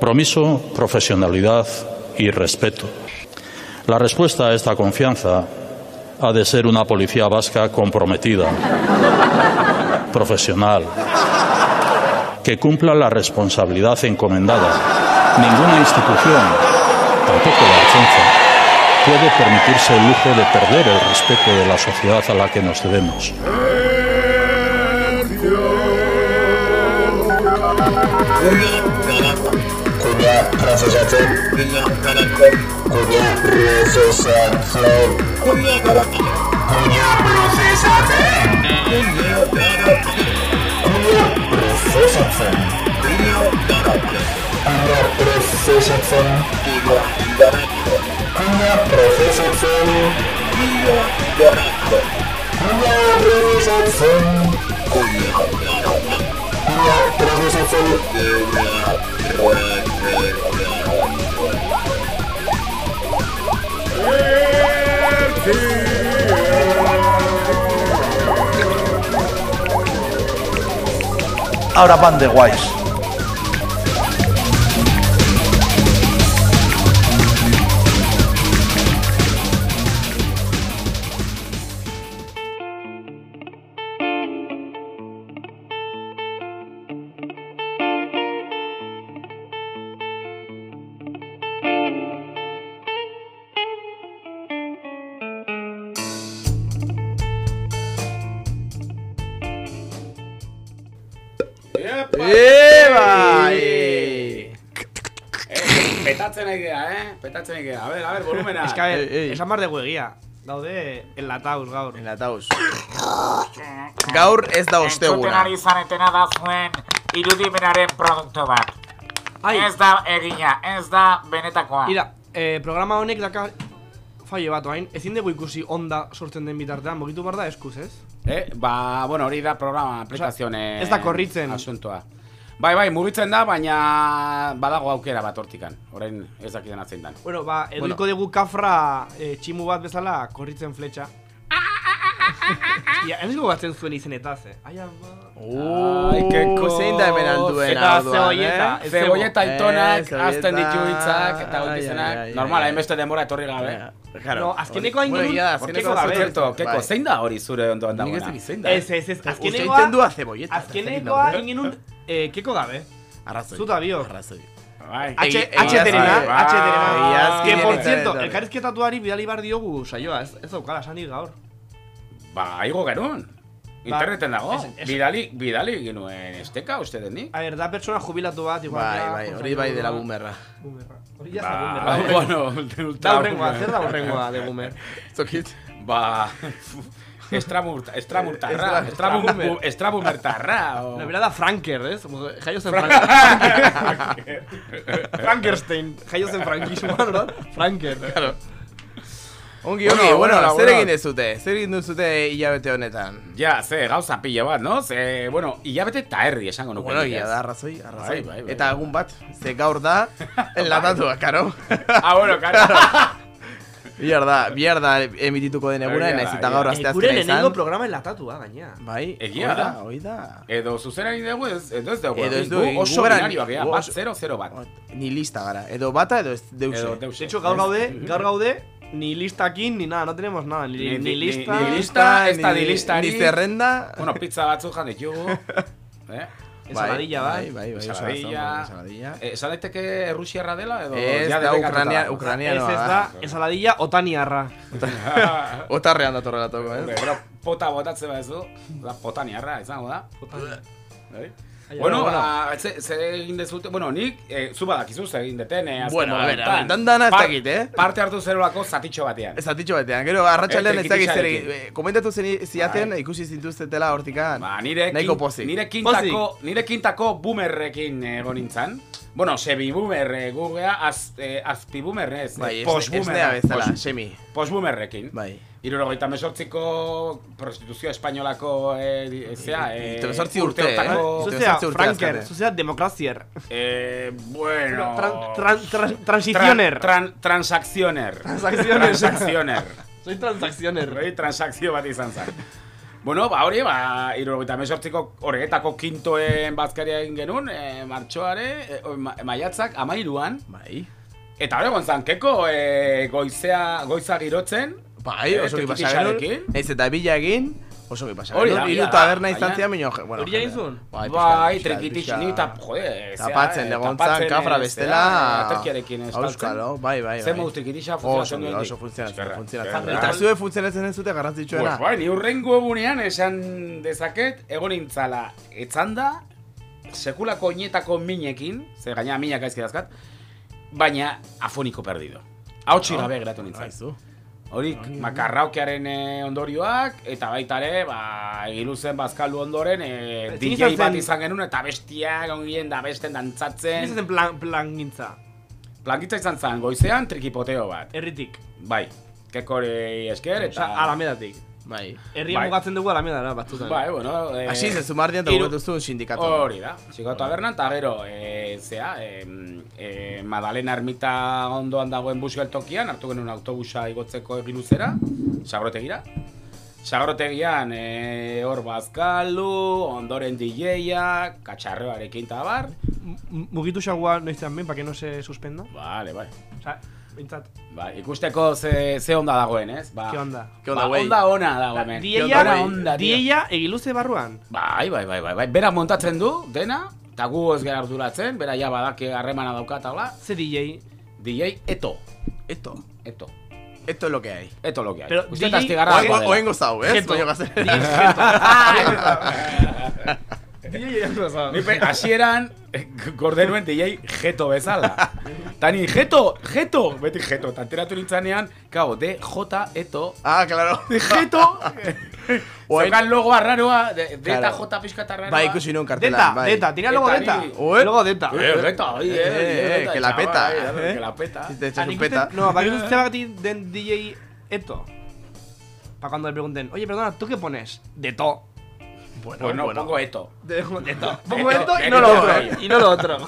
Compromiso, profesionalidad y respeto. La respuesta a esta confianza ha de ser una policía vasca comprometida, profesional, que cumpla la responsabilidad encomendada. Ninguna institución, tampoco la Ertzaintza, puede permitirse el lujo de perder el respeto de la sociedad a la que nos debemos. Główna praca rzeczy. Główna charakter. Główna kunya flow. kunya charakter. Główna resursa ten. Główna charakter. Główna kunya ten. kunya charakter. Główna resursa ten. Ahora van de guays. Eh? Petatzen egea. A ver, a ver, volumena. Es que, a ver, Ei, ei. esan bar dugu egia. Daude enlataus gaur. Enlataus. Gaur ez da Entzuten osteguna. ari zanetena da zuen irudimenaren produktu bat. Ai, Ez da egina, ez da benetakoa. Ira, eh, programa honek daka fallo bat oain, ezin dugu ikusi onda sortzen den bitartean, mogitu bar da eskuz, ez? Eh, ba, bueno, hori da programa, aplikazione... ez da korritzen. Asuntoa. Bai, bai, mugitzen da, baina badago aukera bat hortikan. Orain ez dakiten atzein dan. Bueno, ba, eduiko dugu kafra eh, tximu bat bezala korritzen fletxa. Ja, ez batzen zuen izenetaz, eh? Ai, ama. Ai, keko. zein da hemen alduena Eta zebolleta, eh? Zebolleta Eh, itonak, azten ditu hitzak, eta Ai, goitizenak. ai, ai, Normal, ai. hainbeste denbora etorri gabe. Claro. No, azkeneko hain Bueno, Por azkeneko keko gabe. Zerto, keko, Bai. zein da hori zure ondoan Nik ez dagoena? dakit zein da. Ez, ez, ez, Uste azkenekoa... egiten du a cebolleta. Azkenekoa egin genuen eh, keko gabe. Arrazoi. Zuta bio. Arrazoi. Bai. H, H H Que por cierto, etorri. elkarrizketatuari bidali bar diogu saioa, ez, ez daukala esanik gaur. Ba, igo genuen. Interneten dago. Bidali, bidali genuen esteka, uste denik. A ver, da pertsona jubilatu bat, igual. Bai, bai, hori bai dela boomerra. Boomerra. Hori ya Ba, bueno, Da urrengoa, zer da urrengoa de boomer? Zokit. Ba, estramurta, estramurtarra, o... La verdad da Franker, ez? Jaio zen Franker. Frankenstein. Jaio zen frankismoan, ¿no? Franker. Claro. Ongi, Bueno, ongi, bueno, bueno, lagunak. zer egin dezute? Zer egin duzute hilabete honetan? Ja, ze, gauza pila bat, no? Ze, bueno, hilabete eta herri esango nuke. Bueno, ia da, arrazoi, arrazoi. Bai, bai, bai. Eta egun bat, ze gaur da, enlatatua, karo. Ah, bueno, karo. Bihar da, bihar da emitituko den eguna, naiz eta gaur da. Gure asteazkena lehenengo izan. programa enlatatua, gaina. Bai, Egia da. Hoi da. Edo zuzera egin dugu ez, edo ez dugu. Edo ez egin. du, Gu egin, oso binarioa gea, bat, oso- zero, zero bat. Ni lista gara. Edo bata edo ez deuse. Edo deuse. De hecho, gaur gaude, gaur gaude, ni listakin, ni nada, no tenemos nada. Ni, Ni- ni, ni- lista, ni lista, ez da ni- di listari. Ni zerrenda. Bueno, pizza batzuk jan ditugu. eh? Ensaladilla, bai, bai. bai, bai, Ensaladilla. ensaladilla. Eh, Esan daiteke errusiarra dela edo Ez ja da debekatuta Ucrania, dago? Ez ez da, ensaladilla otaniarra. Otarrean datorrela toko, Hombre, eh? Gero pota botatze baduzu, da potaniarra izango da. Bai? Bueno, ba, ze, ze egin dezute, bueno, nik, eh, zu badakizu ze egin deten, eh, azken Bueno, a ver, momentan. a dan dana ez Par- dakit, eh? Parte hartu zerolako zatitxo batean. Ez atitxo batean, gero arratsaldean Eh, ez dakit zer egin. eh, Komentatu zen ziaten, Bai. ikusi zintuztetela hortikan. Ba, nire, Nahiko kin- pozik. nire kintako, nire kintako boomerrekin egon nintzen. Bueno, sebi boomer eh, gugea, az, eh, azpi boomer ez, Bai, eh, esne- post esnea boomer. bezala, semi. Post boomerrekin. Bai. Irurogeita mesortziko prostituzio espainolako, di- zea, eh, Eta mesortzi urte, eh? Zu- Zuzea, urte Franker, zuzea demokrazier. Eh, bueno... Tran- tran- tran- Transitioner. Tran, transaccioner. Transaccioner. Transaccioner. Soy transaccioner. Hori transakzio bat izan zen. Bueno, ba hori, ba, irurogeita mesortziko horretako kintoen bazkaria egin genuen, e, martxoare, e, ma, maiatzak, amairuan. Bai. Eta hori gontzan, keko, e, goizea, goiza girotzen. Bai, oso ki pasa genuen. Naiz eta bila egin, oso ki pasa genuen. hori taberna zian, minio, bueno. Hori egin zuen? Bai, Bai, pixka, ni eta, jode, Tapatzen, eh, egon tapatzen, zan, kafra bestela. Aterkiarekin estaltzen. Auskalo, bai, bai, bai. moduz trikitixa funtzionatzen duen. oso funtzionatzen, funtzionatzen. Eta zue funtzionatzen ez zute garrantzitsuena. Pues bai, ni urrengo egunean esan dezaket, egon nintzala etzanda, sekulako oinetako minekin, ze gaina minak gaizki dazkat, baina afoniko perdido. Hautsi gabe geratu nintzen. Hori, makarraukearen eh, ondorioak, eta baita ere, ba, egilu zen bazkaldu ondoren, Ezin DJ izan bat zen- izan genuen, eta bestiak ongien da besten Ez dantzatzen. zen plan, plan gintza. Plankitza izan zen, goizean trikipoteo bat. Erritik. Bai, kekori esker, eta... Osa, alamedatik. Bai. Herria Bai. mugatzen dugu alamedara batzutan. Bai, bueno... Eh, zen zumardian eta hiru- gobet duzu sindikatu. Hori da, txiko tabernan, eta gero, e, zea, e, e, Madalena Ermita ondoan dagoen bus geltokian, hartu genuen autobusa igotzeko egiluzera, sagrotegira. Sagrotegian, e, hor bazkalu, ondoren DJ-a, katxarroarekin eta bar. M- Mugitu xagua noiz ben, pa que no se suspenda. Vale, bai. Osa, bintzat, Ba, ikusteko ze, ze onda dagoen, ez? Ba, ke onda? Ke onda, ba, onda ona dago hemen. Dieia, Onda onda, dieia egiluze barruan. Bai, bai, bai, bai, bai. Berak montatzen du, dena, eta gu ez gara arduratzen, bera ja badaki harremana daukat, hola. Ze DJ. DJ Eto. Esto. Eto. Esto es lo que hay. Eto lo que hay. Pero Uste DJ Oengo, oengo ez? Jeto. Oengo gazen. DJ egiluze Ni pe, hasieran eh, gorde nuen DJ Jeto bezala. Tani, Jeto, Jeto, beti Jeto. Ta enteratu nintzanean, kao, de J Eto. Ah, claro. De Jeto. Zeukan logoa raroa, de, de eta Claro. J pixka raroa. Bai, ikusi nun kartela. Deta, bai. deta, tenía logo Eta deta. Oe. Logo deta. Eh, Jeta, oye, Eh, eh, que la peta. eh, Que la peta. Si te echas un peta. uste- No, bakit zebagatik den DJ Eto. Pa cuando le pregunten, oye, perdona, ¿tú qué pones? De to. Bueno, bueno, pongo Eto. Pongo Eto, esto y no lo otro. Y no lo otro.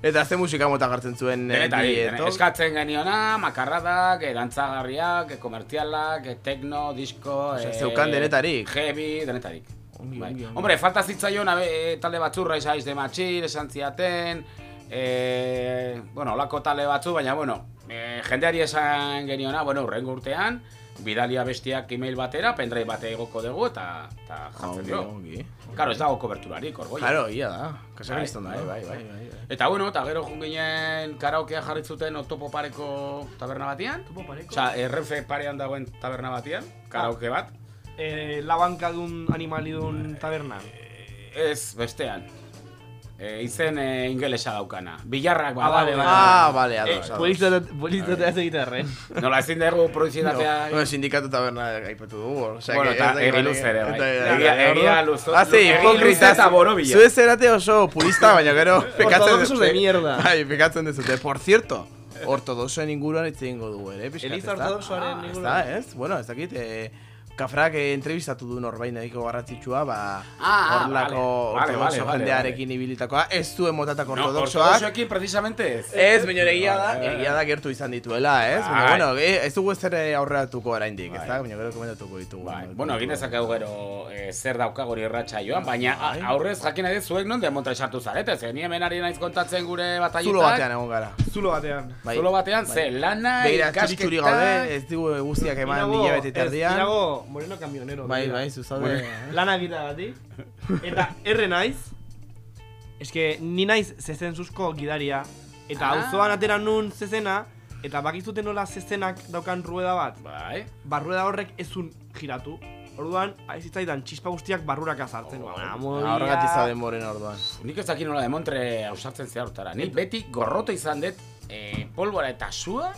Eta ze musika mota gartzen zuen eh, Denetari, DJ dene- Eto? eskatzen geniona, makarradak, eh, dantzagarriak, eh, komertzialak, eh, techno, disco, Osea, eh, zeukan denetarik. Heavy, denetarik. Ongi, Bai. ongi, ongi. Hombre, falta zitzaion eh, talde batzurra izaiz de matxil, esan ziaten, eh, bueno, olako talde batzu, baina, bueno, eh, jendeari esan geniona, bueno, urrengo urtean, bidalia bestiak email batera, pendrive bate egoko dugu, eta, eta jartzen ongi. Karo, ez dago koberturarik, orgoi. Claro, ia da. Kasar Bai, izan da. bai, bai, bai. Eta bueno, eta gero jun ginen karaokea jarri zuten Otopo pareko taberna batean. Topo pareko? Osea, errefe parean dagoen taberna batean, karaoke bat. Eh, la banca dun animalidun taberna. Ez, bestean. E, izen e, ingelesa daukana. Bilarrak Ah, vale, badago. vale. Ah, vale, Eh, ados, ados. Polizitatea ez egiterren. Nola ezin dugu produzitatea... No, no, sindikatu taberna aipatu dugu. Osea, Bueno, que eta ez da- egi luze ere, bai. Eta- Egia- eta- Ah, sí, egi hipokrita. eta borobila. Zuez zerate oso purista, baina gero Ortodoxos de mierda. Bai, pekatzen dezute. Por cierto, ortodoxoen inguruan hitz egingo dugu ere, pixkat, Eliza ortodoxoaren Ah, inguruan. ezta, ez? Bueno, ez dakit, eh, Kafrak eh, entrevistatu du norbait nahiko garrantzitsua, ba, Ah, horrelako vale, vale, vale, vale, jendearekin ibilitakoa, ez zuen motatako No, ortodoxoak. ortodoxoekin precisamente ez. Ez, baina egia da, Bai, bai, egia da gertu izan dituela, ez? Baina, Bai. bueno, eh, ez dugu ezer eh, aurreratuko oraindik, ez da? Baina gero komentatuko ditugu. Bai, bueno, egin dezakegu gero e, zer daukagori irratxa joan, baina a- Bai. aurrez jakin dut zuek non demontra sartu zarete, ze ni hemen ari naiz kontatzen gure batalletak. Zulo batean egon gara. Zulo batean. Bai. Zulo batean, ze lana, ikasketa... txuri txuri gaude, ez dugu guztiak eman mila bete terdian. Moreno camionero. Bai, bai, zuzaude. Lana egiteagatik. Eta erre naiz. Eske ni naiz zezen zuzko gidaria. Eta Ah. auzoan atera nun zezena. Eta bakizuten nola zezenak daukan rueda bat. Bai, Barrueda horrek ezun giratu. Orduan, aizitzaidan txispa guztiak barrurak azartzen. Oh, Horregatik zauden moren orduan. nik ez dakit nola demontre ausartzen zehar hortara. Nik beti gorroto izan dut e, polbora eta sua,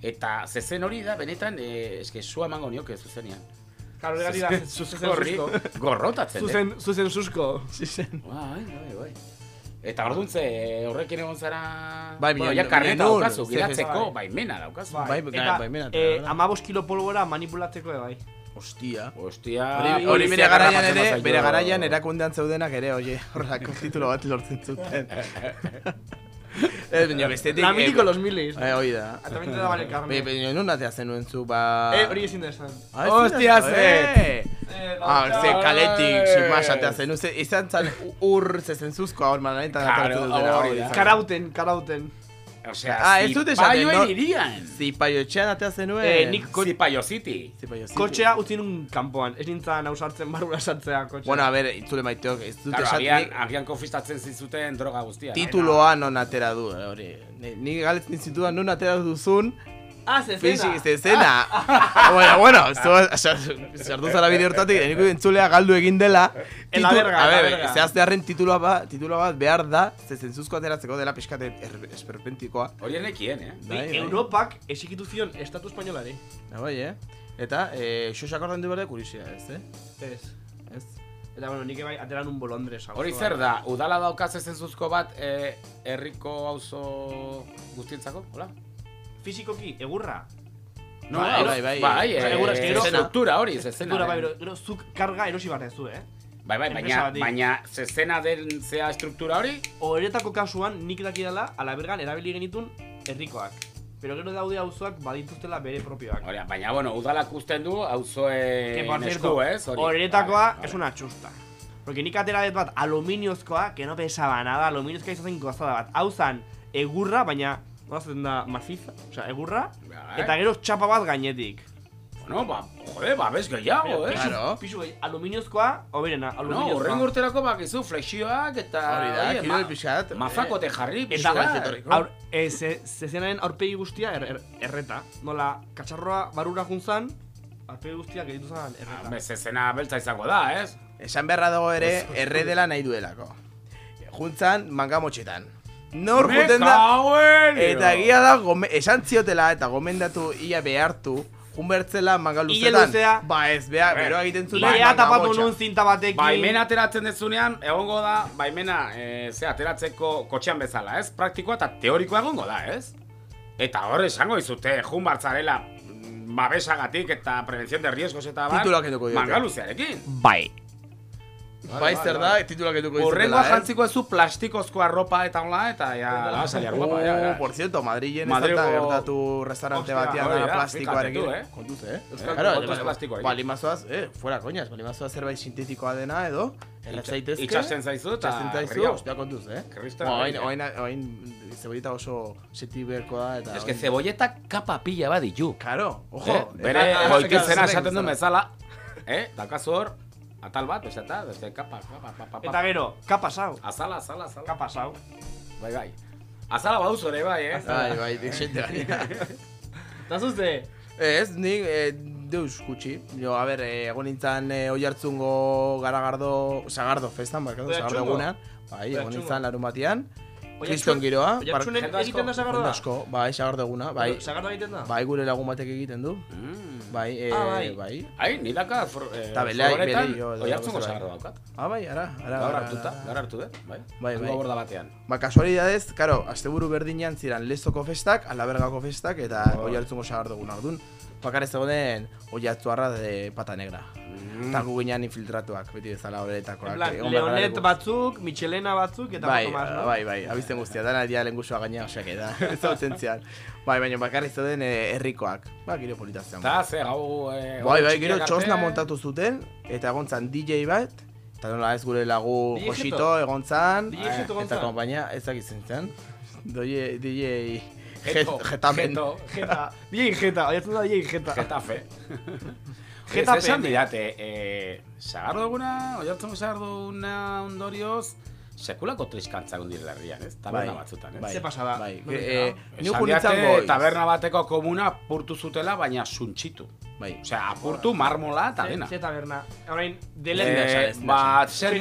eta zezen hori da, benetan, e, eske sua emango nioke zuzenean. Karo, legatik da, zuzen zuzko. gorrotatzen, eh? Zuzen, zuzen zuzko. Bai, bai, bai. Eta orduntze horrekin egon zara... Bai, bueno, ja karneta daukazu, ze- gidatzeko, bai. baimena daukazu. Bai, bai, Eta, baimena, eh, amabos kilo polbora manipulatzeko bai. Hostia. Ostia, Hori, bere garaian ere, bere garaian erakundean zeudenak ere, oie, horrelako titulo bat lortzen zuten. Ez, baina bestetik... La eh, los milis. Eh, hoi da. También te daban el Be, carne. baina nun atea zenuen zu, ba... Eh, hori ezin da esan. Ah, ez Hostia, ze. Eh, Ah, ze kaletik, sin más, atea zen. Uze, izan zan ur hor dutena. hori hori da. izan. Karauten, karauten. Osea, Ah, ez dut esaten, zipaioen no? irian. Zipaio etxean atea zenuen. Eh, nik ko Zipaio City. Zipaio ziti. kotxea utzi nun kanpoan. Ez nintzen ausartzen barrura sartzea kotxea. Bueno, a ver, itzule maiteok, ez dut Claro, esaten agian, agian konfistatzen zizuten droga guztia. tituloa non atera du, hori. Ni- Ni galetzen zituan non atera duzun, ah, zezena. Zezena. bueno, bueno, zu- sartu zara bide hortatik, nik entzulea galdu egin dela. En la titu- verga, a en la ver, verga. zehaztearren tituloa bat, tituloa bat behar da, zezentzuzko ateratzeko dela pixkate er, esperpentikoa. Hori nekien, eh? Bai, bai. Europak esikitu zion estatu espainolari. Ah, bai, eh? Eta, eh, xosak ordan du berde kurisia, ez, eh? Ez. Ez? Eta bueno, nik bai ateran un bolondres. Hori zer da, udala daukaz ezen zuzko bat eh, herriko auzo guztientzako, hola? Fisikoki, egurra. No, Bai, bai, bai. bai, eh, egurra eske gero- struktura hori, zezena. Bai, gero, zuk karga erosi behar dezu, eh? Bai, bai, baina, baina zezena den zea struktura hori, Horretako kasuan nik dakidala, ala bergan erabili genitun herrikoak. Pero gero daude auzoak badituztela bere propioak. Hori, baina, bueno, udalak usten du auzoen esku, ez? Horretakoa Vale, es una chusta. Porque nik atera dut bat aluminiozkoa, que no pesaba nada, aluminiozkoa izan gozada bat. Hau egurra, baina, nola zaten da, maciza, osea, egurra, Bai. eta gero txapa bat gainetik. Bueno, ba, jode, ba, bez gehiago, eh? Claro. Pisu gehi, aluminiozkoa, hoberena, No, aluminiozkoa. horren urterako bakizu flexioak eta... Hori da, oie, kirol ma- pixkat, eh. Mazakote jarri, Eta pixkat. etorriko. aur, e, ze, zezenaren aurpegi guztia er, er, erreta. Nola, katxarroa barura juntzan, aurpegi guztia geditu zan erreta. Bez, zezena beltza izango da, ez? Esan beharra dago ere, erre dela nahi duelako. Juntzan, mangamotxetan. Nor Me juten da, eta egia da, gome, esan ziotela eta gomendatu ia behartu, junbertzela manga Ile luzetan. luzea. Ba ez, beha, beroa egiten zuen Ilea tapatu nun zinta batekin. Baimena ateratzen dezunean, egongo da, baimena, e, ze ateratzeko kotxean bezala, ez? Praktikoa eta teorikoa egongo da, ez? Eta hor esango izute, jun bartzarela, mm, babesagatik eta prevención de riesgos eta bar, diote. mangaluzearekin. Bai. Bai, zer da, titulak eduko Horrengoa jantziko ezu plastikozko arropa eta hola, eta ja, la salir guapa, ja, ja. Oh, por cierto, Madrilen ez Madrilgo- da gertatu restaurante batean da plastikoarekin. fíjate eh. Kontuz, eh? Euskal Claro, kontuz ba- plastikoarekin. Balimazoaz, eh, fuera coñas, balimazoaz zerbait sintetikoa dena edo, erraz zaitezke. itxasten zaizu eta itxasten zaizu, ostia kontuz, eh? Oain, oain, oain, zebolleta oso seti da, eta... Ez que zebolleta kapa pila bat ditu. Claro, ojo. Eh? Bere eta- esaten duen bezala, eh? Daukazu hor, atal bat, beste eta, beste kapa, kapa, kapa, kapa. Eta gero, ka pasau? Azala, azala, azala. Ka pasau? Bai, bai. Azala baduzu ere, bai, eh? Bai, bai, dixente gaina. Eta zuzte? Ez, nik eh, deus gutxi. Jo, a ber, eh, egon nintzen eh, oi hartzungo garagardo, sagardo festan, barkatu, sagardo Oiartzungo? egunean. Bai, egon nintzen larun batian. Kriston giroa. Oiartzunen egiten da sagardo Jende da? asko, bai, sagardo eguna, bai. Sagardo egiten da? Bai, gure lagun batek egiten du. Mm. Bai, eh, Ah, bai. bai. Ai, ni daka for, eh, Ta belai, belai, jo, edo oi hartzungo zerbait. sagarro daukat. Ah, bai, ara, ara. Gaur hartuta, gaur hartu dut, bai? Bai, bai. borda batean. Ba, kasualidadez, karo, asteburu berdinean ziren lezoko festak, alabergako festak, eta Oh. oi hartzungo sagardo eguna orduan. Bakarez zegoen oi hartzuarra de pata negra. Mm. Eta gu ginean infiltratuak, beti bezala behar gara Leonet batzuk, Michelena batzuk, eta Bai, más, no? bai, bai, abizten guztia, dana dia lengusua gaina, osea, que da, ez da zian. Bai, baina bakarrik zeuden eh, herrikoak, ba, giro polita zen. Eta, ze, gau... Eh, Bai, bai, gero txosna montatu zuten, eta egon zan DJ bat, eta nola ez gure lagu DJ Josito Jeto? egon zan, DJ Jeto egon eta zan? konpainia ez dakitzen zen. DJ, DJ Jeto, Jet- Jetamen. Jeto, Jeta, DJ Jeta, oiatzen da DJ Jeta. Getafe. Getafe. Ez esan didate, eh, sagardo eguna, oi hartzungo sagardo eguna ondorioz, sekulako triskantzak undirela herrian, ez? Taberna Bai, batzutan, ez? bai, Ze pasada. Bai, Nola eh, izan ni Esan jo nintzen didate, goiz. taberna bateko komuna apurtu zutela, baina suntxitu. Bai. Osea, apurtu marmola eta dena. Ze taberna. Orain, Eh, delen esan, ez, ba, zer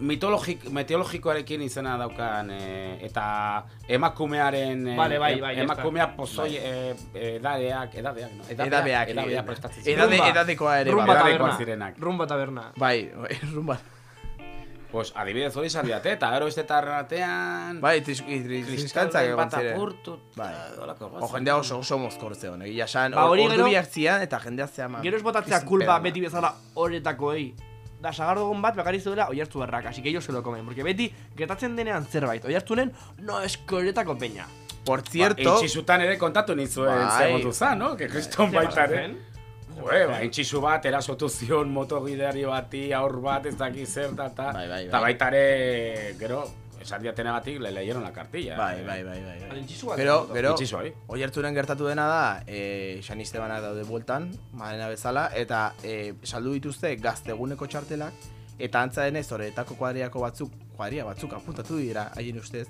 Mitologik, meteorologikoarekin izena daukan eh, eta emakumearen eh, Vale, bai, bai, ya emakumea pozoi eh, edadeak, edadeak, no? Edabeak, edabeak eh, prestatzen edade, ziren. edadekoa ere, Rumba bai. Edadekoak taberna. zirenak. Rumba taberna. Bai, bai, rumba. Pues adibidez hori esan didate, eta gero beste tarratean... Bai, tris- tris- triskantzak egon ziren. Bai. O jendea oso oso mozkor zegoen, egia san, Ba, ordu biak zian, eta jendea zeama. Gero ez botatzea kulpa beti bezala horretakoei. Da, sagardogon bat bakarrik zuela oiartzu errak, así que ellos se lo comen. Porque beti, gertatzen denean zerbait, oiartzunen, no es horretako peña. Por cierto, Ba, Itxizutan ere kontatu nizuen Bai. zegotu zan, no? Que kriston Ze baita ere. pasatzen? Joe, ba, intxizu bat, erasotu zion motogidari bati, aur bat, ez daki zer, da, ta, Bai, bai, bai. baitare, gero, esan diatenagatik, le leyeron la cartilla. Bai, bai, bai, bai. bai. Bat. Gero, gero, bai. oiertzunen gertatu dena da, e, Xan Estebanak daude bueltan, madena bezala, eta e, saldu dituzte gazteguneko txartelak, eta antza denez, horretako kuadriako batzuk, kuadria batzuk apuntatu dira, haien ustez,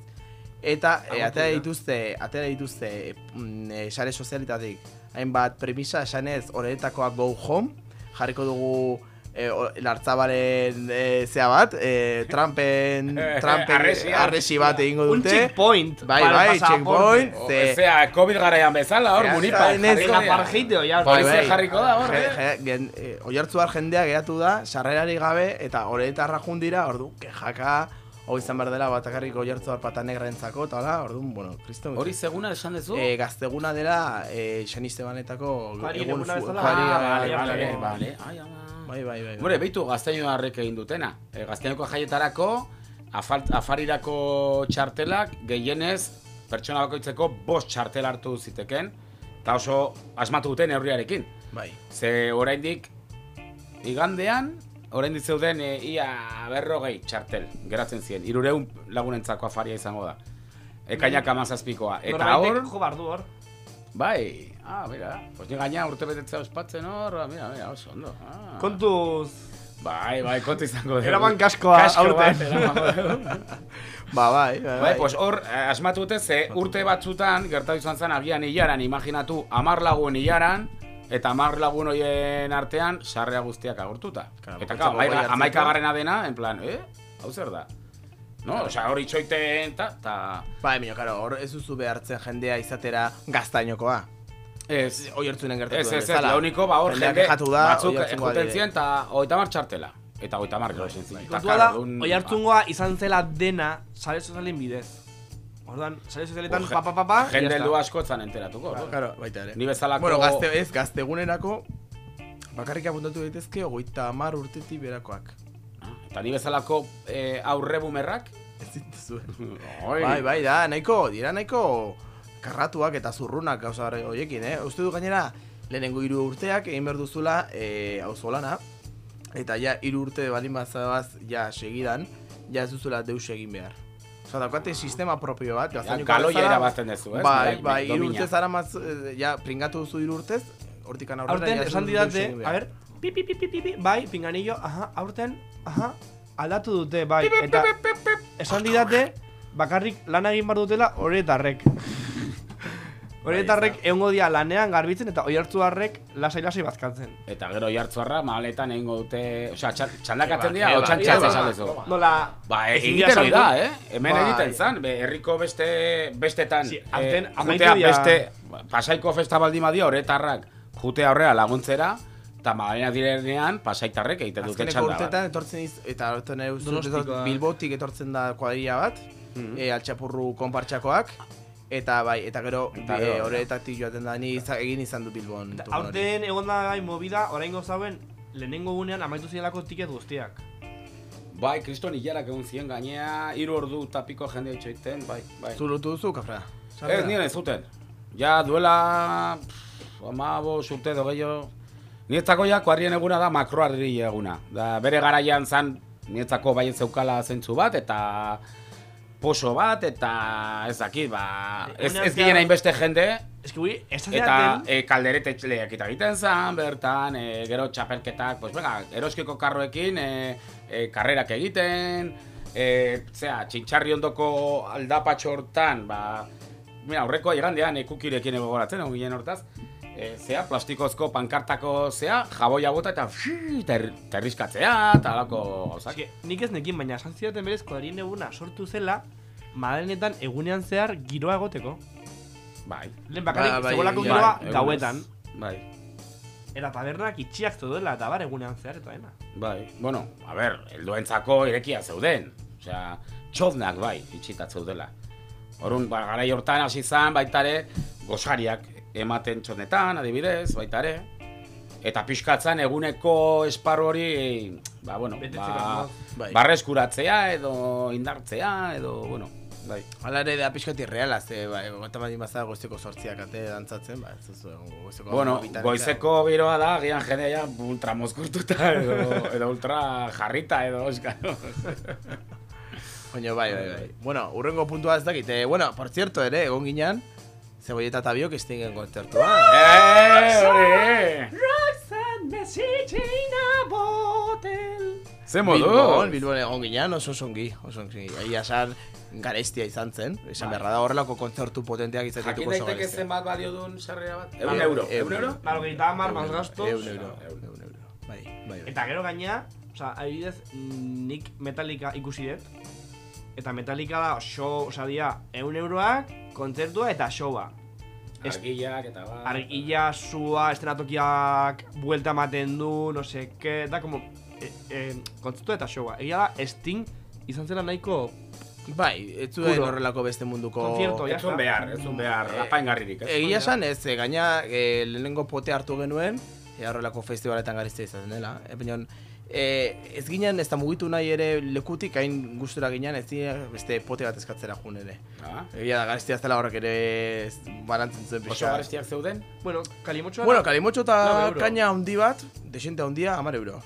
eta e, atera dituzte, atera dituzte, mm, e, sare sozialitatik, hainbat premisa, esanez, horretakoak go home, jarriko dugu e, o- lartzabalen e, zea bat, e, Trumpen, Trumpen Arresia. arresi bat egingo Un dute. checkpoint. Bai, bai, checkpoint. O, Ze- Zea, COVID garaian bezala, hor, munipa. jarriko dira. parjite, oiar. Bai, bai. jarriko da, hor, eh? je- e, Oihartzuar jendea geratu da, sarrerari gabe, eta horretarra jundira, ordu, kejaka, hau izan behar dela batakarrik oihartzuar pata negraentzako, eta hola, orduan, bueno, kriston. Hori seguna esan dezu? E, gazteguna dela, e, San Estebanetako Kuadrien egun eguna bezala. kuadria- Ah, Vale, bai, vale, bai, vale. Ai, ama. Bai, bai, bai. Hombre, beitu gazteño harrek egin dutena. E, gazteñoko jaietarako, afal, afarirako txartelak, gehienez, pertsona bakoitzeko bost txartel hartu ziteken, eta oso asmatu duten herriarekin. Bai. Ze oraindik igandean, oraindik zeuden e, ia berrogei txartel geratzen ziren. Irureun lagunentzako afaria izango da. Ekainak amazazpikoa. Eta Norbaitek hor, jo bardu hor. bai, ah, mira, pues ni gaina urte betetzea ospatzen hor, ah, mira, mira, oso ondo. Ah. Kontuz. Bai, bai, kontu izango dugu. Eraman kaskoa Kasko aurten. bat. Ba, bai, bai, Bai, pues hor, eh, asmatu dute ze urte batzutan, gertatu izan zen, agian hilaran, imaginatu, amar lagun hilaran, eta amar lagun hoien artean, sarrea guztiak agortuta. Claro, eta claro, hartzeko. amaika garrena dena, en plan, eh? Hau zer da? No, osea, hor itxoiten, ta, ta... Bai, mino, karo, hor ez duzu behartzen jendea izatera gaztainokoa. Ez, Oihartzunen gertatu ez, den ez, ez, bezala. lo único, ba, hor jende, kexatu da, batzuk Oihartzungoa juten dire. ziren, eta hogeita mar txartela. Eta hogeita mar gero esin ziren. Kontua da, oi hartzungoa izan zela dena sare sozialen bidez. Orduan, sare sozialetan pa pa pa pa. Jende heldu asko etzan enteratuko. orduan. Claro, baita ere. Ni bezalako... Bueno, gazte, ez, gaztegunerako bakarrik apuntatu daitezke hogeita hamar urtetik berakoak. Ah, Eta ni bezalako eh, aurre bumerrak? Ez dituzue. Oi. Bai, bai, da, nahiko, dira nahiko karratuak eta zurrunak gauza horiekin, eh? Uste du gainera, lehenengo hiru urteak egin behar duzula e, auzolana, eta ja hiru urte balin bazabaz ja segidan, ja ez duzula deus egin behar. Osa, daukate sistema propio bat, Ja, Kaloia bezala. irabazten dezu, ez? Bai, bai, hiru domina. urte zara maz, eh, ja, pringatu duzu hiru urtez, hortikan aurrera, Aurten ja esan didate, a ver, pi pi pi pi pi pi, bai, pinganillo, aha, aurten, aha, aldatu dute, bai, eta esan didate, bakarrik lan egin bar dutela horretarrek. Horretarrek egongo dia lanean garbitzen eta oi hartzuarrek lasai-lasai bazkaltzen. Eta gero jartzuarra, maletan egingo dute... Osea, txandakatzen dira, o txantxatze eba. esan dezu. Nola, Ba, e- egiten hori da, eh? Hemen Bai. egiten zan, be, herriko beste, bestetan, Si, eh, jutea beste, pasaiko festa baldin badia, horretarrak jutea horrea laguntzera, eta Madalena direnean, pasaitarrek egiten dute Azkeneko txanda bat. urtetan etortzen iz, eta Donostikoak. Bilbotik etortzen da kuadrilla bat, Mhm. e, altxapurru konpartxakoak, eta bai, eta gero Eta gero, horretatik joaten da, ni iza- egin izan du Bilbon. Aurten egon da gai movida, orain zauen, lehenengo gunean amaitu zielako tiket guztiak. Bai, kriston hilarak egun ziren gainea, hiru ordu tapiko jende itxoiten, bai, bai. Zu lotu duzu, kafra? Ez, nire ez zuten. Ja, duela... pff, Ama, bo, urte edo gehiago... Nietzako ja, kuarrien eguna da makroarri eguna. Da, bere garaian zan, nietzako bai zeukala zentzu bat, eta poso bat, eta ez dakit, ba... Ez, ez ginen zehar- hainbeste jende, Ez ez eta e, kalderete lehiak eta egiten zan, bertan, e, gero txapelketak, pues venga, eroskiko karroekin, e, e, karrerak egiten, e, zera, txintxarri ondoko aldapatxo hortan, ba, mira, aurreko igandean e, kukirekin egoratzen, egon ginen hortaz, e, zea, plastikozko pankartako zea, jaboia bota eta ter, terriskatzea, eta alako gauzak. Nik ez nekin, baina esan zidaten berez kuadrin eguna sortu zela, Madalenetan egunean zehar giroa egoteko. Bai. Lehen bakarrik, Ba, bai, zegoelako egia giroa Bai, gauetan. Bai. Eta tabernak itxiak zeudela eta bar egunean zehar eta dena. Bai, bueno, a ber, helduentzako irekia zeuden. Osea, txodnak bai, itxitat zeudela. Orrun, ba, garai hortan hasi zan baitare gosariak ematen txodnetan, adibidez, baitare. Eta pixkatzan eguneko esparru hori, ba, bueno, ba. Bai. barreskuratzea edo indartzea edo, bueno, Bai. Hala ere da pixkati reala, ze, bai, gota badi mazara goizeko sortziak ate dantzatzen, ba, ez egongo goizeko Bueno, goizeko giroa da, gian jendea ja ultra mozkurtuta edo, edo ultra jarrita edo, eskaro. Baina bai, bai, bai. Bueno, urrengo puntua ez dakit. Eh, bueno, por cierto ere, egon ginean, Zebolleta eta biok estingen kontzertua. Eh, hori! Ze modu? Bilbon, Bilbon egon ginean, oso songi, oso songi. Egia esan, garestia izan zen. Esan Bai. beharra da horrelako kontzertu potenteak Jakin izatituko oso daiteke garestia. zenbat balio duen sarrera bat? Eun Eun euro. euro. Eun euro? Laro gehieta hamar, más gastos. Eun euro, eun euro. Bai, bai, bai. Eta gero gaina, oza, adibidez, nik Metallica ikusi dut. Eta Metallica da, show, oza, dia, eun euroak, kontzertua eta showa. Argillak eta ba... Argilla, sua, estenatokiak, buelta ematen du, no se que, da como, e, e, kontzertua eta showa. Egia da, Sting izan zela nahiko Bai, ez zuen horrelako beste munduko... Kontzierto, ja. Ez zuen behar, ez zuen behar, Eh, apaingarririk, ez? Egia esan ez, eh, gaina eh, lehenengo pote hartu genuen, ea horrelako festivaletan garizte izaten dela. E, baina, eh, ez ginen ez da mugitu nahi ere lekutik, hain gustura ginen, ez ginen beste pote bat eskatzera jun ere. Ah. Egia da, gariztia ez dela horrek ere ez balantzen zuen Oso pixka. bat. garestiak zeuden? Bueno, kalimotxoa Bueno, kalimotxo eta kaina handi bat, desente handia, amar euro.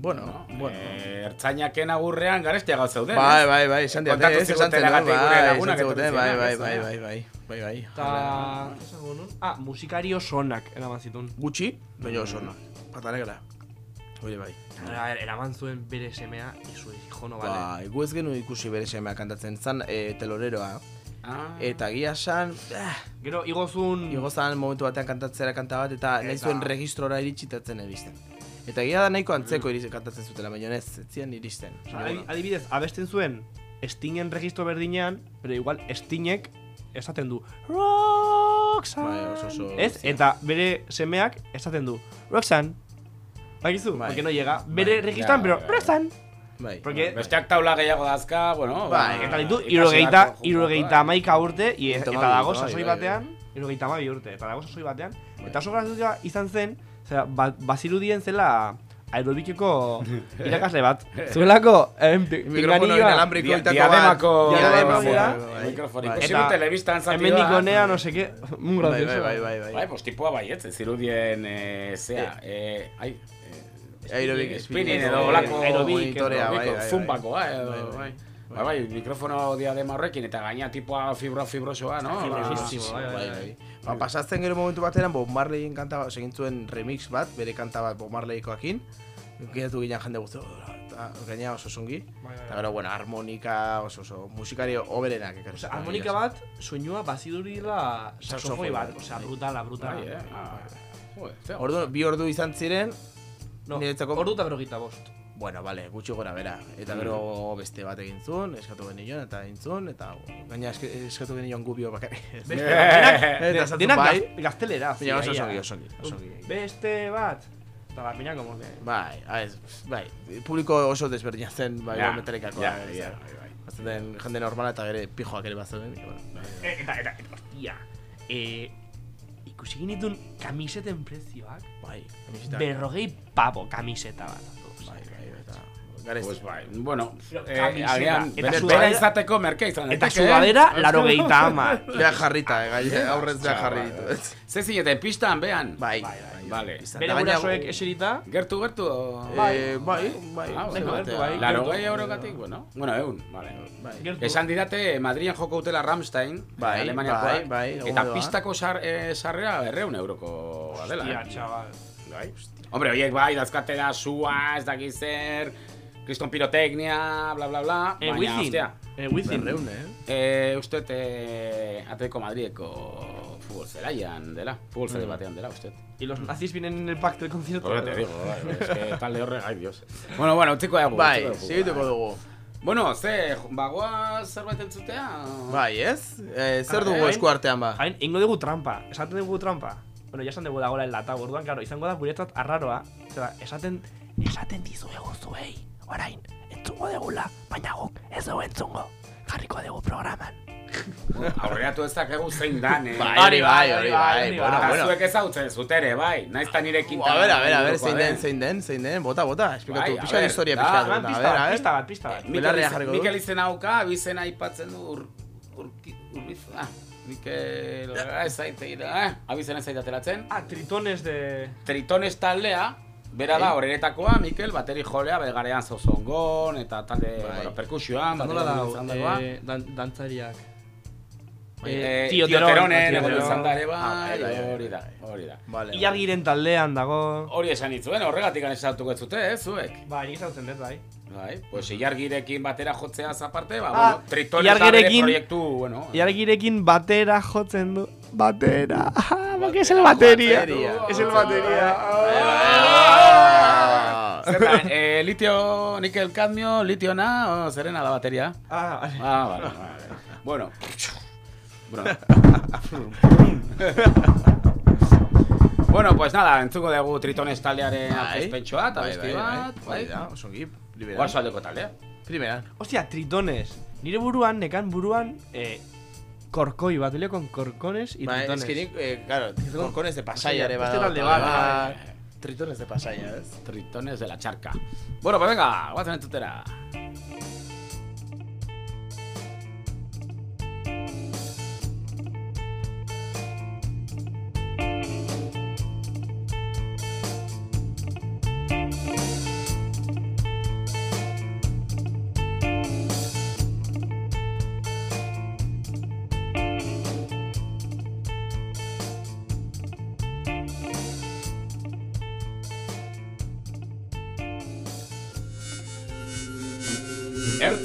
Bueno, bueno. Eh, ertzaiнаken agurrean garestia gauz zeuden. Bai, ez? bai, bai, esan ez, esan zen, zigutenagatik bai, gure esan etorri bai, bai, ez, bai, bai, bai, bai, bai. Esango nun? Ah, musikario sonak eraman zituen. Gutxi, baina oso onak. Pata negra. Hori bai. A ver, eraman zuen bere semea, izu hijo no vale. Bai, gu ez genuen ikusi bere semea kantatzen zan e, teloreroa. Ah. Eta gia san, ah, Gero, igozun... igo zan momentu batean kantatzera kanta bat, eta nahi Eta- zuen registrora iritsitatzen iristen. Eta gia da nahiko antzeko iris, kantatzen zutela, baina ez, ez zian iristen. Adi- adibidez, abesten zuen Stingen registro berdinean, pero igual Stingek esaten du Roxanne. Bai, oso oso- Ez? Eta bere semeak esaten du Roxanne. Bakizu, Bai. porque no llega. Bere Bai, registran, pero ja. Roxanne. Bai. Porque Besteak taula gehiago dazka, bueno... Bai, ba, eta ditu, ikasi irogeita, beharko irogeita juntakoa, amaika urte, i, Eta eta bai, dago bai, sasoi bai, batean, irogeita amabi urte, eta dago sasoi batean. Bai. Eta oso grazioa izan zen, zera, ba, bazirudien zela aerobikeko irakasle bat. Zuelako, eh, Mikrofono inalambriko Dia- itako diademako... Diadema bai, bai, bai. Mikrofon Bai. ikusi Eta du telebistan zati hemendik honea, no sé qué, muy Bai, gracioso. bai, bai, bai, bai. Bai, pues tipua baietz, ez zirudien, eh, zea, eh, ai, eh, Aerobik, spinning edo olako monitorea, bai, bai, bai. zumbakoa, edo, Bai, bai, bai. bai, bai, mikrofono diadema horrekin, eta gaina tipua fibro fibrosoa, no? Fibrosísimo, Ba, bai, Bai, bai. Ba, pasatzen gero momentu bateran Bob Marleyin kanta bat, egin zuen remix bat, bere kanta bat Bob Marleykoakin. Geratu ginen jende guztu, eta gaina oso zongi. Eta gero, bueno, harmonika, oso oso, musikari oberenak ekarri. Osea, harmonika bat, soinua bazidurila saxofoi bat, osea, bai. brutala, brutala. Bai, eh? Ah. Ordu, bi ordu izan ziren, No, Niretzako- ordu eta berrogeita bost. bueno, vale, gutxi gora bera. Eta gero beste bat egin zuen, eskatu genion, eta egin zuen, eta gaina eskatu genion gubio bakarrik. Beste Eh, bat, denak, denak bai. gaz- gaztelera. Baina oso ia, zongi, ia. oso zongi, oso zongi. Beste bat. Eta bat, mina, como que... Bai, ez, bai, publiko oso desberdina zen, bai, Ja, metalikakoa. ja, ez, ja, eh. bai, bai. Bazaten jende normala eta gere pijoak ere bazaten. Bueno, bai. E, eta, eta, eta, hostia. E, ikusi genitun kamiseten prezioak. Bai, kamiseta. Berrogei pavo kamiseta bat. Bai, bai, eta. Pues bai, bueno, eh, agian, Eta bere- bera izateko merke izan Eta eh? sudadera, laro gehieta ama. Beha jarrita, eh, gai, aurrez Bai, jarri bai, ditu. bai. Ze zineten, pistan, behan? Bai, Vale. Izan Bere da, baina- gurasoek eserita. Gertu, gertu? Eh, bai, bai. Bai. Laro gehi eurogatik, bueno. Bueno, egun, vale. Bai. Esan didate, Madrilen joko utela Ramstein, Bai, Alemaniakoak, bai, bai, eta egongo da. pistako sar, eh, sarrera berreun euroko dela. Hostia, eh? chaval. Bai. Hombre, horiek bai, dazkatela sua, ez dakiz zer, kriston pirotecnia, bla, bla, bla. Baina, Within. hostia, Eh, Within. Berreun, eh? eh, uste, eh, Atletico Madrideko futbol zelaian dela, futbol zele batean dela, uste. Y los nazis vienen en el pacto de concierto. Horre te digo, es que talde horre, ai, dios. Bueno, bueno, utziko dugu. Bai, segituko dugu. Bueno, ze, bagoa zerbait entzutea? Bai, ez? Eh, zer Ah, dugu esku artean ba? Hain, ingo dugu trampa. Esaten dugu trampa. Bueno, ya esan dugu dagoela enlata, orduan, claro, izango da guretzat arraroa. Zera, esaten, esaten dizuegu zuei. Orain, entzungo degula, baina guk ez dugu entzungo. Jarriko dugu programan. Aurreratu ez dakegu zein dan, eh? Bai, hori bai, hori bai. hori Bueno, Eta bueno. zuek ezagutzen zutere, bai. Naiz ta nirekin. A ver, a ver, a ver, zein den, zein den, zein den, bota, bota, esplikatu, Bai, pixka ver, historia pixka dut, a pista ver, bat, a pista ver. bat, pista bat. Mikel, Belarria izen, jarriko dut. Mikel izen hauka, abizena aipatzen du ur, urki, urbiz, ah, Mikel, ez zaite, ah, abizena ez zaite ateratzen. Ah, tritones de... Tritones taldea, bera da, horretakoa, Mikel, bateri jolea, begarean zozongon, eta talde, bueno, perkusioan, Nola da, eh, dan, dantzariak. Eh, Tio Tioteronen, Teron, egon Tio izan da ere, Ah, bai, bai, bai, bai, hori da, bai. hori da. Vale, Ilargiren taldean dago... Hori esan itzuen, horregatik esatuko ez zute, eh, zuek. Ba, nik ezagutzen dut, bai. Bai, pues ilargirekin batera jotzeaz aparte, ba, Ah, bueno, tritones da proiektu, bueno. Ilargirekin batera jotzen du. Batera. Porque es el batería. Es el bateria. Ah. Eh, litio, nikel, kadmio, litio na, o, zerena da bateria? Ah, vale. Ah, vale, vale. Bueno. Bueno. pues nada, entzuko dugu tritones taldearen Bai. aurkezpentsoa, eta besti bai, bat, bai, bai. da, oso ongi, primera. Oarzo aldeko taldea. Ostia, tritones. Nire buruan, nekan buruan, eh, korkoi bat, leo con corcones y Ba, tritones. es que nik, eh, claro, corcones de Pasaya ere Beste bada. talde bat, bai. Tritones de Pasaya, ez? Tritones de la charca. Bueno, pues venga, guazen entzutera.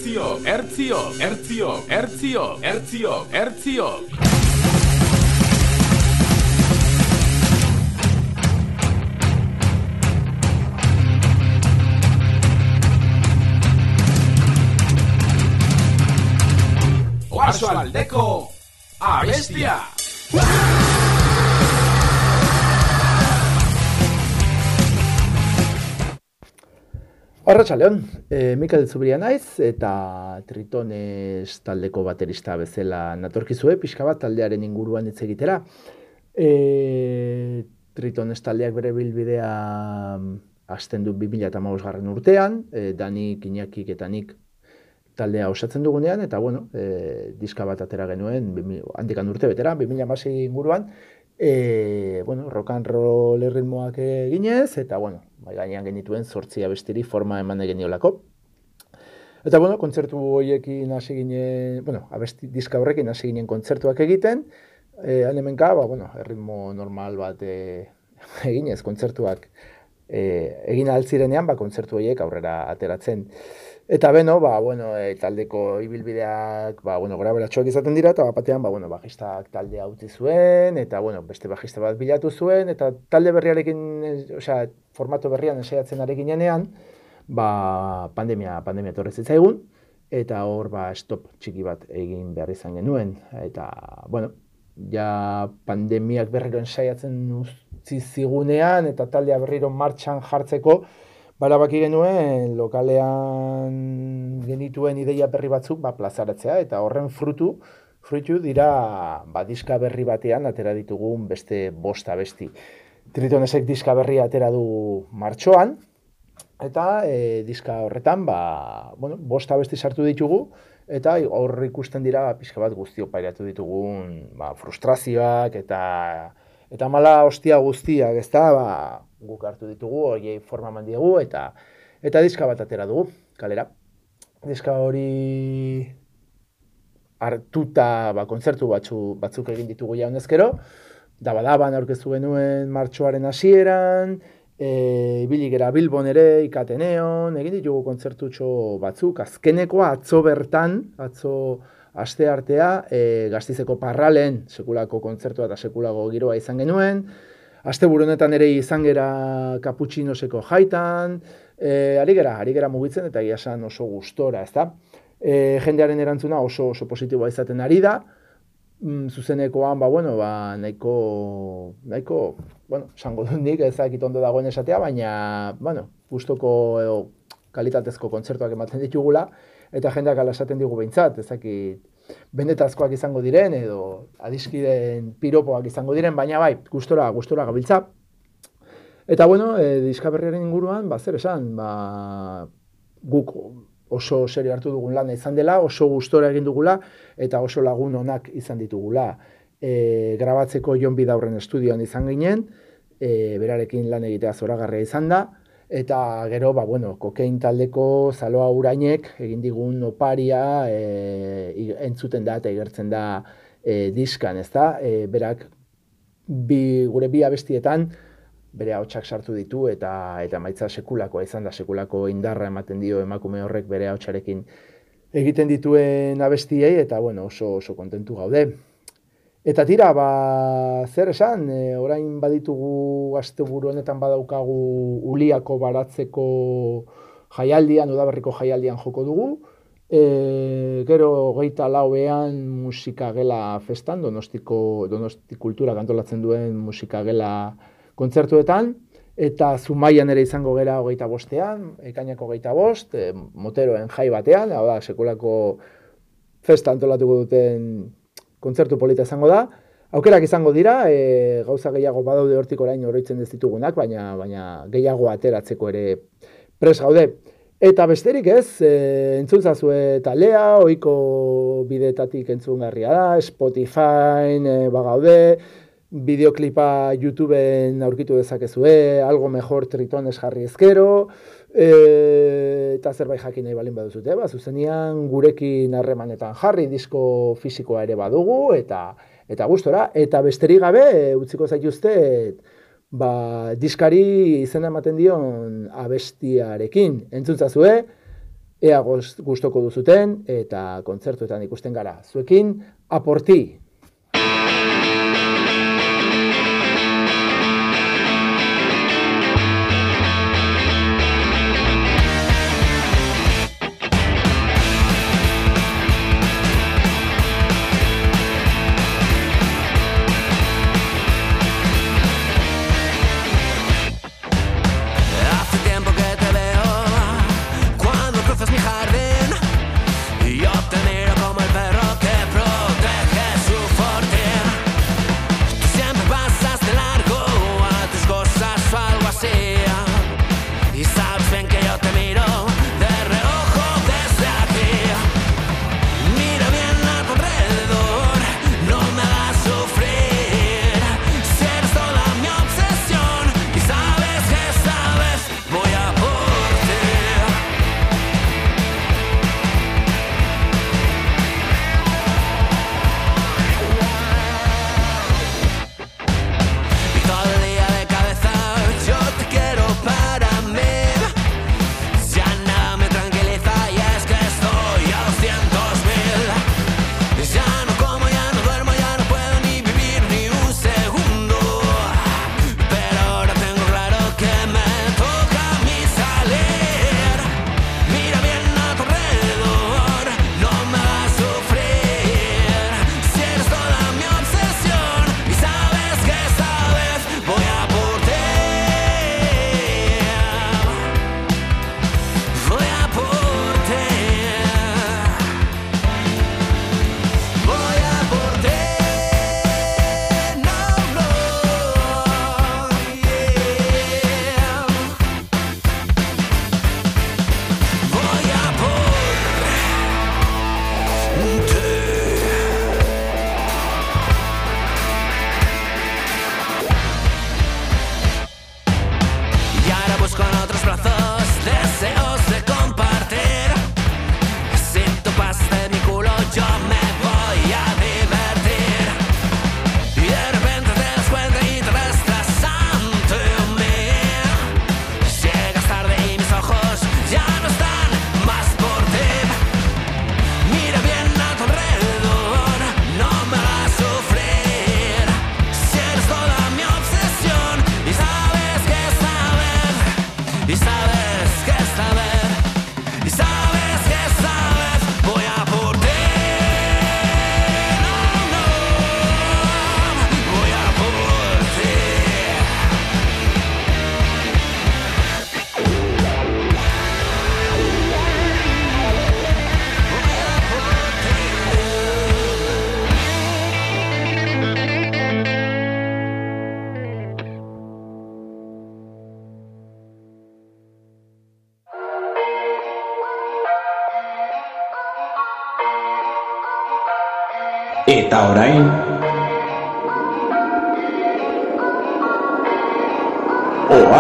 Hercio, Hercio, Hercio, Hercio, Hercio, Hercio. Oarsoaldeko, a bestia! Arratxaleon, e, Mikel Zubria naiz eta Tritones taldeko baterista bezala natorkizue, pixka bat taldearen inguruan hitz egitera. E, Tritones taldeak bere bilbidea mm, hasten du 2015 garren urtean, e, Danik, Iñakik eta nik taldea osatzen dugunean, eta bueno, e, diska bat atera genuen, 2000 handikan urte betera, 2016 inguruan, e, bueno, rock and roll ritmoak eginez, eta bueno, bai gainean genituen zortzi abestiri forma eman geniolako. Eta bueno, kontzertu horiekin hasi ginen, bueno, abesti diska horrekin hasi ginen kontzertuak egiten, e, hemenka, ba, bueno, erritmo normal bat e, eginez, kontzertuak e, egin altzirenean, ba, kontzertu horiek aurrera ateratzen. Eta beno, ba, bueno, e, taldeko ibilbideak, ba, bueno, gora beratxoak izaten dira, eta batean, ba, bueno, bajistak taldea utzi zuen, eta, bueno, beste bajista bat bilatu zuen, eta talde berriarekin, e, osea, formato berrian esaiatzen ari ginenean, ba, pandemia, pandemia etorri zitzaigun, eta hor, ba, stop txiki bat egin behar izan genuen, eta, bueno, ja pandemiak berriro ensaiatzen utzi zigunean, eta taldea berriro martxan jartzeko, Barabaki genuen lokalean genituen ideia berri batzuk ba, plazaratzea eta horren frutu fruitu dira ba, diska berri batean atera ditugun beste bost abesti. Tritonesek diska berri atera du martxoan eta e, diska horretan ba, bueno, bost abesti sartu ditugu eta hor ikusten dira pixka bat guztio pairatu ditugun ba, frustrazioak eta eta mala ostia guztiak, ezta, ba, guk hartu ditugu, horiei forma eman diegu, eta eta diska bat atera dugu, kalera. Diska hori hartuta, ba, kontzertu batzu, batzuk egin ditugu ja honezkero, dabadaban aurkeztu genuen martxoaren hasieran, e, ibili gera Bilbon ere, ikateneon, egin ditugu kontzertutxo batzuk, azkenekoa atzo bertan, atzo aste artea, e, gaztizeko parralen, sekulako kontzertua eta sekulako giroa izan genuen, Aste honetan ere izan gera kaputxinoseko jaitan, e, ari gera, ari gera mugitzen eta egia esan oso gustora, ezta? E, jendearen erantzuna oso oso positiboa izaten ari da, mm, zuzenekoan, ba, bueno, ba, nahiko, nahiko, bueno, esango dut nik ezakit ondo dagoen esatea, baina, bueno, gustoko edo, kalitatezko kontzertuak ematen ditugula, eta jendeak ala esaten digu behintzat, ezakit, benetazkoak izango diren edo adiskideen piropoak izango diren, baina bai, gustora, gustora gabiltza. Eta bueno, e, diska berriaren inguruan, ba, zer esan, ba, guk oso serio hartu dugun lana izan dela, oso gustora egin dugula, eta oso lagun onak izan ditugula. E, grabatzeko Jon Bidaurren estudioan izan ginen, e, berarekin lan egitea zoragarria izan da, eta gero, ba, bueno, kokein taldeko zaloa urainek egin digun oparia e, entzuten da eta igertzen da e, diskan, ezta? E, berak bi, gure bi abestietan bere ahotsak sartu ditu eta eta maitza sekulakoa izan da sekulako indarra ematen dio emakume horrek bere ahotsarekin egiten dituen abestiei eta bueno, oso oso kontentu gaude. Eta tira, ba, zer esan, e, orain baditugu asteburu honetan badaukagu uliako baratzeko jaialdian, udaberriko jaialdian joko dugu. E, gero geita lauean musika gela festan, donostiko, donosti kultura antolatzen duen musika gela kontzertuetan, eta zumaian ere izango gera hogeita bostean, ekainako hogeita bost, e, moteroen jai batean, hau da, sekulako festa antolatuko duten kontzertu polita izango da. Aukerak izango dira, e, gauza gehiago badaude hortik orain oroitzen ez ditugunak, baina, baina gehiago ateratzeko ere pres gaude. Eta besterik ez, e, entzutzazue talea, ohiko bidetatik entzungarria da, Spotify, e, bagaude, bideoklipa YouTubeen aurkitu dezakezue, algo mejor tritones jarri ezkero, e, eta zerbait jakin nahi balin baduzute, ba, zuzenian gurekin harremanetan jarri, disko fisikoa ere badugu, eta eta gustora, eta besterik gabe, e, utziko zaituzte, ba, diskari izena ematen dion abestiarekin. Entzuntzazue, ea gustoko duzuten, eta kontzertuetan ikusten gara. Zuekin, aporti!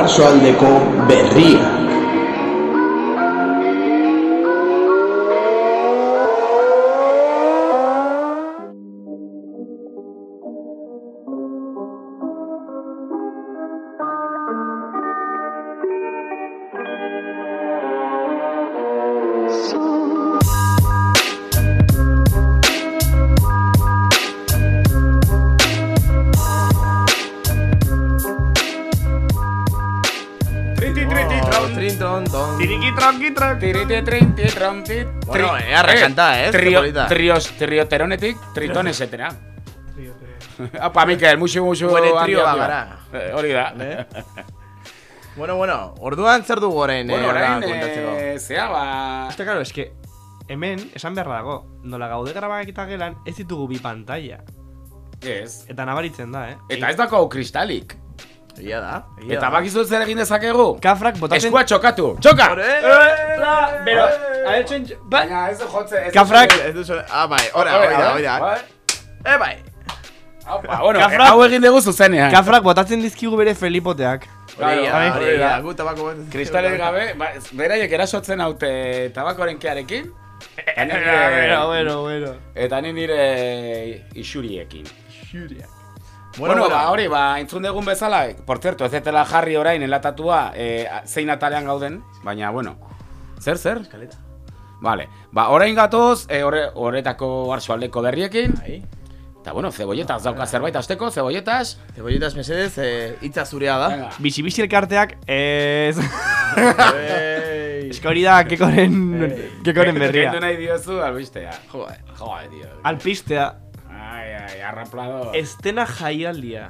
Arsoaldeko berria. Trinti, tronti. Bueno, eh, arrakanta, eh, Trio, qué bonita. trios, trioteronetik, tritonesetera. Apa, Mikel, musu, musu. Buen trio bagara. Eh, Hori da. Eh? Bueno, bueno, orduan zer dugu orain, Bueno, eh, orain, eh, zea, ba... Eta, claro, eske, hemen, esan beharra dago, nola gaude grabak eta gelan, ez ditugu bi pantalla. Ez. Eta nabaritzen da, eh? Eta ez dako kristalik. Egia da, egia Eta bakizu zer egin dezakegu? Kafrak botatzen... Eskua txokatu. Txoka! Pero, a ver, txon... Ba... Baina ez du jotze. ez du Kafrak- jotze. Ez duzu, ah, bai, ora, Hori hori da, hori da. Bai. Eh, bai. Aupa, bueno, Kafrak- hau egin dugu zuzenean. Kafrak botatzen dizkigu bere Felipoteak. Hori da, bai. hori da, gu tabako bat. Kristalen gabe, ba, beraiek erasotzen haute tabakoren kearekin. Eta Bueno, bueno, bueno. Eta ni nire isuriekin. Bueno, Bueno, bueno. ba, hori, ba, entzun dugun bezala, por cierto, ez detela jarri orain enlatatua e, zein atalean gauden, baina, bueno, zer, zer? Eskaleta. Vale, ba, orain gatoz, e, horre, horretako arsoaldeko berriekin, Bai. eta, bueno, cebolletas dauka zerbait azteko, cebolletas. Cebolletas mesedez, eh, hitza zurea da. Bizi-bizi elkarteak ez... Eska hori da, kekoren, kekoren berria. Kendu nahi diozu, albistea. Joder. Joder, tío. Alpistea, Arraplador. estena jaialdia.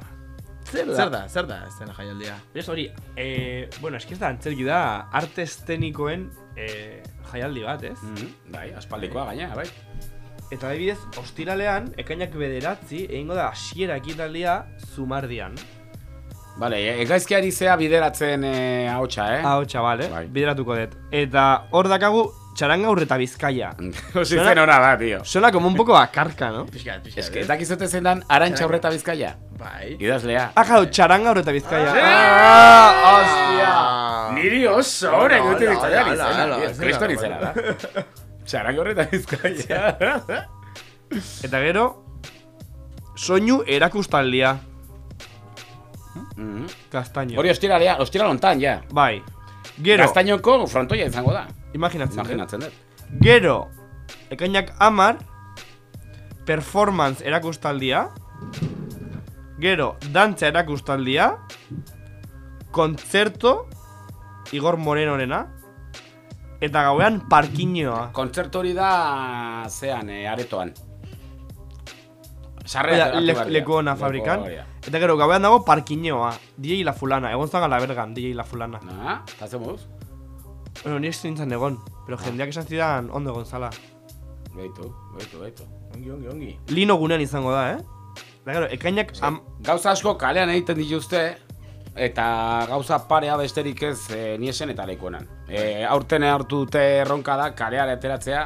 Zer da? Zer da, zer da, ez dena jaialdia. Ez hori, eh, bueno, eski ez da antzerki da arte estenikoen eh, jaialdi bat, ez? Mhm, Bai, aspaldikoa gaina, bai. Eta adibidez, ostiralean, ekainak bederatzi, egingo da hasiera ekitaldia zumardian. Vale, e- egaizkiari zea bideratzen eh, ahotsa, eh? Hau, txabal, eh? Bai. Bideratuko dut. Eta hor dakagu, txaranga urreta bizkaia. Osi zen hona da, tío. Suena como un poco a karka, no? Ez que, ez dakizute zein dan arantxa horreta bizkaia? Bai. Idazlea. Ah, jau, txaranga urreta bizkaia. Ah, hostia! Niri oso hori hala, tío. hala, Kriston hala. izena da. Txarang horreta bizkaia. Eta gero, soinu erakustaldia. Mhm. Castaño. Hori ostiralea, ostira lontan, ja. Bai. Gero, Gaztainoko frontoia izango da. imaginatzen. Imaginatzen dut. Gero, ekainak amar, performance erakustaldia. Gero, dantza erakustaldia. Kontzerto, Igor Morenorena. Eta gauean parkiñoa. Kontzertu hori da zean, eh, aretoan. Oida, Sarrea le, leku ona fabrikan. Eta gero, gauean dago parkiñoa. DJ La Fulana. Egon zaga la bergan, DJ La Fulana. Na, eta ze moduz? Bueno, ni ez nintzen egon. Pero jendeak esan zidan ondo egon zala. Beitu, beitu, beitu. Ongi, ongi, ongi. Lino gunean izango da, eh? Eta gero, ekainak am, Gauza asko kalean egiten dituzte, eta gauza parea besterik ez e, niesen eta lekuenan. E, aurten hartu dute erronka da kaleara ateratzea,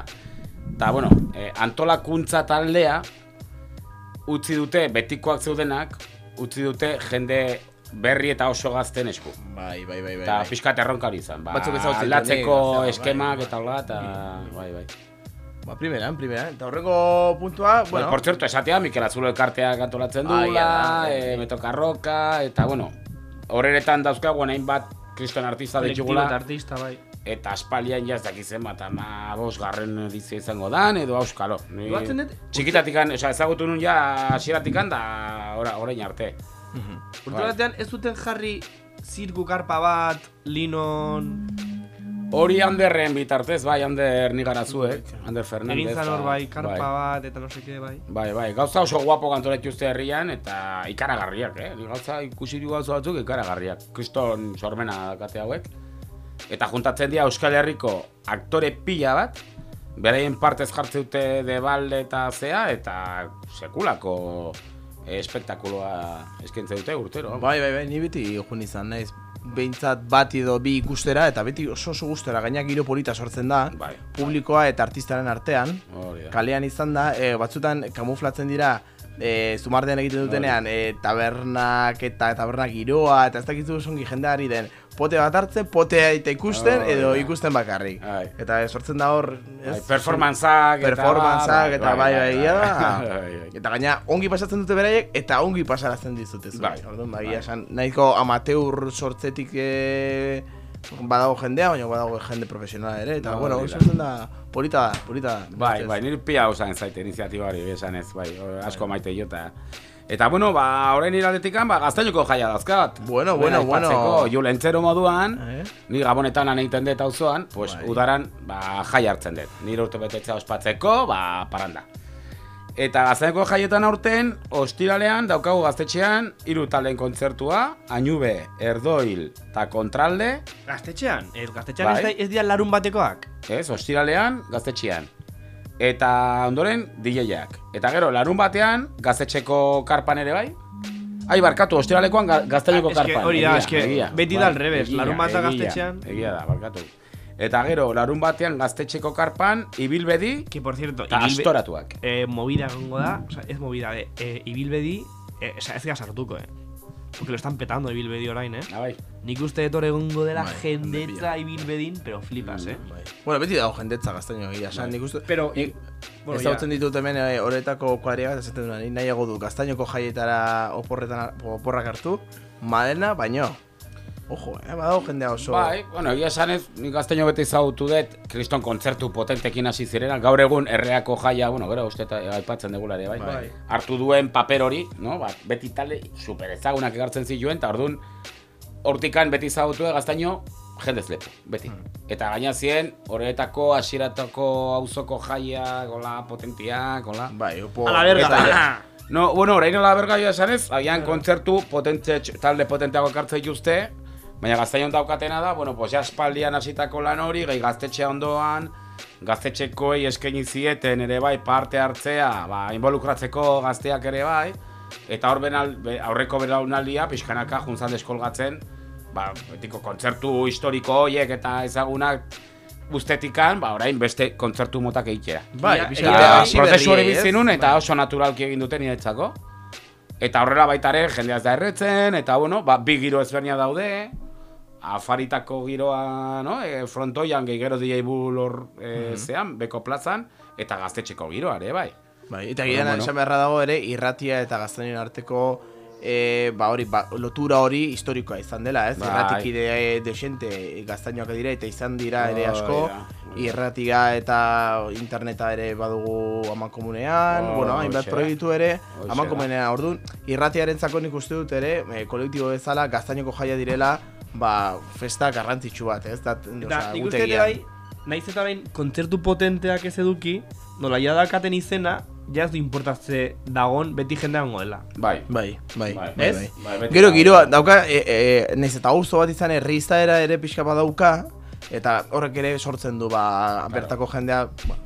eta bueno, e, antolakuntza taldea utzi dute betikoak zeudenak, utzi dute jende berri eta oso gazten esku. Bai, bai, bai, bai. Eta bai. pixkat erronka hori izan. Ba, Batzuk ezagutzen aldatzeko dutenik, bai, eskemak bai. eta hola, eta bai, bai. Ba, primeran, primeran. Eta horreko puntua, Bueno, bueno. por cierto, esatea, Mikel Azulo elkarteak antolatzen Ah, dula, ia da, e, Metoka Roka, eta bueno, horretan dauzkagu nahin bat kriston artista ditugula, eta artista, bai. Eta aspalian jaz dakizen bat, ama bos garren edizio izango dan, edo auskalo. Ni Txikitatikan, oza, ezagutu nun ja hasieratik da, ora, orain arte. Urte Bai. batean ez duten jarri zirku karpa bat, linon... Hori Anderren bitartez, bai, Ander nigarazuek, Ander Fernandez. Egin zan hor eta- bai, karpa bai. bat, eta no seke bai. Bai, bai, gauza oso guapo kantoretu uste herrian, eta ikaragarriak, eh? Gauza ikusi du gauza batzuk ikaragarriak. Kriston sormena dakate hauek. Eta juntatzen dira Euskal Herriko aktore pila bat, beraien partez jartze dute debalde eta zea, eta sekulako espektakuloa eskaintze dute urtero. Bai, bai, bai, ni beti jun izan naiz. behintzat bat edo bi ikustera, eta beti oso oso gustera, gainak giro polita sortzen da, Bai. publikoa eta artistaren artean, Hori da. kalean izan da, e, batzutan kamuflatzen dira, e, zumardean egiten dutenean, e, tabernak eta tabernak giroa, eta ez dakizu zongi jendeari den, pote bat hartzen, potea eta ikusten, Hori edo da. ikusten bakarrik. Bai. Eta e, sortzen da hor, Bai, ez? performantzak eta performantzak eta bai, bai, ia da. bai, bai. Eta gaina ongi pasatzen dute beraiek eta ongi pasarazten dizute zu. Bai. Orduan bai, esan nahiko amateur sortzetik e, badago jendea, baina badago jende profesionala ere eta Hori bueno, da. izaten da polita da, polita da. Bai, bai, nire pia usan zaite iniziatiba hori, esan ez, bai, asko maite jota. Eta, bueno, ba, orain iraldetikan, ba, gaztainuko jaia dazkat. Bueno, bueno, bueno. Julentzero moduan, Eh? ni gabonetan han egiten dut auzoan, pues, Bai. udaran, ba, jai hartzen dut. Nire urte betetzea ospatzeko, ba, paranda. Eta gaztaineko jaietan aurten, ostiralean daukagu gaztetxean, hiru taldeen kontzertua, Añube, Erdoil eta Kontralde, Gaztetxean? Ez, gaztetxean Bai. ez, da, ez dira larun batekoak? ez, ostiralean, gaztetxean. Eta ondoren, DJak. Eta gero, larun batean, gaztetxeko karpan ere bai. Ai, barkatu, ostiralekoan ga, gaztaineko Ah, karpan. hori da, eske beti da Bai, al revés, egia, larun bata gaztetxean. Egia da, barkatu. Eta gero, larun batean gaztetxeko karpan, ibilbedi, Que por cierto, ibilbe- astoratuak. eh, movida egongo da, o sea, ez movida, eh, eh, ibilbedi, eh, o sea, ez gara sartuko, eh. Porque lo están petando ibilbedi orain, eh. Ah, bai. Nik uste dut hor egongo dela Bai, jendetza ibilbedin, pero flipas, eh. Bai. Bueno, beti dago jendetza gaztaino egia, esan nik uste. Pero, nik, bueno, ezagutzen ditut hemen eh, horretako kuadria bat esaten duena, nik nahiago du gaztainoko jaietara oporretan oporrak hartu, madena, baino. Ojo, eh, badago jendea oso... Bai, bueno, egia esan ez, nik gazteño beti zautu dut, kriston kontzertu potentekin hasi zirena, gaur egun erreako jaia, bueno, gero uste eta aipatzen degula ere, bai, Bai. hartu duen paper hori, no? Ba, beti talde super ezagunak egartzen zituen, eta orduan, hortikan beti zautu gaztaino, jendez lepo, beti. Eta gaina zien, horretako, hasieratako auzoko jaia, gola potentiak, gola. Bai, opo... A la verga. Eta- No, bueno, orain la berga joa esan ez, agian kontzertu potente, talde potenteago ekartzen dituzte, baina gaztainon daukatena da, bueno, pues ja espaldian hasitako lan hori, gehi gaztetxea ondoan, gaztetxekoei eskaini zieten ere bai parte hartzea, ba, involukratzeko gazteak ere bai, eta hor benal, be, aurreko belaunaldia, pixkanaka juntzan deskolgatzen, ba, betiko kontzertu historiko hoiek eta ezagunak guztetikan, ba, orain beste kontzertu motak egitera. Bai, prozesu hori berriei, ez? bizi nun eta Bai. oso naturalki egin duten niretzako. Eta horrela baita ere jendea ez da erretzen, eta bueno, ba, bi giro ezbernia daude, afaritako giroa, no? E, frontoian gero DJ Bull hor e, zean, beko plazan, eta gaztetxeko giroa ere, bai. Bai, eta gian Bueno, bueno. esan beharra dago ere, irratia eta gaztainen arteko e, ba hori, ba, lotura hori historikoa izan dela, ez? Bai. Irratiki de, desente gaztainoak dira eta izan dira ere asko. da. Irratia eta interneta ere badugu amankomunean, Oh, bueno, hainbat proiektu ere Hoxe amankomunean. Orduan, irratiarentzako nik uste dut ere, e, kolektibo bezala gaztainoko jaia direla, ba, festa garrantzitsu bat, ez? Da, Eta osea, nik uste dut gutegian. bai, naiz eta bain kontzertu potenteak ez eduki, nola ja dakaten izena, ja ez du importatze dagon beti jendea gongo dela. Bai. Bai, bai, Bai, bai, ez? bai. Bai, beti Gero giroa dauka, e, e, naiz eta auzo bat izan herri izaera ere pixka badauka, eta horrek ere sortzen du ba, bertako jendea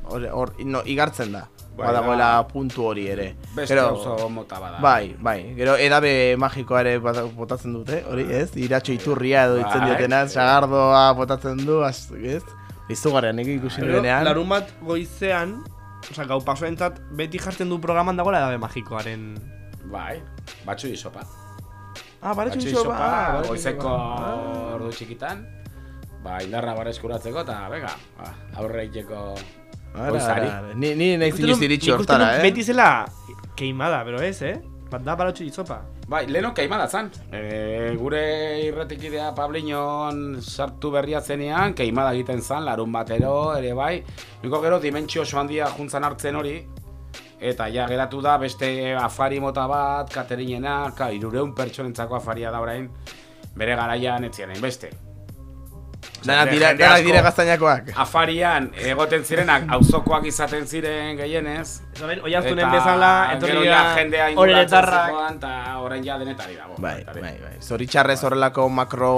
hor no, igartzen da. Bai, Badagoela da. puntu hori ere. Beste Gero- oso mota bada. Bai, bai. Gero edabe magikoa ere botatzen dute, hori, ez? Iratxo iturria edo ditzen Bai. diotena, sagardoa botatzen du, az, ez? Izugarrian nik ikusi Gero, nuenean. larun bat goizean, osea, gau pasoentzat beti jartzen du programan dagoela edabe magikoaren... Bai, batzu isopa. Ah, baretxo Batzu isopa. ah, goizeko ordu txikitan, ba, indarra bareskuratzeko, eta, bega, ba, aurre egiteko Ara, goizari. ara. Ni, ni nahi uste hortara, eh? Beti zela keimada, pero ez, eh? Bat da balotxo izopa. Bai, leheno keimada zan. E, gure irretikidea Pabliñon sartu berria zenean, keimada egiten zan, larun batero, ere bai. Niko gero dimentsio oso handia juntzan hartzen hori, eta ja geratu da beste afari mota bat, katerinena, ka, irureun pertsonentzako afaria da orain, bere garaian etzien beste. Danak dira, danak dira gaztainakoak. Afarian egoten zirenak auzokoak izaten ziren gehienez. Eta bain, oiartunen bezala, etorri ja jendea inguratzen zegoen, eta orain ja denetari dago. Bai, bai, bai. Zoritxarrez horrelako makro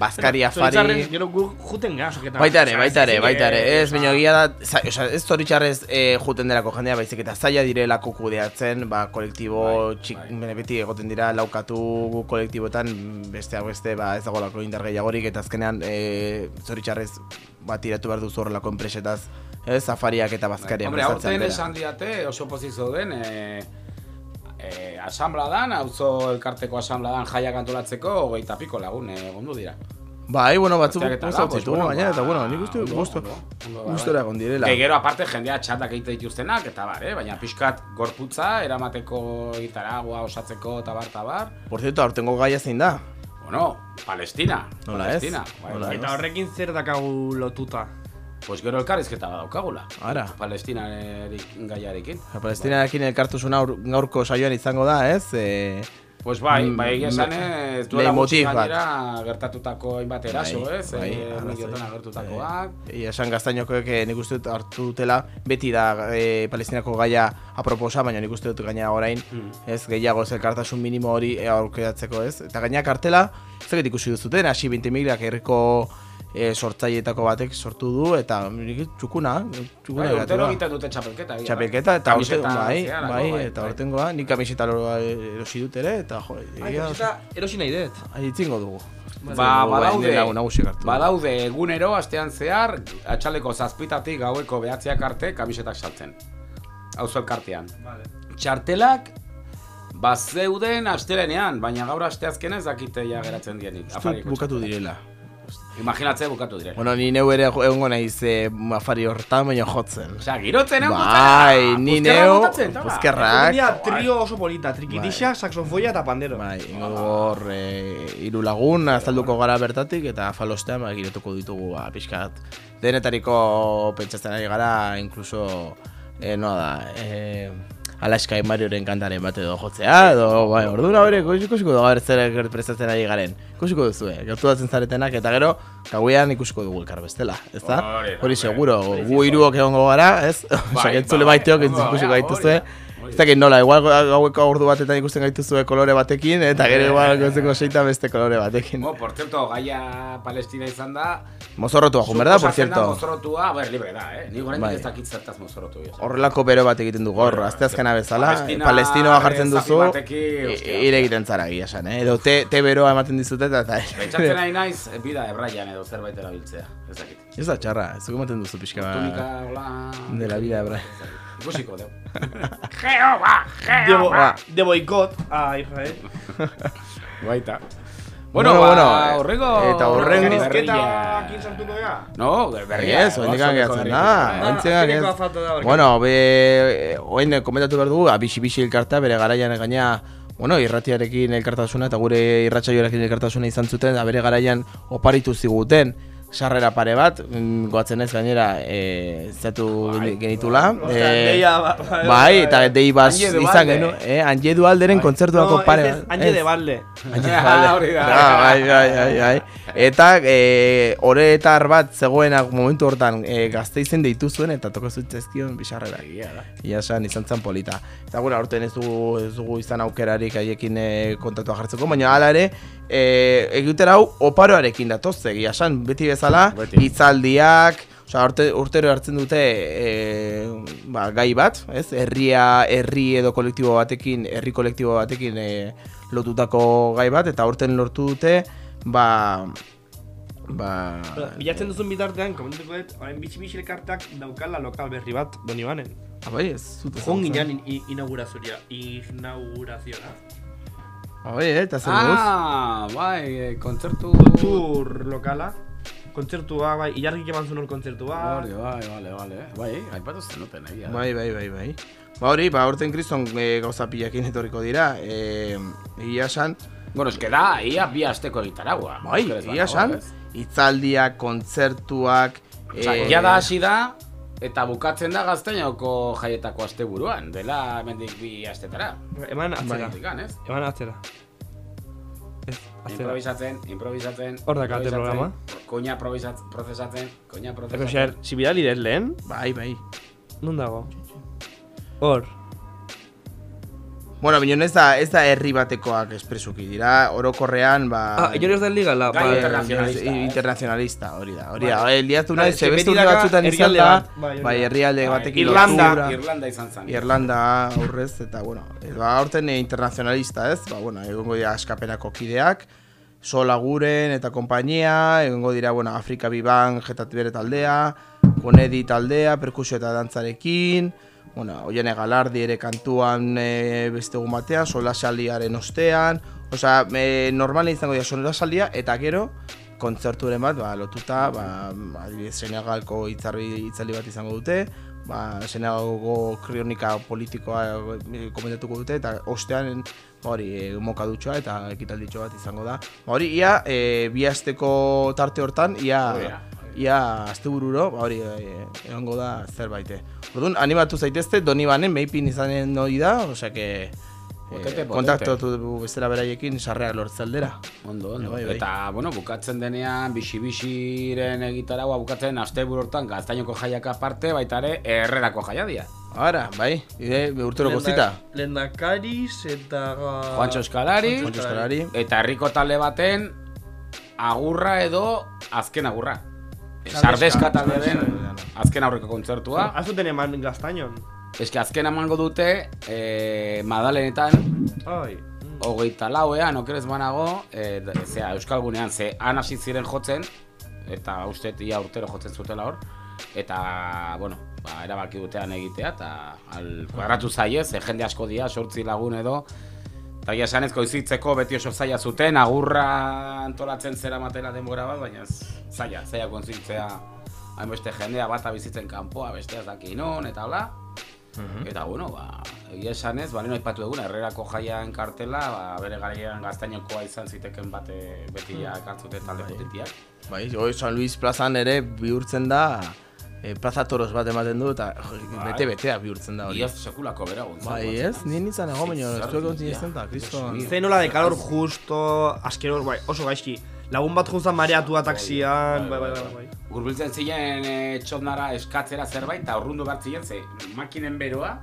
Bazkari afari... Zoritxarrez, gero gu juten gara, soketa. Baita ere, baita ere, baita ere. eh, Ez, baina egia da, za, osea, ez zoritxarrez e, juten delako jendea, baizik eta zaila direlako kudeatzen, ba, kolektibo txik, bene, beti egoten dira laukatu kolektiboetan, besteak beste, ba, ez dagoelako indar gehiagorik, eta azkenean e, zoritxarrez, ba, tiratu behar duzu horrelako enpresetaz, ez, safariak eta bazkariak Hombre, prestatzen aurten esan diate oso pozizio den, e, e, asambladan, auzo elkarteko asambladan jaiak antolatzeko, hogeita piko lagun e, gondu dira. Bai, bueno, batzuk eta gustatu gainera, eta ba, bueno, nik uste ondo, gustu, gustora bai. egon direla. Que gero aparte jendea txatak egite dituztenak, eta bar, eh? baina pixkat gorputza, eramateko gitaragua osatzeko, eta bar, eta bar. Por cierto, aurtengo gaia zein da? Bueno, Palestina. Nola ez? Palestina. Bai, Nola bai. Eta horrekin zer dakagu lotuta. Pues gero elkarrizketa daukagula. Ara. Palestina gaiarekin. Palestinarekin elkartuzun aur, gaurko saioan izango da, ez? E, Pues bai, Mm, bai egia esan me- ez duela gutxi gainera gertatutako hainbat eraso, Bai, ez? bai, Eh, mediotan agertutakoak. Egia esan gaztainokoek eh, nik uste dut hartu dutela beti da e, palestinako gaia aproposa, baina nik uste dut gaina orain Mm. ez gehiago ez elkartasun minimo hori aurkeratzeko ez. Eta gaina kartela, ez ikusi duzuten, hasi 20 milak herriko e, sortzaietako batek sortu du, eta nik txukuna, txukuna Bai, urtero egiten dute txapelketa. Txapelketa eta urte, bai, zeharako, bai, eta urtengoa, nik kamiseta loroa erosi dut ere, eta jo, egia, erosi nahi dut. Aitzingo dugu. Ba, badaude, nagusiak hartu. badaude egunero, astean zehar, atxaleko zazpitatik gaueko behatziak arte kamisetak saltzen. Auzo elkartean. Vale. Txartelak, bazeuden astelenean, baina gaur asteazken ez dakite ja geratzen dienik. Bukatu direla. Imaginatzea bukatu dire. Bueno, ni neu ere egongo naiz eh, afari horretan, baina jotzen. Osea, girotzen egon Bai, ni neu, puzkerrak. Egunia trio oso polita, trikitixa, saxofoia eta pandero. Bai, ingo hor eh, hiru lagun, azalduko gara bertatik, eta falostean ba, girotuko ditugu ba, pixkat. Denetariko pentsatzen ari gara, incluso, eh, noa da, eh, Alaska Marioren kantaren bat edo jotzea, edo, bai, ordura hori, ikusiko dugu gaur zer prestatzen ari garen. Ikusiko duzu, eh, gertu datzen zaretenak, eta gero, gauean ikusiko dugu elkar bestela, ez da? Hori bai. seguro, gu hiruok egongo gara, ez? Osa, entzule bai, baiteok egongo ikusiko gaituzue. Ez dakit nola, igual gaueko ordu batetan ikusten gaituzue kolore batekin, eta gero igual gotzeko seita beste kolore batekin. Bo, por cierto, gaia Palestina izan da. Mozorrotua, jun, berda, por cierto. Mozorrotua, a ber, libre da, eh? Ni gorain Bai. ez dakit zertaz mozorrotu. Horrelako bero bat egiten du hor, asteazkena bezala, Palestina, palestinoa jartzen eh, duzu, ire egiten zara egia esan, eh? Edo te, te beroa ematen dizute eta eta... Pentsatzen nahi naiz, eh, bida ebraian edo zerbait erabiltzea. Ez dakit. Ez da txarra, ez ematen duzu pixka Tunika, bat. hola... De la vida hebrea. Ikusiko, deu. Jehová, De, Jehová. de boicot a Israel. Baita. Bueno, Bueno, bueno, ba, eh, horrengo... eta horrengo- Berrizketa, kin sartuko gara? No, berria. Ez, oindik oso gehatzen berria. da, Ah, falta da, barkatu. Bueno, be, oin komentatu behar dugu, abisi-bisi elkarta, bere garaian gaina, bueno, irratiarekin elkartasuna eta gure irratsaioarekin elkartasuna izan zuten, da bere garaian oparitu ziguten, sarrera pare bat, mm, goatzen ez gainera, e, zatu genitula. Ostra, eh, deia, ba- ba- bai, eta dei baz izan genu, eh, Anje Dualderen kontzertuako No, pare bat. Anje de Balde. Anje Ah, Duvalde. hori da. Ah, bai, bai, bai, bai. Eta e, oretar bat zegoenak momentu hortan e, gazteizen deitu zuen eta toko zutzezkion bizarrera. Ia esan izan zen polita. Eta gure aurten ez dugu, ez dugu izan aukerarik haiekin e, kontaktua jartzeko, baina hala ere, e, egitera hau oparoarekin datoz, egia esan, beti bezala, Beti. hitzaldiak, Osa, urte, urtero hartzen dute e, ba, gai bat, ez? Herria, herri edo kolektibo batekin, herri kolektibo batekin e, lotutako gai bat, eta urten lortu dute, ba... Ba... Bilatzen duzun bitartean, komentuko dut, orain bitxi-bitxi elkarteak daukala lokal berri bat, doni banen. Ah, bai, ez zut ezagutzen. ginen in- inaugurazioa, inaugurazioa. Ah, bai, eh, eta zer duz? Ah, bai, eh, kontzertu... Tour lokala, kontzertua, bai, ilargik eman zuen hor kontzertua. Hori, bai, bale, bale. Bai, aipatu zenuten, egia. Bai, bai, bai, bai. Ba hori, ba, urten kriston e, gauza pilakin etorriko dira, e, egia esan, Bueno, eske da, ia bi asteko gitaragua. bai, esan, ez? hitzaldiak, kontzertuak, Osa, eh, ia da hasi da, eta bukatzen da gaztainoko jaietako asteburuan, dela hemendik bi astetara. Eman atzera, ez? eman atzera. Ez, atzera. Improvisatzen, improvisatzen. Hor dakate improvisatzen, programa. Provisat, prozesatzen, Eko prozesatzen. xer, si bidali lehen, Bai, bai. non dago? Hor. Bueno, binon ez da, ez da herri batekoak espresuki dira, orokorrean, ba... Ah, ez da ligala, Gai bai. internazionalista, eh? internazionalista, hori da, hori da. Bai. El liatu Bai, nahi, ze beste urte batzutan izan da, bai, bai, herrialde Bai, batekin Irlanda. lotura. Irlanda izan zen. Irlanda aurrez, eta, bueno, ba, aurten e, internazionalista ez, ba, bueno, egongo dira askapenako kideak, Sola Guren eta konpainia, egongo dira, bueno, Afrika Biban jetat bere taldea, Konedi taldea, perkusio eta dantzarekin, bueno, Oiene Galardi ere kantuan e, beste egun batean, Solasaliaren ostean, osea, e, normalen izango dira Solasalia, eta gero, kontzerturen bat, ba, lotuta, ba, adibidez, Senegalko hitzarri hitzaldi bat izango dute, ba, Senegalgo kronika politikoa e, komentatuko dute, eta ostean ba, hori, e, mokadutxoa eta ekitalditxo bat izango da. Ba, hori, ia, e, bi asteko tarte hortan, ia, Hori da, ia astebururo, ba, hori, e, egongo da zerbaite. Orduan, animatu zaitezte, doni banen, meipin izanen hori da, osea que... Potente, Eh, potente. kontaktatu bestela beraiekin sarreak lortze aldera. Ondo, ondo. Bai, bai. Eta, bueno, bukatzen denean, bisi-bisiren egitaragua bukatzen asteburu hortan gaztainoko jaiak aparte, baita ere, herrerako jaiadia. Ara, bai, ide, urtero guztita. Lendakariz eta... Juancho Eskalari, Juancho Eskalari. eta herriko talde baten agurra edo azken agurra. Sardeska. Sardeska talde den Sardeska. azken aurreko kontzertua. Azuten eman gaztainon. Eske azken emango dute, eh, Madalenetan, Ai. hogeita lauean, okerez banago, e, zera, Euskal Gunean, ze han hasi ziren jotzen, eta uste ia urtero jotzen zutela hor, eta, bueno, ba, erabaki dutean egitea, eta al, kuadratu zaie, ze jende asko dia, sortzi lagun edo, eta ia esan ez koizitzeko beti oso zaila zuten, agurra antolatzen zera matela denbora bat, baina zaila, zaila konzitzea, hainbeste jendea bata bizitzen kanpoa, bestea ez daki non, eta hola, Eta bueno, ba, egia esan ez, ba, aipatu eguna, herrerako jaian kartela, ba, bere garaian gaztainokoa izan ziteken bate beti ja kartzute talde potentiak. Bai, hoi San Luis plazan ere bihurtzen da, e, plaza toros bat ematen du, eta jo, bete-betea bihurtzen da hori. Iaz sekulako bera gontzak. Bai, ez? Ni nintzen egon, baina zuek dut, gontzin ja. da, kriston. Dios Ze nola de calor justo, askero, bai, oso gaizki. Lagun bat juntzan mareatua taxian, bai, bai, bai, bai. Gurbiltzen ziren e, txotnara eskatzera zerbait, eta urrundu bat ziren, ze makinen beroa,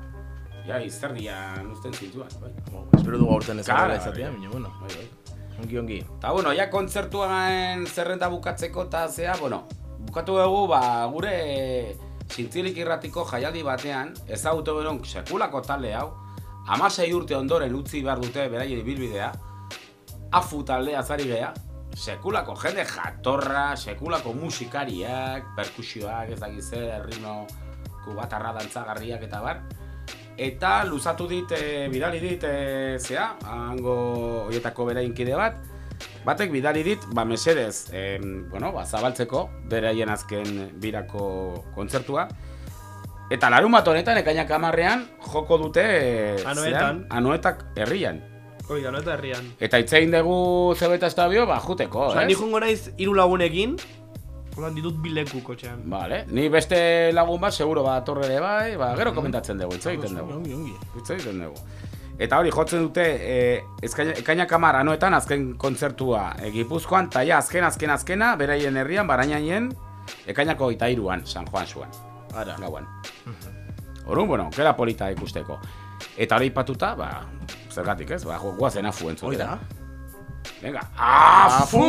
ja, izterdian uzten zituan, bai. Espero dugu aurten ez Gara, izatea, bai. baina, bueno, Bai, bai. ongi ongi. Eta, bueno, ja kontzertuan zerrenda bukatzeko eta zea, bueno, bukatu dugu, ba, gure zintzilik irratiko jaialdi batean, ezagutu beron sekulako talde hau, amasei urte ondoren utzi behar dute beraien ibilbidea, afu taldea zari geha, sekulako jende jatorra, sekulako musikariak, perkusioak, ez dakiz zer, kubatarra dantzagarriak eta bar, eta luzatu dit, e, bidali dit, e, zea, hango hoietako berainkide bat, batek bidali dit, ba mesedez, em, bueno, ba, zabaltzeko, beraien azken birako kontzertua, eta larun bat honetan, ekainak amarrean, joko dute, e, Anoetan. zean, anoetak herrian. Hoi, gano eta herrian. Eta itzein dugu zebeta estabio, ba, juteko, Osa, ez? ni jongo naiz hiru lagunekin, Holan ditut bileku kotxean. Vale, ni beste lagun bat, seguro bat torre ere bai, ba, gero komentatzen dugu, hitz egiten dugu. Ongi. Hitz egiten dugu. Eta hori, jotzen dute, e, ezkaina, ekainak amar anoetan azken kontzertua e, Gipuzkoan, eta ja, azken, azken, azkena, beraien herrian, barainainen, ekainako eta iruan, San Juan zuan. Ara. Gauan. Orun, bueno, kera polita ikusteko. Eta hori ipatuta, ba, zergatik ez, ba, guazen afu entzutera. Venga, afu!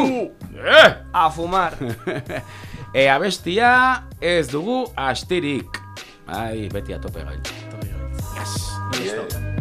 Eh! A fumar! E abestia ez dugu astirik. Ai, beti atope gain. Yes. Listo.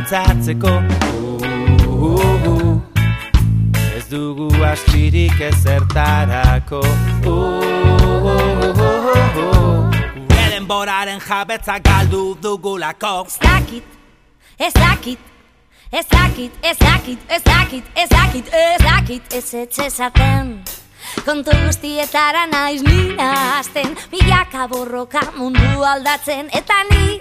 Dantzatzeko. Ez dugu astirik ezertarako. Gure denboraren jabetza galdu dugulako. Ez dakit, ez dakit, ez dakit, ez dakit, ez dakit, ez dakit, ez dakit, ez ezaten. Kontu guztietara naiz ni nahazten, milaka borroka mundu aldatzen, eta ni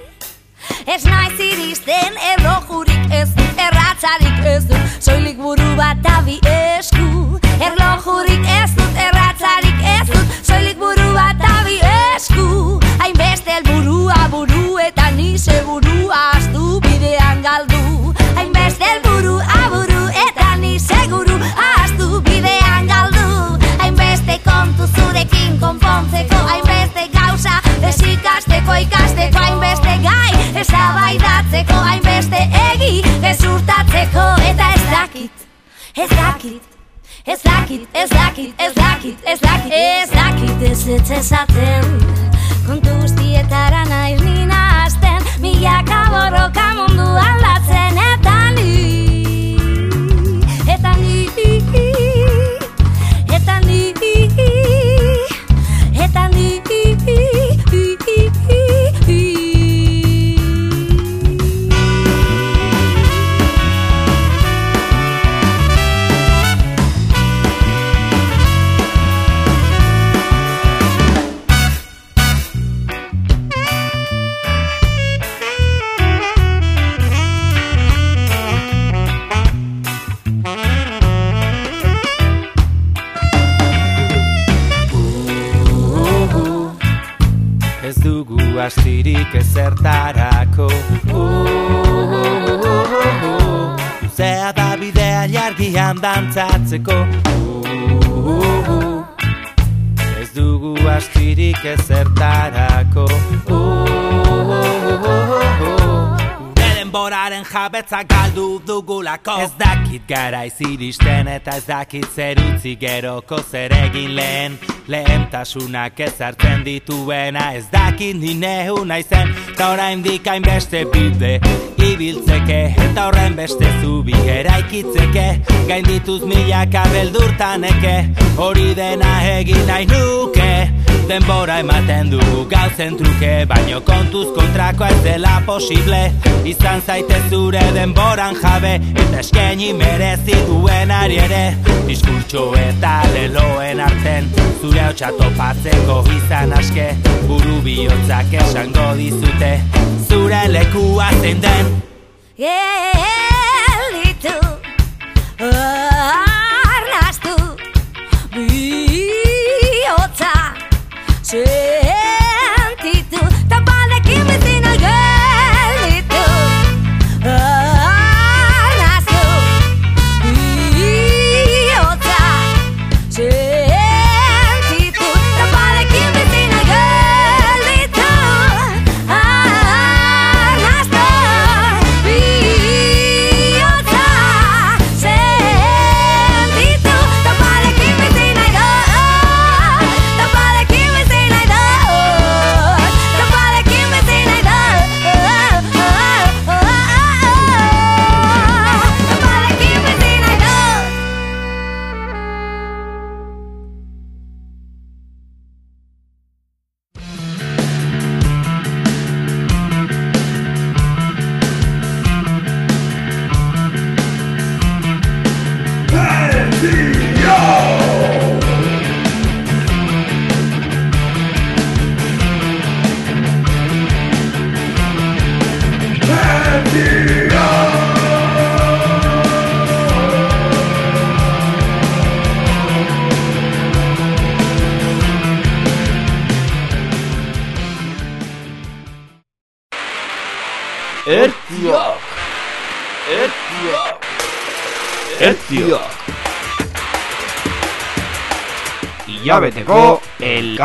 Ez naiz iristen erlojurik ez dut, erratzarik ez dut. Soilik buru bat abi esku Erlojurik ez dut, erratzarik ez dut. Soilik buru bat abi esku Hainbeste helburua buru eta ni segurua astu bidean galdu. Hainbeste helburua buru eta ni seguru astu bidean galdu. Hainbeste kontu zurekin konpontzeko Hainbeste gauza desikasteko ikasteko Hainbeste gai. Ezabaidatzeko Hainbeste egi. Gezurtatzeko Eta ez dakit, ez dakit. Ez dakit, ez dakit, ez dakit, ez dakit, ez dakit. Ez ez esaten Kontu guztietara naiz ni nahazten Milaka borroka mundu aldatzen astirik ezertarako Zea da bidea jargian dantzatzeko. Ez dugu astirik Gure jabetza galdu dugulako. Ez dakit garaiz iristen eta ez dakit zer utzi geroko zer egin lehen. Lehentasunak ezartzen dituena ez dakit ni nehu naizen. Ta orain dikain beste bide ibiltzeke Eta horren beste zubi eraikitzeke. Gain dituz milaka beldurtaneke Hori dena egin nahi nuke Denbora ematen dugu gauzen truke Baino kontuz kontrakoa ez dela posible. Izan zaite zure denboran jabe Eta eskaini merezi duenari ere. Diskurtso eta leloen arten Zure hotxa topatzeko izan aske. Buru bihotzak esango dizute Zure lekua zein den. Gelditu take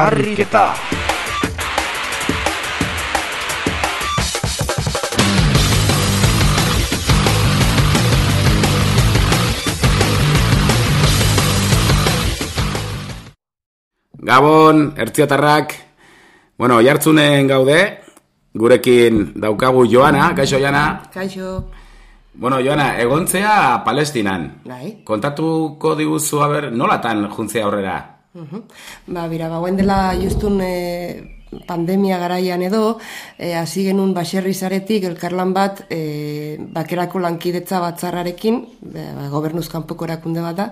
elkarriketa Gabon, ertziotarrak. Bueno, jartzunen gaude, gurekin daukagu Joana, kaixo Joana. Kaixo. Bueno, Joana, egontzea Palestinan. Bai. Kontatuko diguzu, haber, nolatan juntzea aurrera? Ba, bira, ba, dela justun e, pandemia garaian edo, e, hasi genuen baserri zaretik elkarlan bat e, bakerako lankidetza batzarrarekin, e, ba, gobernuz kanpoko erakunde bat da,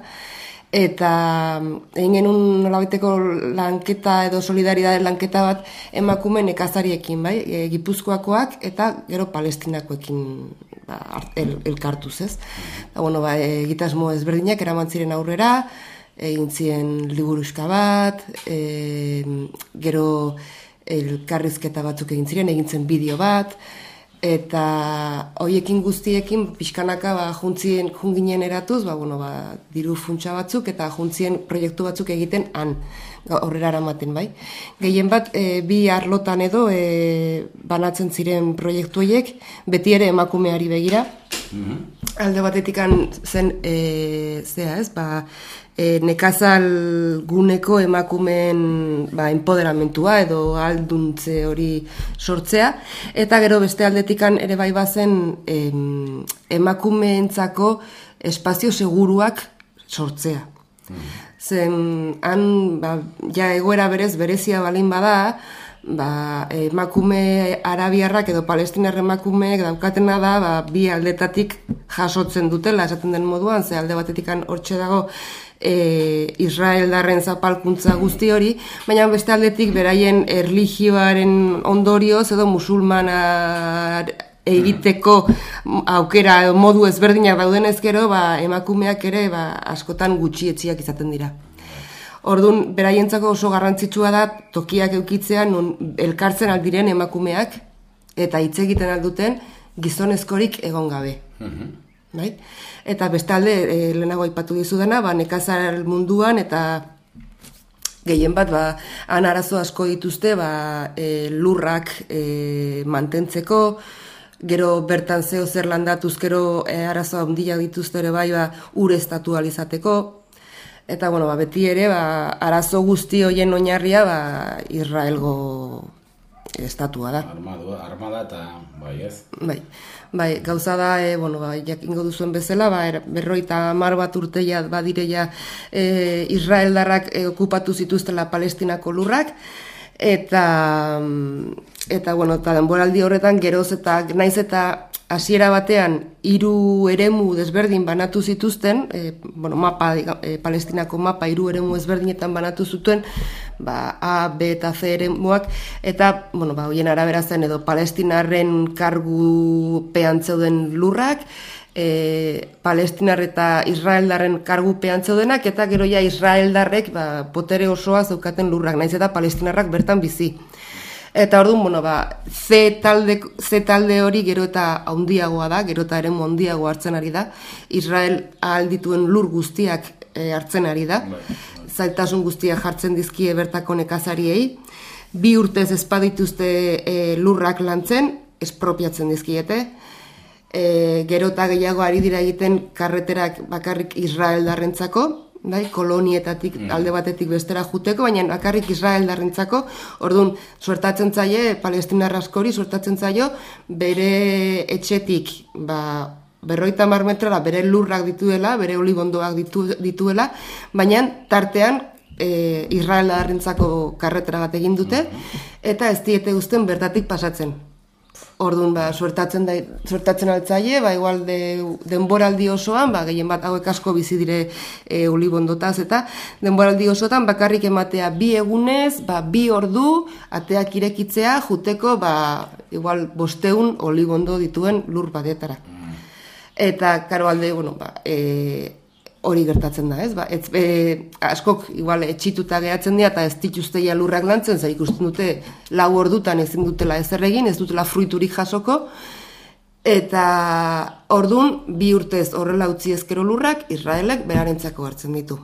eta mm, egin genuen nolabeteko lanketa edo solidaridade lanketa bat emakume nekazariekin, bai, e, gipuzkoakoak eta gero palestinakoekin ba, el, elkartuz, ez? Ba, bueno, ba, egitasmo ezberdinak eraman ziren aurrera, egin ziren liburuska bat, e, gero elkarrizketa batzuk egin ziren, egin zen bideo bat, eta hoiekin guztiekin pixkanaka ba, juntzien junginen eratuz, ba, bueno, ba, diru funtsa batzuk eta juntzien proiektu batzuk egiten han aurrera eramaten bai. Gehien bat, e, bi arlotan edo e, banatzen ziren proiektu horiek, beti ere emakumeari begira, alde batetikan zen e, zea ez, ba, e, nekazal guneko emakumeen ba, empoderamentua edo alduntze hori sortzea, eta gero beste aldetikan ere bai bazen em, emakumeentzako espazio seguruak sortzea. Zen, han, ba, ja egoera berez berezia balin bada, ba, emakume arabiarrak edo palestinar emakumeek daukatena da, ba, bi aldetatik jasotzen dutela, esaten den moduan, ze alde batetikan hortxe dago e, Israeldarren zapalkuntza guzti hori, baina beste aldetik beraien erligioaren ondorioz edo musulmana egiteko aukera edo modu ezberdinak dauden ezkero, ba, emakumeak ere ba, askotan gutxietziak izaten dira. Orduan, beraientzako oso garrantzitsua da tokiak eukitzea non elkartzen aldiren emakumeak eta hitz egiten alduten gizonezkorik egon gabe. Bai? Eta bestalde, e, lehenago aipatu dizudana, ba, nekazar munduan eta gehien bat, ba, han arazo asko dituzte, ba, e, lurrak e, mantentzeko, gero bertan zeo zer landatuz, gero e, arazo handiak dituzte ere bai, ba, ureztatu alizateko, eta bueno, ba, beti ere, ba, arazo guzti hoien oinarria, ba, Israelgo estatua da. Armado, armada eta, bai ez. Bai, bai, gauza da, e, bueno, ba, jakingo duzuen bezala, ba, er, berroita mar bat urteia badireia e, Israeldarrak e, okupatu zituztela Palestinako lurrak, eta, mm, eta, bueno, eta denboraldi horretan geroz eta naiz eta hasiera batean hiru eremu desberdin banatu zituzten, e, bueno, mapa, e, Palestinako mapa hiru eremu ezberdinetan banatu zuten, ba, A, B eta C eremuak, eta, bueno, ba, hoien arabera zen edo palestinarren kargupean zeuden lurrak, e, palestinar eta israeldarren kargupean zeudenak, eta gero ja israeldarrek ba, potere osoa zeukaten lurrak, naiz eta palestinarrak bertan bizi. Eta orduan, bueno, ba, Z talde, Z talde hori gero eta handiagoa da, gero eta eremu handiago hartzen ari da. Israel ahal dituen lur guztiak e, hartzen ari da. Zailtasun guztiak jartzen dizkie bertako nekazariei. Bi urtez espadituzte e, lurrak lantzen, espropiatzen dizkiete. E, gero eta gehiago ari dira egiten karreterak bakarrik Israeldarrentzako, bai, kolonietatik alde batetik bestera juteko, baina bakarrik Israeldarrentzako, orduan, suertatzen zaie, palestinar askori, suertatzen zaio, bere etxetik, ba, berroita mar metrora bere lurrak dituela, bere olibondoak ditu, dituela, baina tartean e, Israeldarrentzako karretera bat egin dute, eta ez diete uzten bertatik pasatzen. Orduan, ba, suertatzen, da, suertatzen altzaie, ba, igual de, denboraldi osoan, ba, gehien bat hauek asko bizi dire e, olibondotaz, eta denboraldi osotan bakarrik ematea bi egunez, ba, bi ordu, ateak irekitzea, juteko, ba, igual bosteun olibondo dituen lur badetara. Eta, karo alde, bueno, ba, e, hori gertatzen da, ez? Ba, ez, e, askok igual etxituta gehatzen dira eta ez dituzte lurrak lantzen, za ikusten dute lau ordutan ezin dutela ezer egin, ez dutela fruiturik jasoko, eta ordun bi urtez horrela utzi ezkero lurrak Israelek berarentzako hartzen ditu.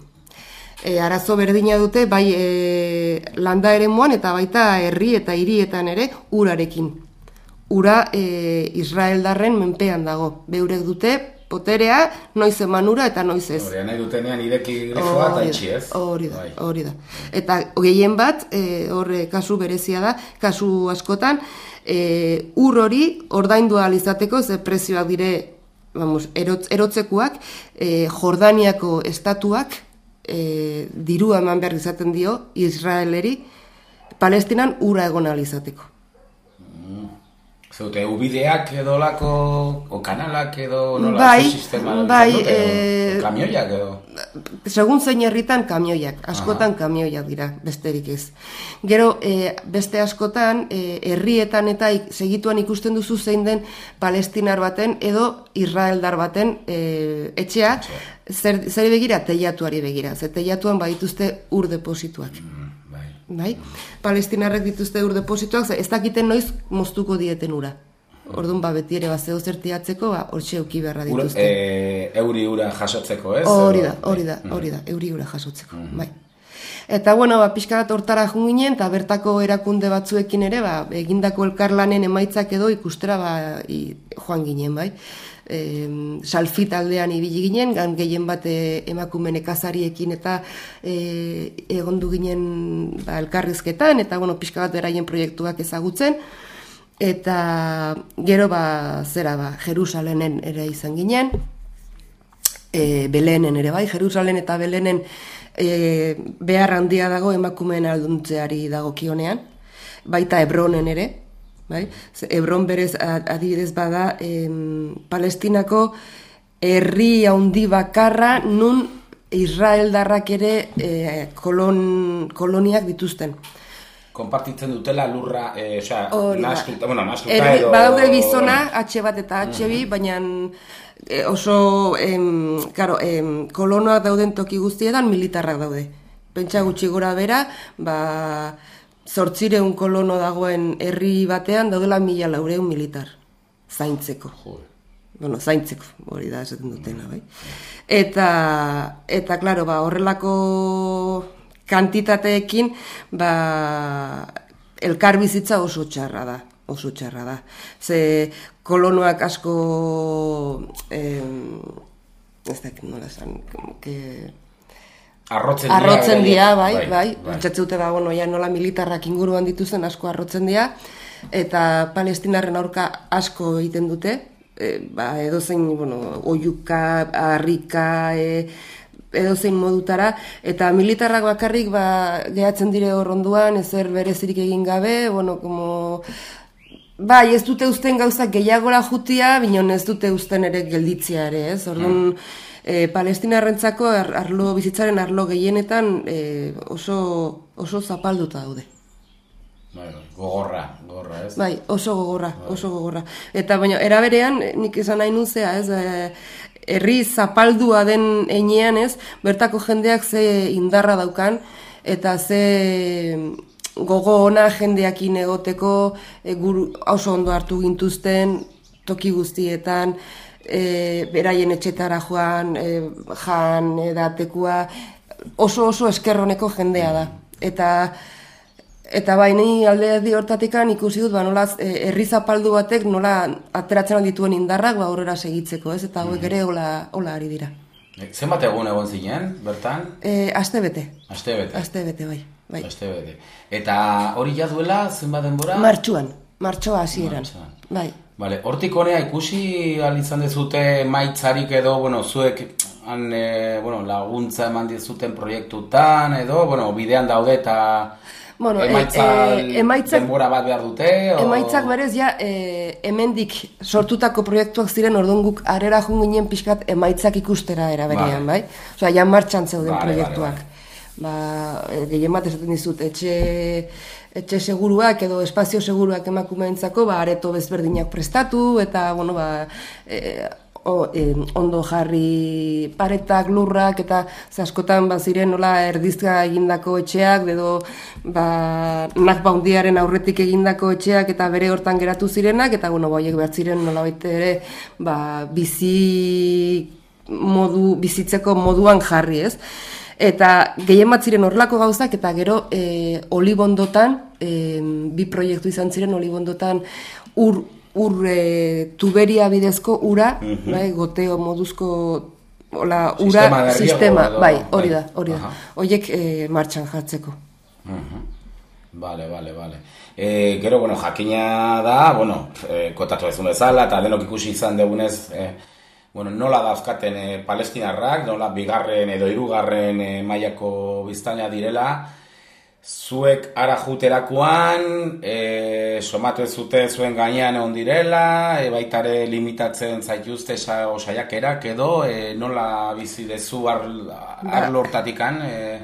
E, arazo berdina dute bai e, landa eremuan eta baita herri eta hirietan ere urarekin. Ura e, Israeldarren menpean dago. Beurek dute poterea, noiz emanura eta noiz ez. Hori, nahi dutenean ideki grifoa eta itxi ez. Hori da, Bai. hori da. Eta gehien bat, e, horre kasu berezia da, kasu askotan, e, ur hori ordaindu ahal izateko, ze prezioak dire, vamos, erotz, erotzekuak, e, Jordaniako estatuak e, dirua eman behar izaten dio Israeleri, Palestinan ura egon ahal izateko. Zeute, ubideak edo lako, o kanalak edo nola Bai, sistema bai, dute, o- eh, kamioiak edo. Segun zein herritan kamioiak, askotan kamioiak dira, besterik ez. Gero, e, beste askotan, e, herrietan eta ik, segituan ikusten duzu zein den palestinar baten edo israeldar baten e, etxea, zer, zeri begira, teiatuari begira. Ze teiatuan badituzte ur deposituak. Bai? Palestinarrek dituzte ur deposituak, ze ez dakiten noiz moztuko dieten ura. Orduan, ba, beti ere, ba, zeo zertiatzeko, ba, hortxe euki beharra dituzte. e, euri ura jasotzeko ez? Hori da, hori da, hori da, euri ura jasotzeko, bai. Eta bueno, ba, pixka bat hortara joan ginen, eta bertako erakunde batzuekin ere, ba, egindako elkarlanen emaitzak edo ikustera ba, i, joan ginen, bai. E, salfit aldean ibili ginen, gan gehien bat e, emakume nekazariekin eta e, egondu ginen ba, elkarrizketan, eta bueno, pixka bat beraien proiektuak ezagutzen, eta gero ba, zera ba, Jerusalenen ere izan ginen, e, Belenen ere bai, Jerusalen eta Belenen e, behar handia dago emakumeen alduntzeari dagokionean, baita Hebronen ere, bai? Ze Hebron berez adibidez bada em, Palestinako herri handi bakarra nun Israeldarrak ere e, kolon, koloniak dituzten. Konpartitzen dutela lurra, e, osea, da. naskuta, bueno, naskuta Herri- edo... Badaude gizona, H bat eta H bi, baina e, oso, em, karo, em, kolonoak dauden toki guztietan militarrak daude. Pentsa gutxi gora bera, ba, zortzireun kolono dagoen herri batean daudela mila laureun militar. Zaintzeko. Bueno, zaintzeko, hori da esaten dutena, bai. Eta, eta, klaro, ba, horrelako kantitateekin, ba, elkarbizitza oso txarra da, oso txarra da. Ze kolonoak asko, em, ez dakit nola esan, que... Arrotzen. Arrotzen dira, beraiek. bai, bai. bai. Pentsatzen dute, ba, bueno, ja nola militarrak inguruan dituzten asko arrotzen dira, eta palestinarren aurka asko egiten dute, e, ba, edozein, bueno, oiuka, harrika, e, edozein modutara, eta militarrak bakarrik, ba, gehatzen dire hor onduan, ezer berezirik egin gabe, bueno, como... Bai, ez dute uzten gauzak gehiagora jutia, binon ez dute uzten ere gelditzia ere, ez? Orduan, e, palestinarrentzako ar, arlo bizitzaren arlo gehienetan e, oso, oso zapalduta daude. Bai, bai, gogorra, gogorra, ez? Bai, oso gogorra, oso gogorra. Eta baina, era berean, eh, nik esan nahi nuzea, ez, e, herri zapaldua den einean, ez, bertako jendeak ze indarra daukan, eta ze gogo ona jendeakin egoteko, e, guru, oso ondo hartu gintuzten, toki guztietan, e, beraien etxetara joan, e, jan, edatekua, oso oso eskerroneko jendea da. Eta Eta bai, ni alde hortatikan ikusi dut, ba, nola eh, herri zapaldu batek nola ateratzen dituen indarrak ba, aurrera segitzeko, ez? Eta hauek ere hola, hola ari dira. E, Zenbat egun egon zinen, bertan? E, aste bete. Aste bete. Aste bete, bai. Bai. Aste bete. Eta hori ja duela, zenbat denbora? Martxuan, martxoa hasieran. Bai. Vale, hortik honea ikusi ahal izan dezute maitzarik edo, bueno, zuek han, e, bueno, laguntza eman dizuten proiektutan edo, bueno, bidean daude eta Bueno, e- emaitza, e- emaitzak- denbora bat behar dute, o... Emaitzak berez ja, e, hemendik sortutako proiektuak ziren orduan guk arera jun ginen pixkat emaitzak ikustera eraberean, bai? Osea, ja martxan zeuden Vale, proiektuak. Ba, e, gehien bat esaten dizut, etxe, etxe seguruak edo espazio seguruak emakumeentzako, ba, areto bezberdinak prestatu, eta, bueno, ba, e, o, e, ondo jarri paretak, lurrak, eta ze askotan ba, ziren nola erdizka egindako etxeak, edo ba, nak baundiaren aurretik egindako etxeak eta bere hortan geratu zirenak, eta bueno, ba, behar ziren nola ere ba, bizi modu, bizitzeko moduan jarri, ez? Eta gehien bat ziren horrelako gauzak, eta gero e, olibondotan, e, bi proiektu izan ziren olibondotan ur, ur e, tuberia bidezko ura, Mhm. bai, goteo moduzko Ola, ura, Sistema sistema, edo- bai, hori bai. da, hori da. Hoiek e, martxan jartzeko. Mhm. Vale, vale, vale. E, gero, bueno, jakina da, bueno, e, kotatu ezun bezala, eta denok ikusi izan dugunez, e, bueno, nola dauzkaten e, palestinarrak, nola bigarren edo hirugarren e, mailako biztanea direla, zuek ara juterakoan, e, somatu ez zute zuen gainean egon direla, e, baitare limitatzen zaituzte sa, osaiakerak edo, e, nola bizi dezu ar, arlo hortatikan, e,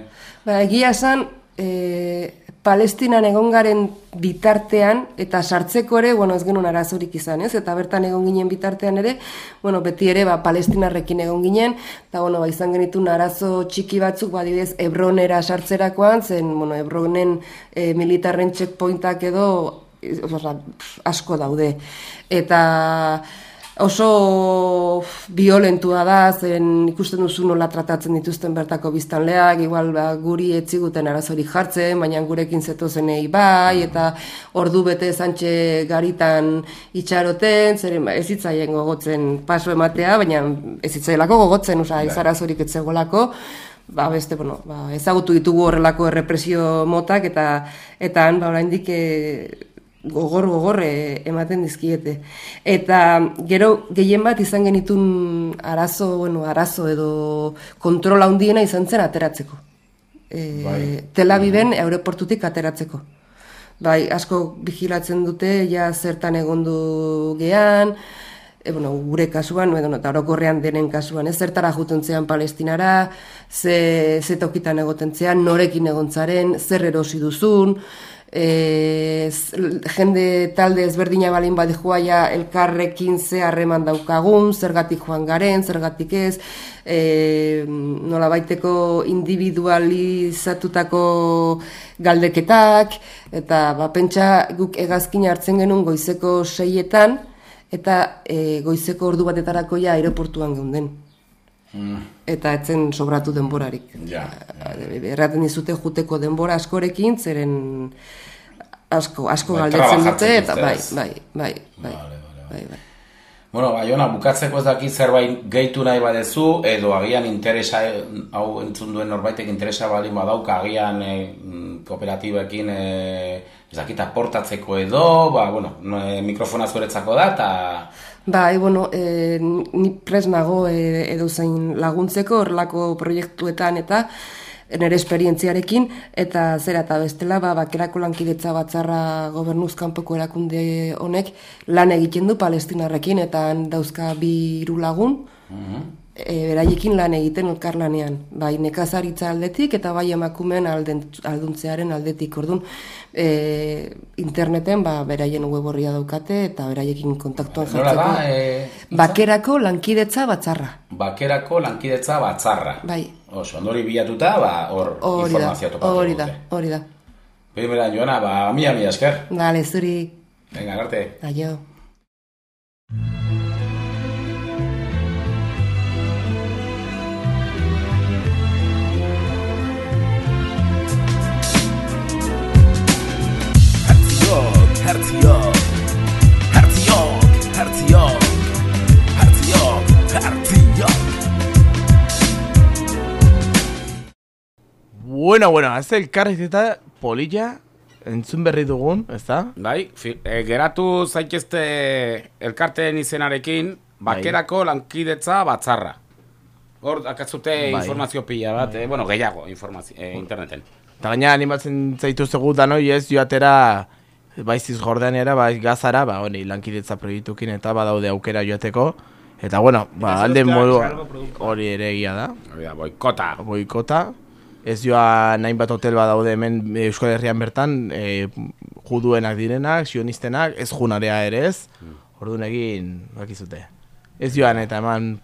Ba, egia esan, e, Palestinan egon garen bitartean, eta sartzeko ere, bueno, ez genuen arazorik izan, ez? Eta bertan egon ginen bitartean ere, bueno, beti ere, ba, palestinarrekin egon ginen, eta, bueno, ba, izan genitun arazo txiki batzuk, ba, adibidez, Hebronera sartzerakoan, zen, bueno, Hebronen e, militarren checkpointak edo, e, osea, pf, asko daude. Eta oso violentua da, zen ikusten duzu nola tratatzen dituzten bertako biztanleak, igual ba, guri etziguten arazorik jartzen, baina gurekin zetozenei bai, eta ordu bete zantxe garitan itxaroten, zeren ba, ez hitzaien gogotzen paso ematea, baina ez hitzaielako gogotzen, oza, ez arazorik etzegolako, ba, beste, bueno, ba, ezagutu ditugu horrelako errepresio motak, eta eta han, ba, oraindik eh, gogor gogor eh, ematen dizkiete. Eta gero gehien bat izan genitun arazo, bueno, arazo edo kontrola handiena izan zen ateratzeko. E, Bai. Tel Aviven aeroportutik ateratzeko. Bai, asko vigilatzen dute ja zertan egondu gean, e, bueno, gure kasuan, edo eta orokorrean denen kasuan, ez zertara juten zean palestinara, ze, ze tokitan egoten zean, norekin egontzaren, zer erosi duzun, e, jende talde ezberdina balin badijua ja elkarrekin ze harreman daukagun, zergatik joan garen, zergatik ez, e, nola baiteko individualizatutako galdeketak, eta ba, pentsa guk egazkin hartzen genuen goizeko seietan, eta e, goizeko ordu batetarako ja aeroportuan geunden. mm, Eta etzen sobratu denborarik. ja, Erraten dizute juteko denbora askorekin, zeren asko, asko Bai, galdetzen dute, eta bai, dute, bai, bai, bai, bai, bai. Bueno, Baiona, bukatzeko ez dakit zerbait gehitu nahi badezu, edo agian interesa, hau entzun duen norbaitek interesa baldin badauka, agian e, kooperatibekin e, ez dakit aportatzeko edo, ba, bueno, no, e, mikrofona zuretzako da, eta Bai, bueno, e, ni pres nago e, edo zein laguntzeko horrelako proiektuetan eta nire esperientziarekin, eta zera eta bestela, ba, bakerako lankidetza batzarra gobernuz kanpoko erakunde honek lan egiten du palestinarrekin, eta dauzka bi hiru lagun, e, beraiekin lan egiten elkarlanean, bai nekazaritza aldetik eta bai emakumeen alden, alduntzearen aldetik. Ordun e, interneten ba beraien web orria daukate eta beraiekin kontaktuan nola jartzeko. da, e, Bakerako lankidetza batzarra. bakerako lankidetza batzarra. Bai. Oso, ondori bilatuta, ba, hor informazioa topatu hori da, hori da. Primera, Joana, ba, mila, mila esker. Vale, zuri, Venga, arte. aio. Herziok, herziok, herziok, herziok, herziok, herziok. Bueno, bueno, ez elkarrizketa polilla entzun berri dugun, ez da? Bai, e, geratu zaitezte elkarteen izenarekin, bakerako lankidetza batzarra. Hor, akatzute Bai. informazio pila bat, eh, bueno, gehiago informazio, eh, interneten. Eta gaina animatzen zaituztegu danoi ez joatera baiziz jordanera, bai gazara, ba hori lankidetza proiektukin eta badaude aukera joateko. Eta bueno, ba Eta alde modu hori ere egia da. Hori da, boikota. Boikota. Ez joa nahin bat hotel badaude hemen Euskal Herrian bertan, e, juduenak direnak, sionistenak, ez junarea ere ez. Orduan egin, bakizute. Ez joan eta eman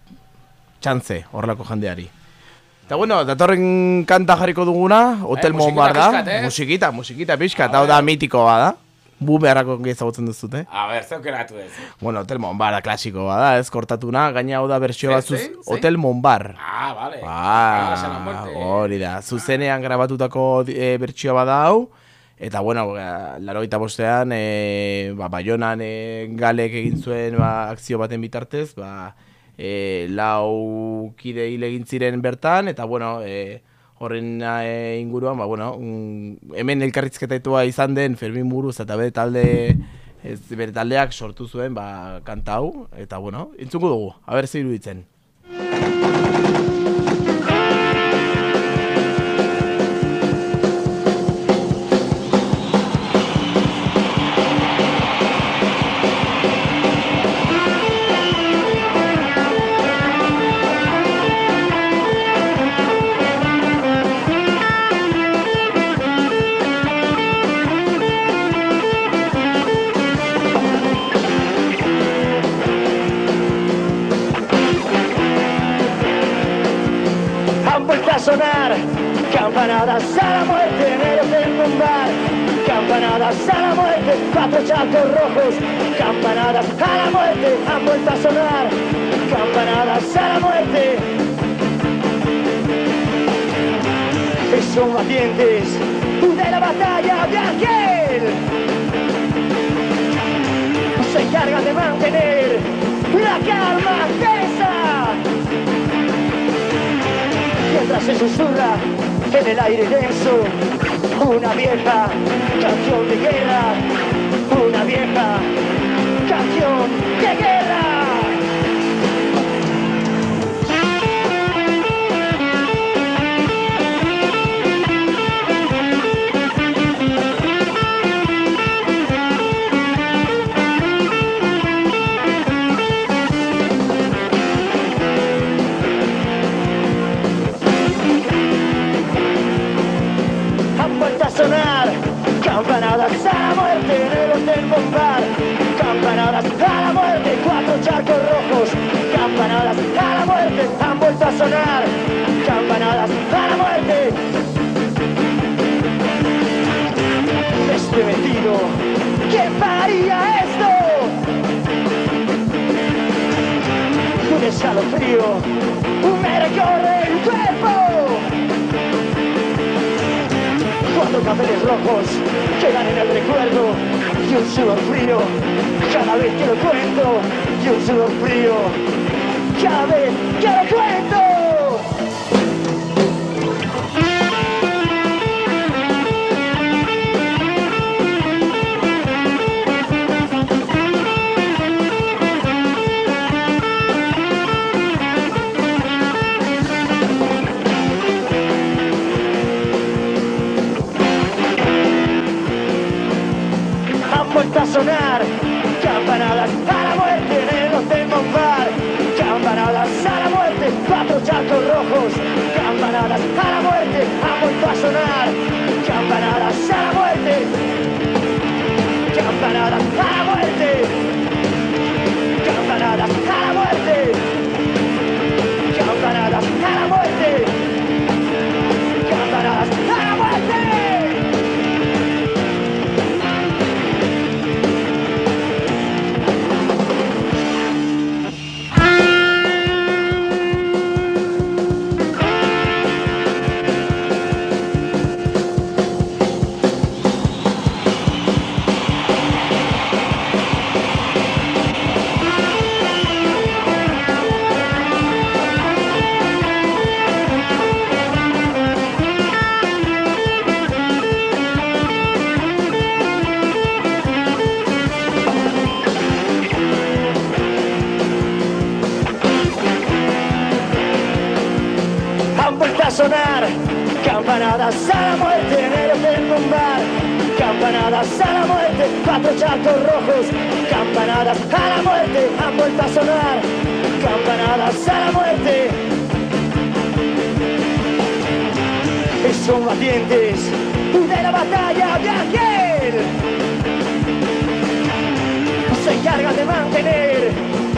txantze horrelako jendeari. Eta bueno, datorren kanta jarriko duguna, Hotel Eh, Monbar musikita da. eh? Musikita, musikita pixkat, hau da mitikoa da bume harako ongi ezagutzen duzute. A ber, zeu geratu ez. Bueno, Hotel Monbar, da klasiko bada, ez kortatuna, gaina hau da bertsio batzuz, Hotel Monbar. Ah, vale. Ah, hori da, ah. zuzenean grabatutako e, bertsio bada hau, eta bueno, ba, laro gita bostean, e, ba, baionan e, galek egin zuen ba, akzio baten bitartez, ba, e, lau kide hile egin ziren bertan, eta bueno, e, eh, horren eh, inguruan, ba, bueno, mm, hemen elkarrizketetua izan den Fermin Buruz eta bere talde ez bere taldeak sortu zuen ba, kanta hau eta bueno, intzuko dugu. Aber ze iruditzen. time. a la muerte han vuelto a sonar, campanadas a la muerte. Y son valientes de la batalla de aquel. Se encargan de mantener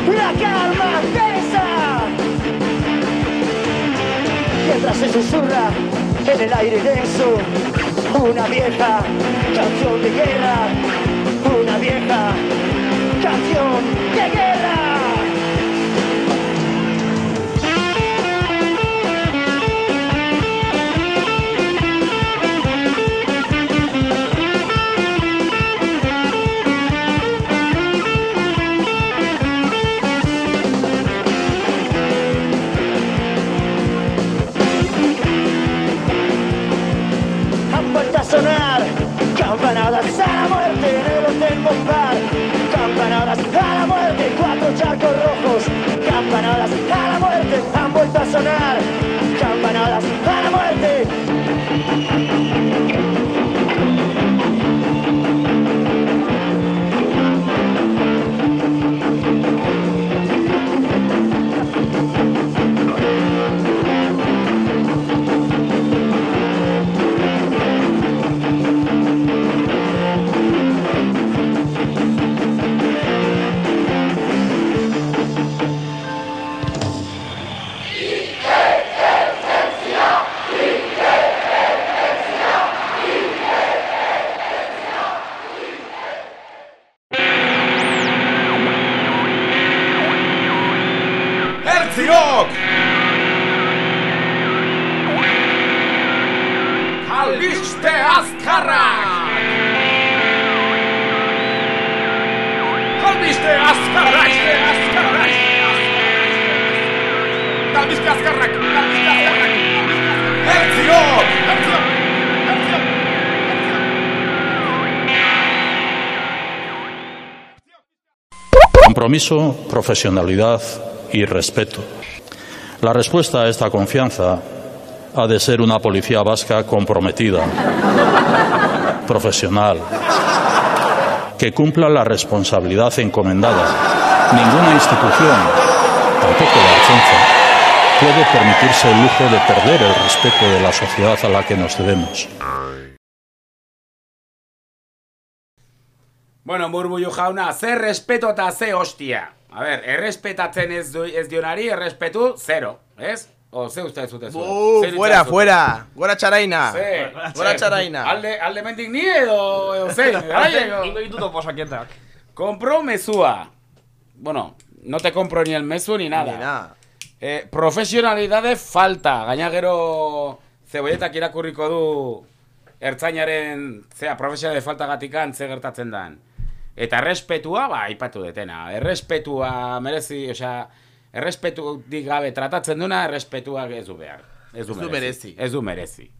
la calma tensa. Mientras se susurra en el aire denso una vieja canción de guerra, una vieja canción. campanadas a la muerte han vuelto a sonar. Compromiso, profesionalidad y respeto. La respuesta a esta confianza ha de ser una policía vasca comprometida, profesional, que cumpla la responsabilidad encomendada. Ninguna institución, tampoco la Ertzaintza, puede permitirse el lujo de perder el respeto de la sociedad a la que nos debemos. Bueno, murmullu jauna, ze respeto eta ze hostia. A ber, errespetatzen ez, du, ez dionari, errespetu, zero, ez? O, ze uste zute zuen? Uh, Ze fuera, fuera. Gora txaraina. Ze, Gora ze. txaraina. Alde, alde mendik ni edo, edo zein, bai, Ingo ditut oposaketak. Compro mezua. Bueno, no te compro ni el mezu ni nada. Ni nada. Eh, profesionalidade falta. Gaina gero zebolletak irakurriko du ertzainaren, zera, profesionalidade falta gatikan ze gertatzen dan. Eta errespetua, ba, aipatu detena. Errespetua merezi, osea, errespetutik gabe tratatzen duna, errespetuak ez du behar. Ez du Ez du merezi. Ez du merezi.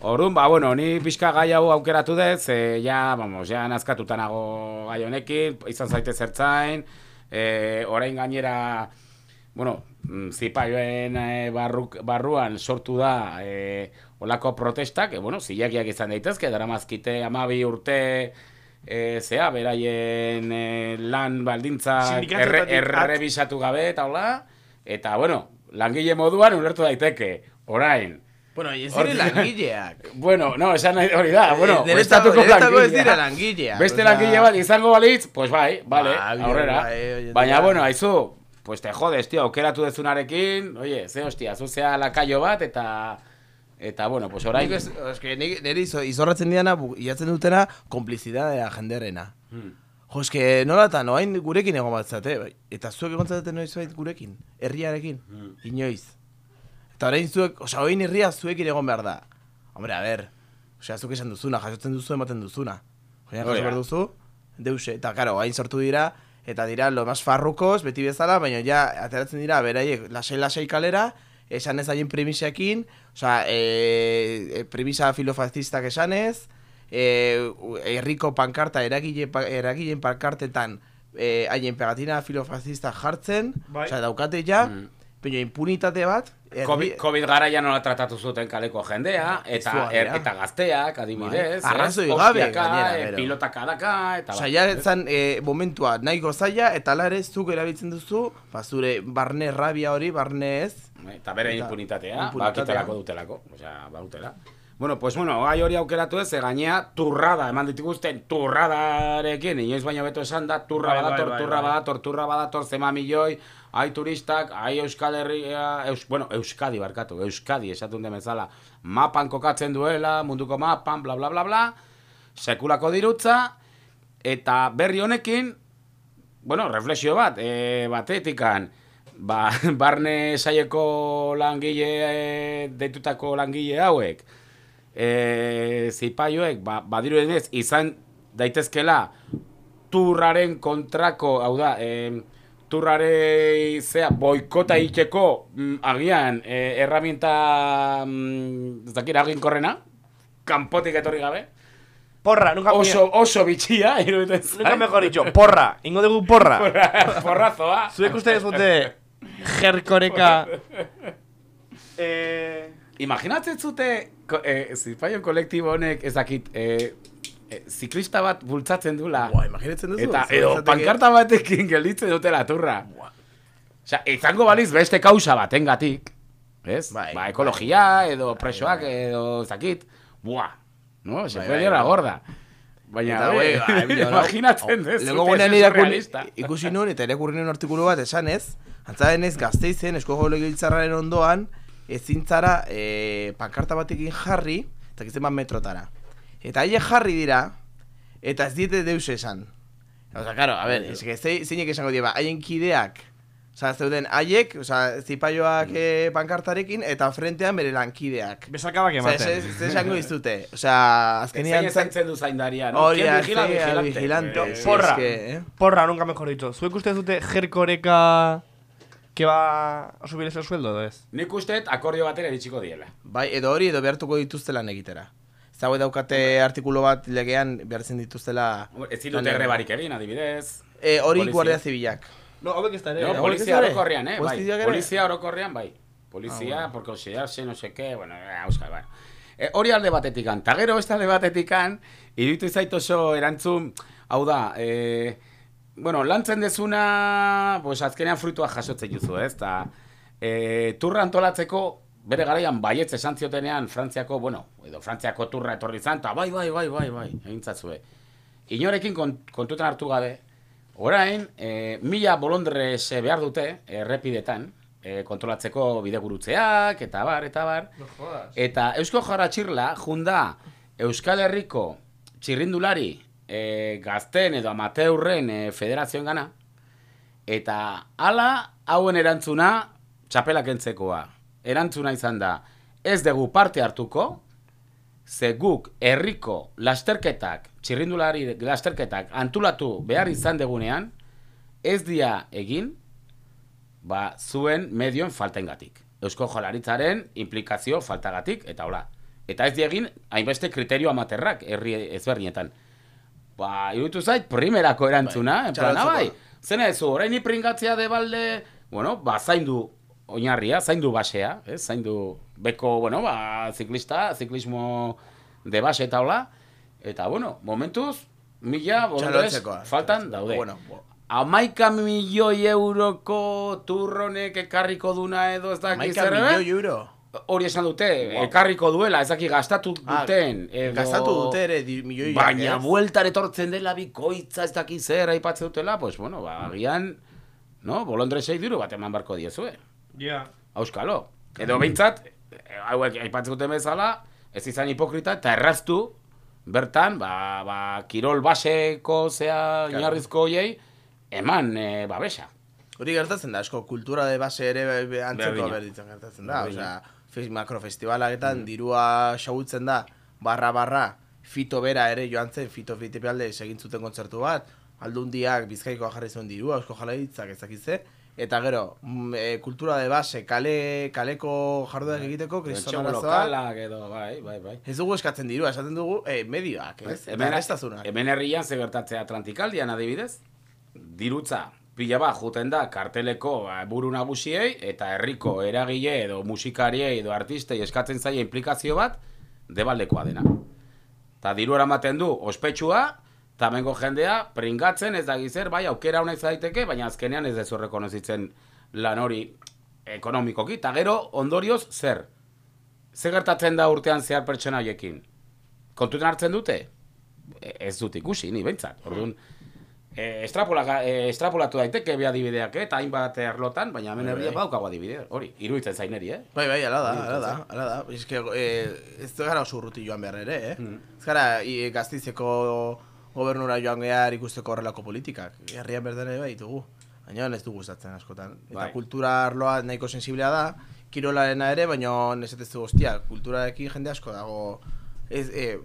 Orduan, ba, bueno, ni pixka gai hau aukeratu dut, ze, ja, vamos, ja, nazkatuta nago gai honekin, izan zaite zertzain, e, orain gainera, bueno, mm, zipaioen e, barruk, barruan sortu da e, olako protestak, e, bueno, zilegiak izan daitezke, daramazkite amabi urte, e, zea, beraien e, lan baldintza erre, errebisatu gabe, eta hola, eta, bueno, langile moduan ulertu daiteke, orain, Bueno, ez dire langileak. Bueno, no, esan nahi hori da, bueno, Eh, estatuko niretzako ez langilea. dira langileak. Beste osea- langile bat izango balitz, pues bai, vale, Ba, aurrera. oie, Baina, bueno, aizu, pues te jodes, tío, aukeratu dezunarekin, oye, ze hostia, zu zea lakaio bat, eta, eta, bueno, pues orain... Nik eske, nik, niri izo, izorratzen diana, ilatzen dutena, komplizidadea jenderena. Hmm. Jo, eske, nolatan, oain gurekin egon bat zate, bai. Eta zuek egon zaten noiz bait gurekin, herriarekin, Hmm. inoiz. Eta orain zuek, osea, oin herria zuekin egon behar da. Hombre, a ber, osea, zuk esan duzuna, jasotzen duzu, ematen duzuna. Joan, Hori jaso behar duzu, deuse. Eta, karo, hain sortu dira, eta dira, lo más farrukos, beti bezala, baina ja, ateratzen dira, beraiek, lasai-lasai kalera, esan ez haien premisekin, osea, e, e, premisa filofascistak esanez, e, herriko pankarta, eragile, eragileen pankartetan, e, haien pegatina filofascista jartzen, Bai. osea, daukate ja, baina impunitate bat, herri- COVID, COVID garaian nola tratatu zuten kaleko jendea, eta, er, eta gazteak, adibidez, Bai. Arrazoi ez? gabe, gainera, eh, gero. pilotak adaka, eta... Osea, ja zan e, momentua nahiko zaila, eta ala ere zuk erabiltzen duzu, ba, zure barne rabia hori, barne ez. Eta bere Eta- impunitatea, ba, impunitatea. dutelako, osea, bautela. Bueno, pues bueno, gai hori aukeratu ez, gainea turrada, eman dituzten turradarekin, inoiz baino beto esan da, turra Bai, bai, badator, bai, turra bai. badator, turra badator, zema milioi, ai turistak, ai Euskal Herria, eus, bueno, Euskadi barkatu, Euskadi esatun demezala, mapan kokatzen duela, munduko mapan, bla bla bla bla, sekulako dirutza, eta berri honekin, bueno, reflexio bat, e, batetikan, ba, barne saieko langile, e, deitutako langile hauek, e, zipaioek, ba, badirudenez, izan daitezkela turraren kontrako, hau da, e, turrare zea, boikota egiteko mm, agian e, erraminta mm, ez dakit aginkorrena, kanpotik etorri gabe, Porra, nunca oso, oso bitxia, iruditzen. Nunca mejor dicho, porra. Ingo dugu porra. Porra- porrazoa. Zuek uste ez dute jerkoreka... Eh... Imaginatzen zute, eh, zipaion kolektibo honek ez dakit, eh, eh, ziklista bat bultzatzen dula. Buah, imaginatzen duzu? Eta, edo pankarta batekin gelditzen dutela turra. Osea, izango baliz beste kausa batengatik, ez? Bai, ba, ekologia, edo presoak, edo ez dakit. Buah, no? Se Bai, bai, bai. gorda. Baina, Eta, bai, bai, bai, bai, imaginatzen bai, Lehenko zute, gunean ez surrealista. ikusi nuen eta irakurri nuen artikulu bat esanez, antza denez gazteizen eskogo legebiltzarraren ondoan, ezintzara e, pankarta batekin jarri, eta gizten bat metrotara. Eta haiek jarri dira, eta ez diete deus esan. Osa, karo, a ber, ez que zei- zeinek esango dira, haien kideak, Osa, zeuden haiek, osa, zipaioak eh, pankartarekin, eta frentean bere lankideak. Besakabak ematen. Ze, ze esango dizute. Osa, azkenian... Zein zaintzen du zaindaria, no? Hori, ¿Quién vigila? Vigilante. vigilante. Eh, Porra, es que, eh. porra, nunca mejor dicho. ¿Zuek uste dute jerkoreka que va a subir ese sueldo, edo ez? Nik uste akordio batera iritsiko diela. Bai, edo hori edo behartuko dituzte lan egitera. Dago daukate artikulu bat legean behartzen dituztela... Ez dute grebarik egin, adibidez. Eh, hori Polizia. guardia zibilak. No, hauek ez da ere. No, Eh, polizia orokorrean, eh, bai. Polizia orokorrean, bai. Polizia, Ah, por considerarse no sé qué, bueno, eh, euskal, bai. E, hori alde batetikan, eta gero beste alde batetikan, iruditu zait oso erantzun, hau da, e, bueno, lantzen dezuna, pues azkenean frutua jasotzen duzu, ez, eta e, turra antolatzeko, bere garaian baietz esan ziotenean Frantziako, bueno, edo Frantziako turra etorri zan, eta bai, bai, bai, bai, bai, egin zatzue. Inorekin kont, kontutan hartu gabe, orain, e, mila bolondrez behar dute, errepidetan, e, kontrolatzeko bidegurutzeak, eta bar, eta bar. No. Eta Eusko Jara Txirla, junda Euskal Herriko txirrindulari e, gazten edo amateurren e, federazioen gana, eta hala hauen erantzuna txapela kentzekoa. Erantzuna izan da, ez dugu parte hartuko, ze guk herriko lasterketak, txirrindulari lasterketak antulatu behar izan degunean, ez dia egin, ba, zuen medioen faltaengatik. Eusko Jolaritzaren implikazio faltagatik, eta hola. Eta ez diegin, hainbeste kriterio amaterrak herri ezberdinetan. Ba, iruditu zait, primerako erantzuna, en plan, txalotzeko. bai, zena ez, orain ipringatzea de balde, bueno, ba, zaindu oinarria, zaindu basea, ez, zaindu beko, bueno, ba, ziklista, ziklismo de base eta hola, eta, bueno, momentuz, mila, bolondrez, Txalotzekoa. faltan daude. Bueno, bo- Amaika milioi euroko turronek ekarriko duna edo ez dakit Hamaika zer ere? milioi euro. Hori esan dute, Wow. ekarriko duela, ez dakit gastatu Ah, duten. edo- Gastatu dute ere di- milioiak, Baina ez? bueltan etortzen dela bikoitza ez dakit zer aipatzen dutela, pues bueno, ba, agian, no, bolondresei diru bat eman barko diezue. Ja. Auskalo. Edo behintzat, eh, hauek aipatzen duten bezala, ez izan hipokrita, eta erraztu, bertan, ba, ba, kirol baseko, zea, inarrizko hoiei, eman e, babesa. Hori gertatzen da, asko, kultura de base ere antzeko berditzen gertatzen da. Osea, fe- makrofestivalaketan dirua xagutzen da, barra-barra, fito bera ere joan zen, fito fitipalde egin zuten kontzertu bat, aldundiak bizkaikoa jarri zuen dirua, eusko jalabitzak ez dakit ze, eta gero, e, kultura de base, kale, kaleko jarduak egiteko, kriston Entxego arazoa, lokalak edo, bai, bai, bai. ez dugu eskatzen dirua, esaten dugu, e, medioak, ez? Eta Hemen, hemen herrian ze gertatzea Atlantikaldian adibidez, dirutza pila bat juten da karteleko ba, buru nagusiei eta herriko eragile edo musikariei edo artistei eskatzen zaie implikazio bat debaldekoa dena. Ta diru eramaten du ospetsua, eta bengo jendea pringatzen ez da zer, bai aukera honek daiteke, baina azkenean ez dezu rekonozitzen lan hori ekonomikoki, eta gero ondorioz zer? Ze gertatzen da urtean zehar pertsona hoiekin? Kontutan hartzen dute? E- Ez dut ikusi, ni behintzat. Orduan, e, estrapola, e, estrapolatu daiteke bi adibideak, eh, eta hainbat erlotan, baina hemen Bai, herria bai. baukago adibide, hori, iruditzen zaineri, eh? Bai, bai, ala da, ala da, ala da. Ez que, eh, ez gara oso urruti joan behar ere, eh? Mm. Ez gara i, gaztizeko gobernura joan gehar ikusteko horrelako politikak. Herrian berdene bai ditugu. Baina ez du gustatzen askotan. Eta Bai. kultura arloa nahiko sensiblea da, kirolarena ere, baina nesetezu hostia, kulturarekin jende asko dago ez, eh,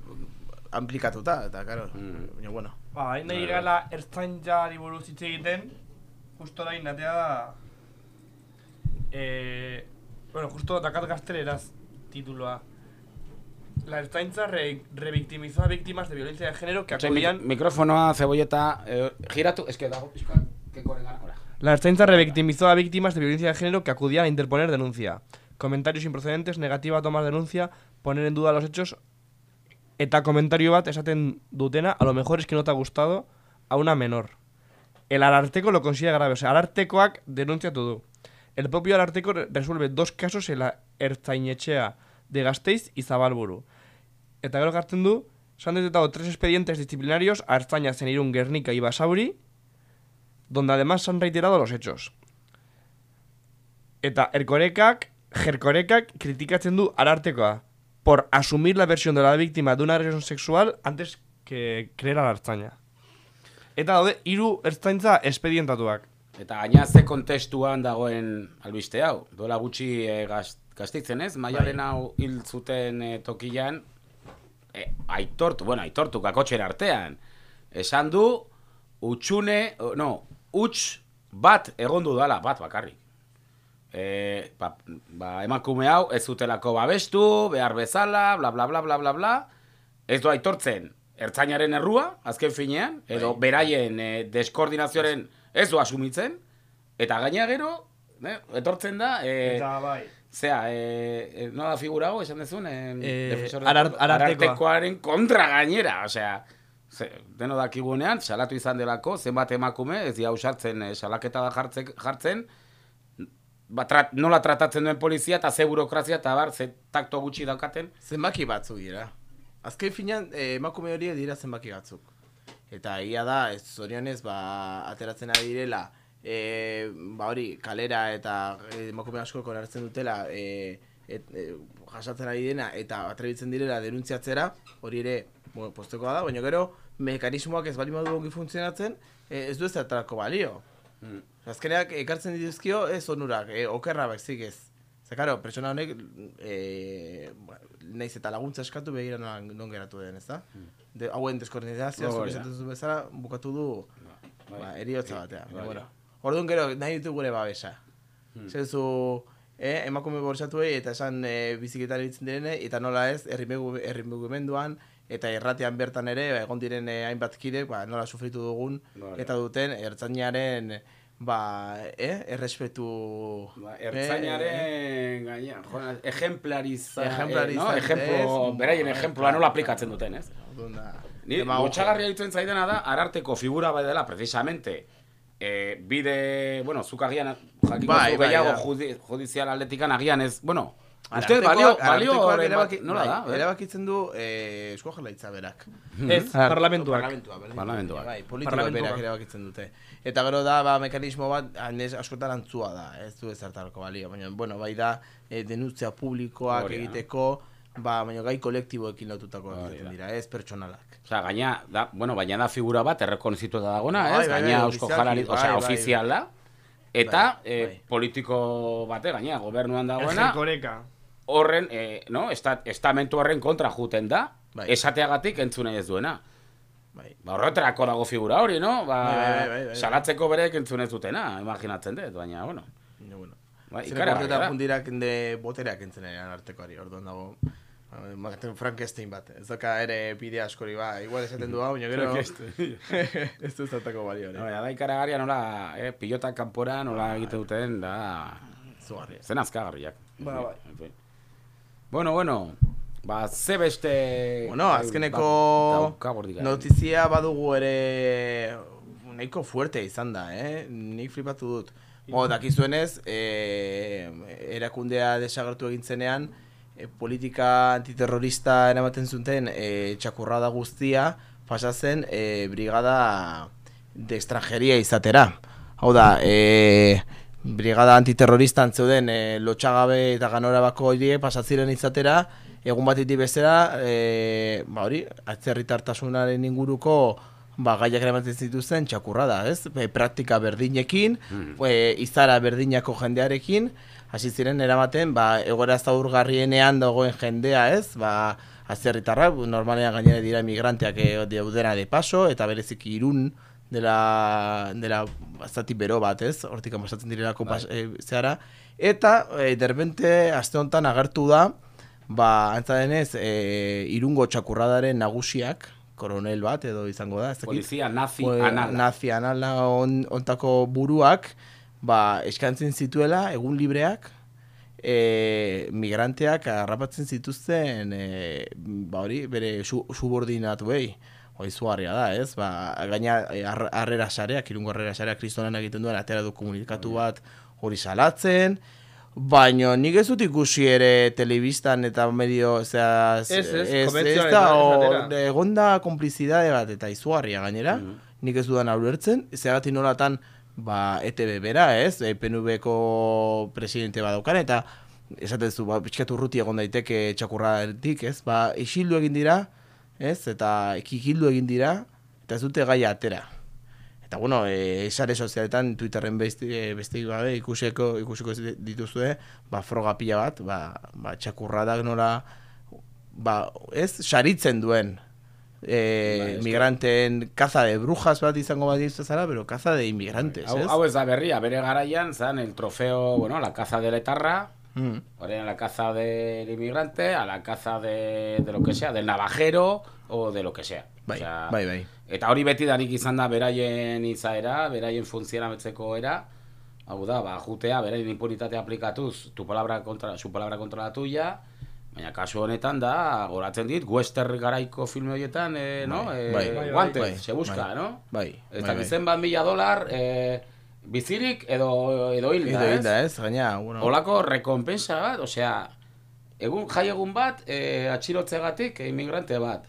amplikatuta, eta karo, Mm. baina bueno. Ba, hain nahi gala ertzaintzari buruz hitz egiten, justo da inatea da... Eh, bueno, justo dakat gazteleraz tituloa. La ertzaintza re, revictimizó a víctimas de violencia de género que Otxe, mi- acudían... mikrofonoa, zebolleta, eh, giratu, eske dago pixka, que gana, hola. La ertzaintza revictimizó a víctimas de violencia de género que acudían a interponer denuncia. Comentarios improcedentes, negativa a tomar denuncia, poner en duda los hechos eta komentario bat esaten dutena, a lo mejor es que no te ha gustado a una menor. El ararteco lo considera grave, o sea, arartekoak denuncia todo. El propio ararteco re- resuelve dos casos en la ertzainetxea de Gasteiz y Zabalburu. Eta gero gartzen du, se detectado tres expedientes disciplinarios a en Irún, Guernica y Basauri, donde además se han reiterado los hechos. Eta erkorekak, jerkorekak kritikatzen du arartekoa por asumir la versión de la víctima de una agresión sexual antes que creer a la ertzaina. Eta daude, hiru ertzaintza espedientatuak. Eta gaina ze kontestuan dagoen albiste hau. Dola gutxi e, gaz, gaztitzen ez, maialen hau hil zuten e, tokian, e, aitortu, bueno, aitortu kakotxer artean. Esan du, utxune, no, utx bat egondu dala, bat bakarrik. E, ba, ba, emakume hau ez zutelako babestu, behar bezala, bla bla bla bla bla bla, ez du aitortzen ertzainaren errua, azken finean, edo beraien e, deskoordinazioaren ez du asumitzen, eta gaina gero, ne, etortzen da, e, Eta bai. Zea, e, e, nola figura hau, esan dezun? E, arar- arartekoa. arartekoaren kontra gainera, osea, ze, deno dakigunean, salatu izan delako, zenbat emakume, ez dia usartzen e, salaketa da jartzen, jartzen ba, trat, nola tratatzen duen polizia, eta ze burokrazia, eta bar, ze takto gutxi daukaten. Zenbaki batzuk dira. Azken finean, eh, emakume horiek dira zenbaki batzuk. Eta egia da, ez zorionez, ba, ateratzen ari direla, e, ba hori, kalera eta eh, emakume asko onartzen dutela, e, et, e, jasatzen ari dena, eta atrebitzen direla denuntziatzera, hori ere, bueno, postekoa da, baina gero, mekanismoak ez bali modu ongi funtzionatzen, e, ez du ez zertarako balio. Mm. Azkeneak ekartzen dituzkio ez onurak, e, okerra baizik ez. Ze, karo, pertsona honek, e, ba, naiz eta laguntza eskatu begira non, non geratu den, ez da? De, hauen deskoordinazioa, zuk Hori da. esaten bezala, bukatu du, bai. ba, eriotza batean. Bai. Bai. Bueno. Orduan gero, nahi ditu gure babesa. Hmm. Zezu, eh, emakume bortxatuei eta esan eh, biziketan ibiltzen direne, eta nola ez, herrimugimenduan, eta erratean bertan ere, ba, egon diren eh, hainbat kide, ba, nola sufritu dugun, Vale. eta duten, ertzainaren, ba, eh, errespetu... Ba, eh, Ertzainaren gaina, joan, ejemplariza, Ejemplariza, eh, no? Ejemplo, ez? beraien ejemploa bai, nola aplikatzen duten, ez? Ni demagogia. lotxagarria ditzen zaidana da, ararteko figura bai dela, precisamente, eh, bide, bueno, zuk agian jakiko Bai, zu bai, gehiago da. judi, judizial atletikan agian ez, bueno, uste Arartekoak- balio, balio erabaki, nola da? bai, erabakitzen du eh, Eusko Jaurlaritza berak. Ez, parlamentuak. Parlamentua, berdin. Parlamentuak. Bai, politikoak Parlamentuak. berak erabakitzen dute. Eta gero da, ba, mekanismo bat, hanez askotan antzua da, ez du ezertarako balio. Baina, bueno, bai da, eh, denuntzia publikoak Hori da. Ba, baina gai kolektiboekin lotutako da. dira, ez pertsonalak. Osea, gaina, da, bueno, baina da figura bat errekonozituta dagona, Bai, ez? bai, gaina bai, Eusko ofizialki, Jalari, bai, osea, bai, ofizial da. Eta eh, politiko bate, gaina, gobernuan dagoena, Erkoreka. horren, eh, no, esta, estamentu horren kontra juten da, Bai. esateagatik entzun nahi ez duena. Bai. Ba, horretarako dago figura hori, no? Ba, Bai, bai, bai, bai. salatzeko berek entzun ez dutena, imaginatzen dut, baina, bueno. Baina, bueno. Bai, Zer ikaragarria urtetan da. jundirak de botereak entzen eran artekoari, orduan dago, ba, magaten Frankenstein bat. Ez doka ere bide askori, ba, igual esaten du hau, baina gero... Ez du zertako balio hori. Baina, da ikaragarria nola, eh, pilota kanpora nola egite duten, da... Zugarria. Zen azkagarriak. Ba, bai. Fin. Bueno, bueno, ba, ze beste... Bueno, bai, azkeneko ba- notizia badugu ere nahiko fuerte izan da, eh? Nik flipatu dut. Bo, dakizuenez, eh, erakundea desagertu egin zenean, eh, politika antiterrorista eramaten zuten eh, txakurrada guztia pasa zen eh, brigada de extranjeria izatera. Hau da, eh, brigada antiterroristan zeuden eh, lotxagabe eta ganorabako horiek pasatziren izatera, egun batetik bezala, eh, ba hori, atzerritartasunaren inguruko ba, gaiak eramaten zituzten txakurrada, ez? E, praktika berdinekin, e, izara berdinako jendearekin, hasi ziren eramaten, ba, egoera zaurgarrienean dagoen jendea, ez? Ba, atzerritarra, normalean gainera dira migranteak e, daudena de paso, eta bereziki irun dela, dela zati bero bat, ez? Hortik pasatzen direlako pas, e, zehara. Eta, e, derbente, aste honetan agertu da, ba, antza denez, e, irungo txakurradaren nagusiak, koronel bat edo izango da, ez dakit. Polizia nazi anala. Nazi anala on, ontako buruak, ba, eskantzen zituela, egun libreak, e, migranteak harrapatzen zituzten, e, ba hori, bere su, subordinatu behi. Hoi da, ez? Ba, gaina e, har- harrera sareak, irungo harrera sareak kristonan egiten duen, atera du komunikatu bat hori salatzen, Baina nik ez dut ikusi ere telebistan eta medio, osea, Ez, ez, ez, konbentzioan da, ez o- egon da konplizidade bat eta izugarria gainera, nik ez dudan aurrertzen, zergatik nolatan, ba, ETB bera, ez, e, PNV-ko presidente badaukan, eta esaten zu, ba, pixkat urruti egon daiteke txakurratik, ez, ba, isildu egin dira, ez, eta ekikildu egin dira, eta ez dute gaia atera. Eta bueno, e, sare sozialetan Twitterren beste e, gabe ikusiko ikusiko dituzue, ba froga pila bat, ba ba txakurradak nola ba ez? Saritzen duen eh, migranteen caza de brujas bat izango bat zara, pero caza de inmigrantes, Hau, ez? hau ez da berria, bere garaian, zan, el trofeo, bueno, la caza del etarra, Mm. orain la caza del inmigrante, a la caza de, de lo que sea, del navajero, o de lo que sea. Bai, Osea, bai, bai. Eta hori beti danik izan da beraien izaera, beraien funtzionametzeko era, hau da, ba, jutea, beraien impunitatea aplikatuz, tu palabra contra, su palabra contra la tuya, baina kasu honetan da, goratzen dit, western garaiko filme horietan, eh, no? Bai, Eh, bai, bai, guantes, bai, se busca, bai, no? bai, Ez bai, bai. zenbat mila dolar, eh, bizirik edo, edo hilda, Edo ez? hilda, ez? Gaina, bueno. Olako rekompensa bat, osea, egun jai egun bat, eh, atxilotzegatik, eh, inmigrante bat.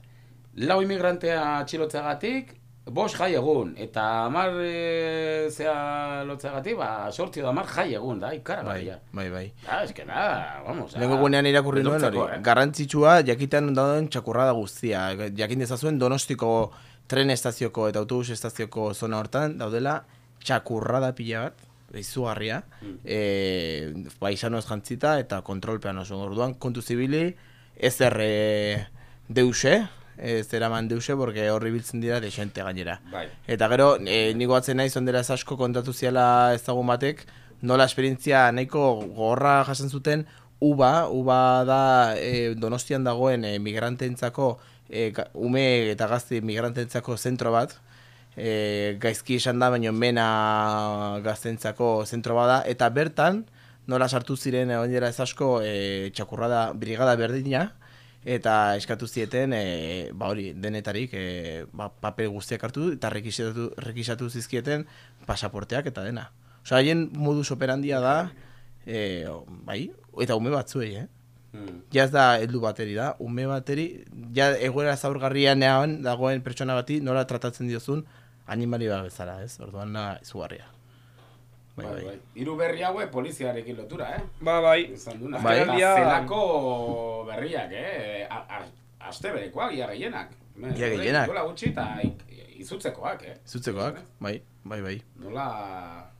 Lau immigrantea atxilotzegatik, bost jai egun. Eta amar e, zea lotzegatik, ba, sortzi da amar jai egun, da, ikaragarria. Bai, bai. Ah, es que nada, vamos. Lengo gunean irakurri nuen hori. eh? Garrantzitsua jakitan dauden txakurrada guztia. Jakin dezazuen Donostiko tren estazioko eta autobus estazioko zona hortan daudela txakurrada pila bat, izugarria, Mm. e, paisanoz jantzita eta kontrolpean oso orduan kontu zibili ez erre deuse, ez eraman deuse, porque horri biltzen dira desente gainera. Bai. Eta gero, e, niko atzen naiz ondera ez asko kontatu ziala ezagun batek, nola esperientzia nahiko gogorra jasen zuten, uba, uba da e, donostian dagoen e, migranteentzako, e, ga- ume eta gazte migranteentzako zentro bat, e, gaizki esan da, baino mena gaztentzako zentro bada, eta bertan, nola sartu ziren ondera ez asko e, txakurrada brigada berdina, eta eskatu zieten e, ba hori denetarik e, ba, papel guztiak hartu eta rekisatu, rekisatu zizkieten pasaporteak eta dena. Osea, haien modus operandia da e, bai, eta ume batzuei, eh? Mm. Ja ez da heldu bateri da, ume bateri, ja egoera zaurgarrianean dagoen pertsona bati nola tratatzen diozun animali bat bezala, ez? Orduan da izugarria. Bai, bai. bai. Hiru berri haue poliziarekin lotura, eh? Ba, bai. Izan duna. Bai. Dia- zelako berriak, eh? A- a- Aste berekoak, ia gehienak. Ia gehienak. Dola gutxi eta izutzekoak, eh? Zutzekoak, bai, bai, bai. Nola...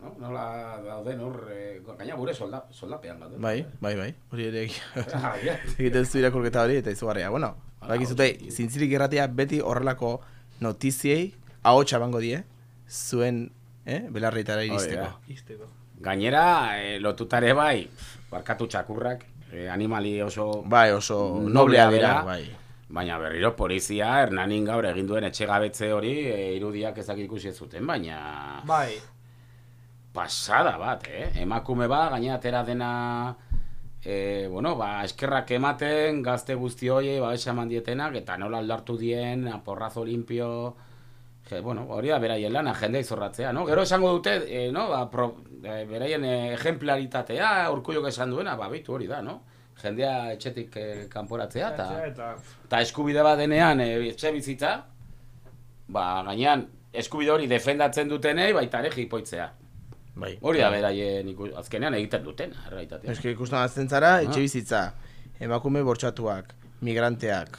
No? Nola dauden hor, eh, gaina gure solda, soldapean gauden. Bai, bai, bai. Hori ere Ah, egiten zu irakurketa hori eta izugarria. Bueno, bakizute, zintzirik irratia beti horrelako notiziei ahotsa bango die, zuen, eh, belarreitara iristeko. Izteko. Gainera, eh, lotutare bai, barkatu txakurrak, eh, animali oso... Bai, oso noblea dira, bai. Baina berriro polizia, Hernanin gaur egin duen etxegabetze hori, eh, irudiak ezak ikusi ez zuten, baina... Bai. pasada bat, eh? Emakume bat, gaina atera dena e, bueno, ba, eskerrak ematen gazte guzti horiei ba, eman dietenak eta nola aldartu dien, aporrazo limpio Je, bueno, hori da beraien lana, jendea izorratzea, no? Gero esango dute, e, no, ba, pro, e, beraien ejemplaritatea, urkullok esan duena, ba, bitu hori da, no? Jendea etxetik eh, kanporatzea, eta Eta... eta eskubide bat denean e, etxe bizitza, ba, gainean, eskubide hori defendatzen dutenei, baita ere jipoitzea. Bai. Hori da beraien iku- azkenean egiten duten, errealitatea. Eske ikusten azten zara, Ah. etxe bizitza, emakume bortxatuak, migranteak,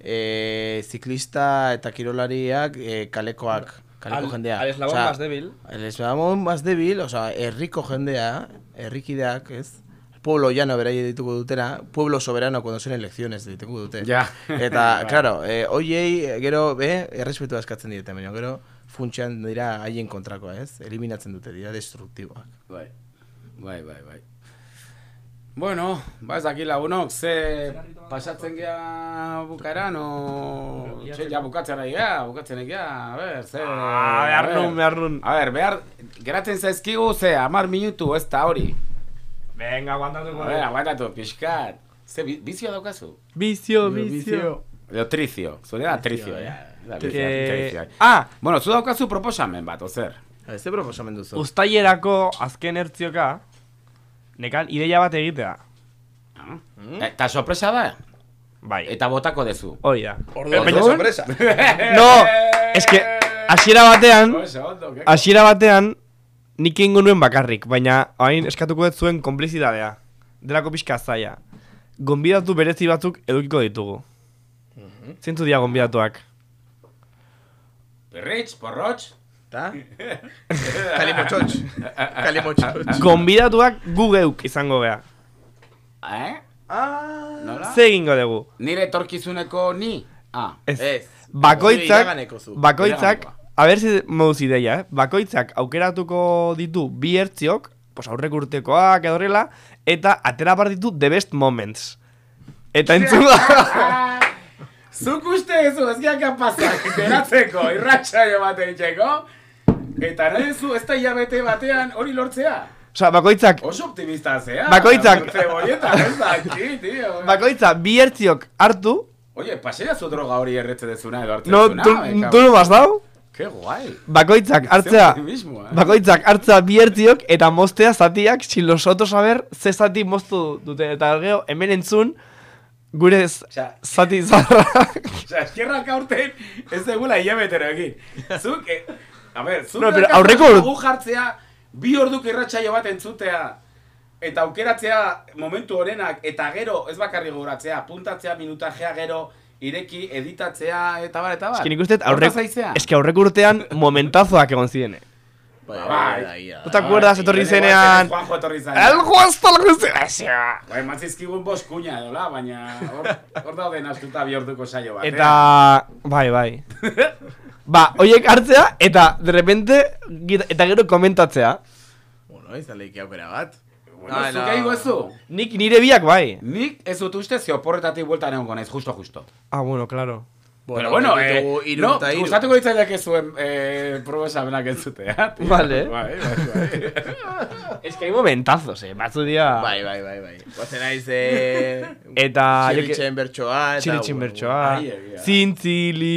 e, ziklista eta kirolariak e, kalekoak, kaleko Al- jendea. al eslabón Osea, más débil. El eslabón más débil, osea, herriko jendea, herrikideak, ez? Pueblo llano beraie dituko dutena, pueblo soberano cuando son elecciones dituko dute. Ja. Eta, claro, eh, hoiei, gero, be, errespetua eskatzen diete, baina gero, funtsean dira haien kontrakoa, ez? Eliminatzen dute, dira destruktiboak. Bai, bai, bai, bai. Bueno, ba ez daki lagunok, ze pasatzen gea bukaeran, o... Txe, ja bukatzen ari gea, bukatzen ari gea, a ber, ze... Ah, behar nun, behar nun. A ber, behar, geratzen zaizkigu, ze, amar minutu, ez da hori. Venga, aguantatuko. A ber, aguantatu, pixkat. Ze, bi- bizio daukazu? Bizio, bizio. Edo trizio, zure da trizio, ja. Que- trizio. Ah! Bueno, zu daukazu proposamen bat, ozer. Ze proposamen duzu? Uztailerako azken ertzioka, nekan ideia bat egitea. Eta sorpresa da? Bai. Eta botako dezu. Hoi da. Orduan, Baina- sorpresa. no, eske, hasiera batean, Oso ondo, keko. hasiera batean, nik egingo nuen bakarrik, baina hain eskatuko dut zuen konplizidadea. Delako pixka zaila. Gonbidatu berezi batzuk edukiko ditugu. Zintzu dira gonbidatuak. Perritx, porrotx, Ta? Kalimotxotx. Kalimotxotx. Gonbidatuak gu geuk izango gea. Eh? Ah. Nola? Ze egingo dugu? Nire etorkizuneko ni? Ah. Ez. Ez. Bakoitzak, bakoitzak, a ber si moduz ideia, eh? Bakoitzak aukeratuko ditu bi hertziok, pues aurrek urtekoak edo horrela, eta atera bar ditu the best moments. Eta entzun da. Zuk uste ez gira kapazak, geratzeko, irratxaio bat egiteko, eta nahi zu ez da hilabete batean hori lortzea. Osa, bakoitzak, Oso optimista zea. Bakoitzak. Cebolleta, ez da, aquí, tío. bakoitzak bi hertziok hartu, Oye, pasea zu droga hori erretze dezuna edo hartzen no, dezuna. tu, me cago. tu no has dado? Qué guay. Bakoitzak Ze hartzea, optimismo, eh? bakoitzak hartzea bi hertziok eta mostea zatiak, sin los otros saber, ze zati moztu dute. Eta gero, hemen entzun, gure z- zati zarra. Osea, eskerrak aurten ez degula hilabetero egin. Zuk, eh, a ber, zuk No, pero aurreko ur- gu jartzea, bi orduk irratsaio bat entzutea, eta aukeratzea momentu honenak, eta gero, ez bakarri goratzea, puntatzea, minutajea gero, ireki, editatzea, eta bar, eta bar. Ez que nik uste, Hortaz aurrek, zaizea? es que aurreko urtean momentazoak egon ziren. Bai, bai, bai, ¿Tú te acuerdas, etorri zenean? Juanjo etorri zenean. El Juanjo etorri zenean. Bai, matzizkigun bost kuña edola, baina hor, hor dauden astuta bi orduko saio bat. Eta, bai, bai. ba, oiek hartzea, eta, de repente, eta gero komentatzea. Bueno, ez da leiki aukera bat. Bueno, zuk egingo ezu? Nik nire biak bai. Nik ez dut uste ze oporretatik bueltan egongo naiz, justo, justo. Ah, bueno, claro. Pero bueno, eh, ditugu hiru no, gustatuko ditzaileak zuen eh, probesamenak entzutea. tío. Vale. Bai, bai, bai. Es que hay momentazos, eh, batzu dira... Bai, bai, bai, bai. Guazen naiz, eh... Eta... Txiritzen bertsoa, eta... Txiritzen bueno, bertsoa. Zintzili...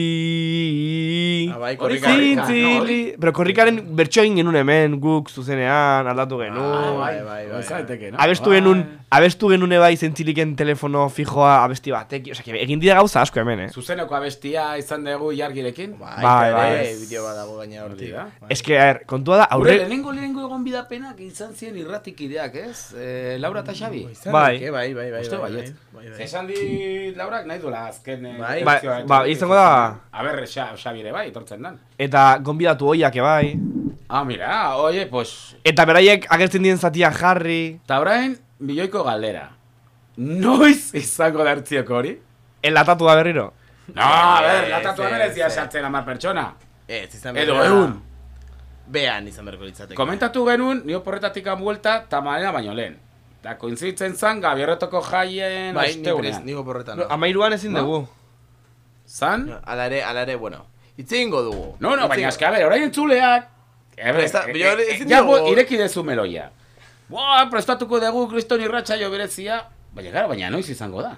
Ah, bai, Hori korrika. Zintzili... Pero korrikaren bertsoa egin genuen hemen, guk zuzenean, aldatu genuen. Ah, bai, bai, bai. Hori zaiteke, no? Abestu genuen, abestu genuen bai zentziliken telefono fijoa abesti batek, osea, que egin dira gauza asko hemen, eh. Zuzeneko abestia izan dugu jargirekin. Bai, Bai, bai, bai. bai. Bideo bat dago gaina hortik. da. Es que, a ver, kontua da, Aurre, aurre... lehenengo lehenengo egon bidapenak izan ziren irratik ideak, ez? Eh, Laura eta Xabi. Bai. Bai, bai, bai, bai. Uste bai, bai, bai. Esan dit Laurak nahi duela azken eh, Bai. Ba, edizioa ba, etorri izango da... A ber, Xa- Xabi ere bai, etortzen dan. Eta gonbidatu hoiak bai. Ah, mira, oye, pues... Eta beraiek agertzen dien zatia jarri. Eta orain, milioiko galdera. Noiz izango da ertzioko hori? Enlatatu da berriro. No, a ber, latatu ez, amerezia ez. sartzen amar pertsona. Ez, izan Edo ehun. Behan izan berko litzateke. Komentatu genuen, nio porretatik buelta, tamarena baino lehen. Da, koinzitzen zan, gabierretoko jaien Bai, ni prez, nigo porretan. No, amairuan ezin No? dugu. Zan? Ala ere, ala ere, bueno. Itze ingo dugu. No, no, baina eske, a ber, orain entzuleak... E, e, jo, e, ezin ja, ireki dezu meloia. Boa, prestatuko dugu kriston irratsaio berezia. Baina, gara, baina noiz izango da.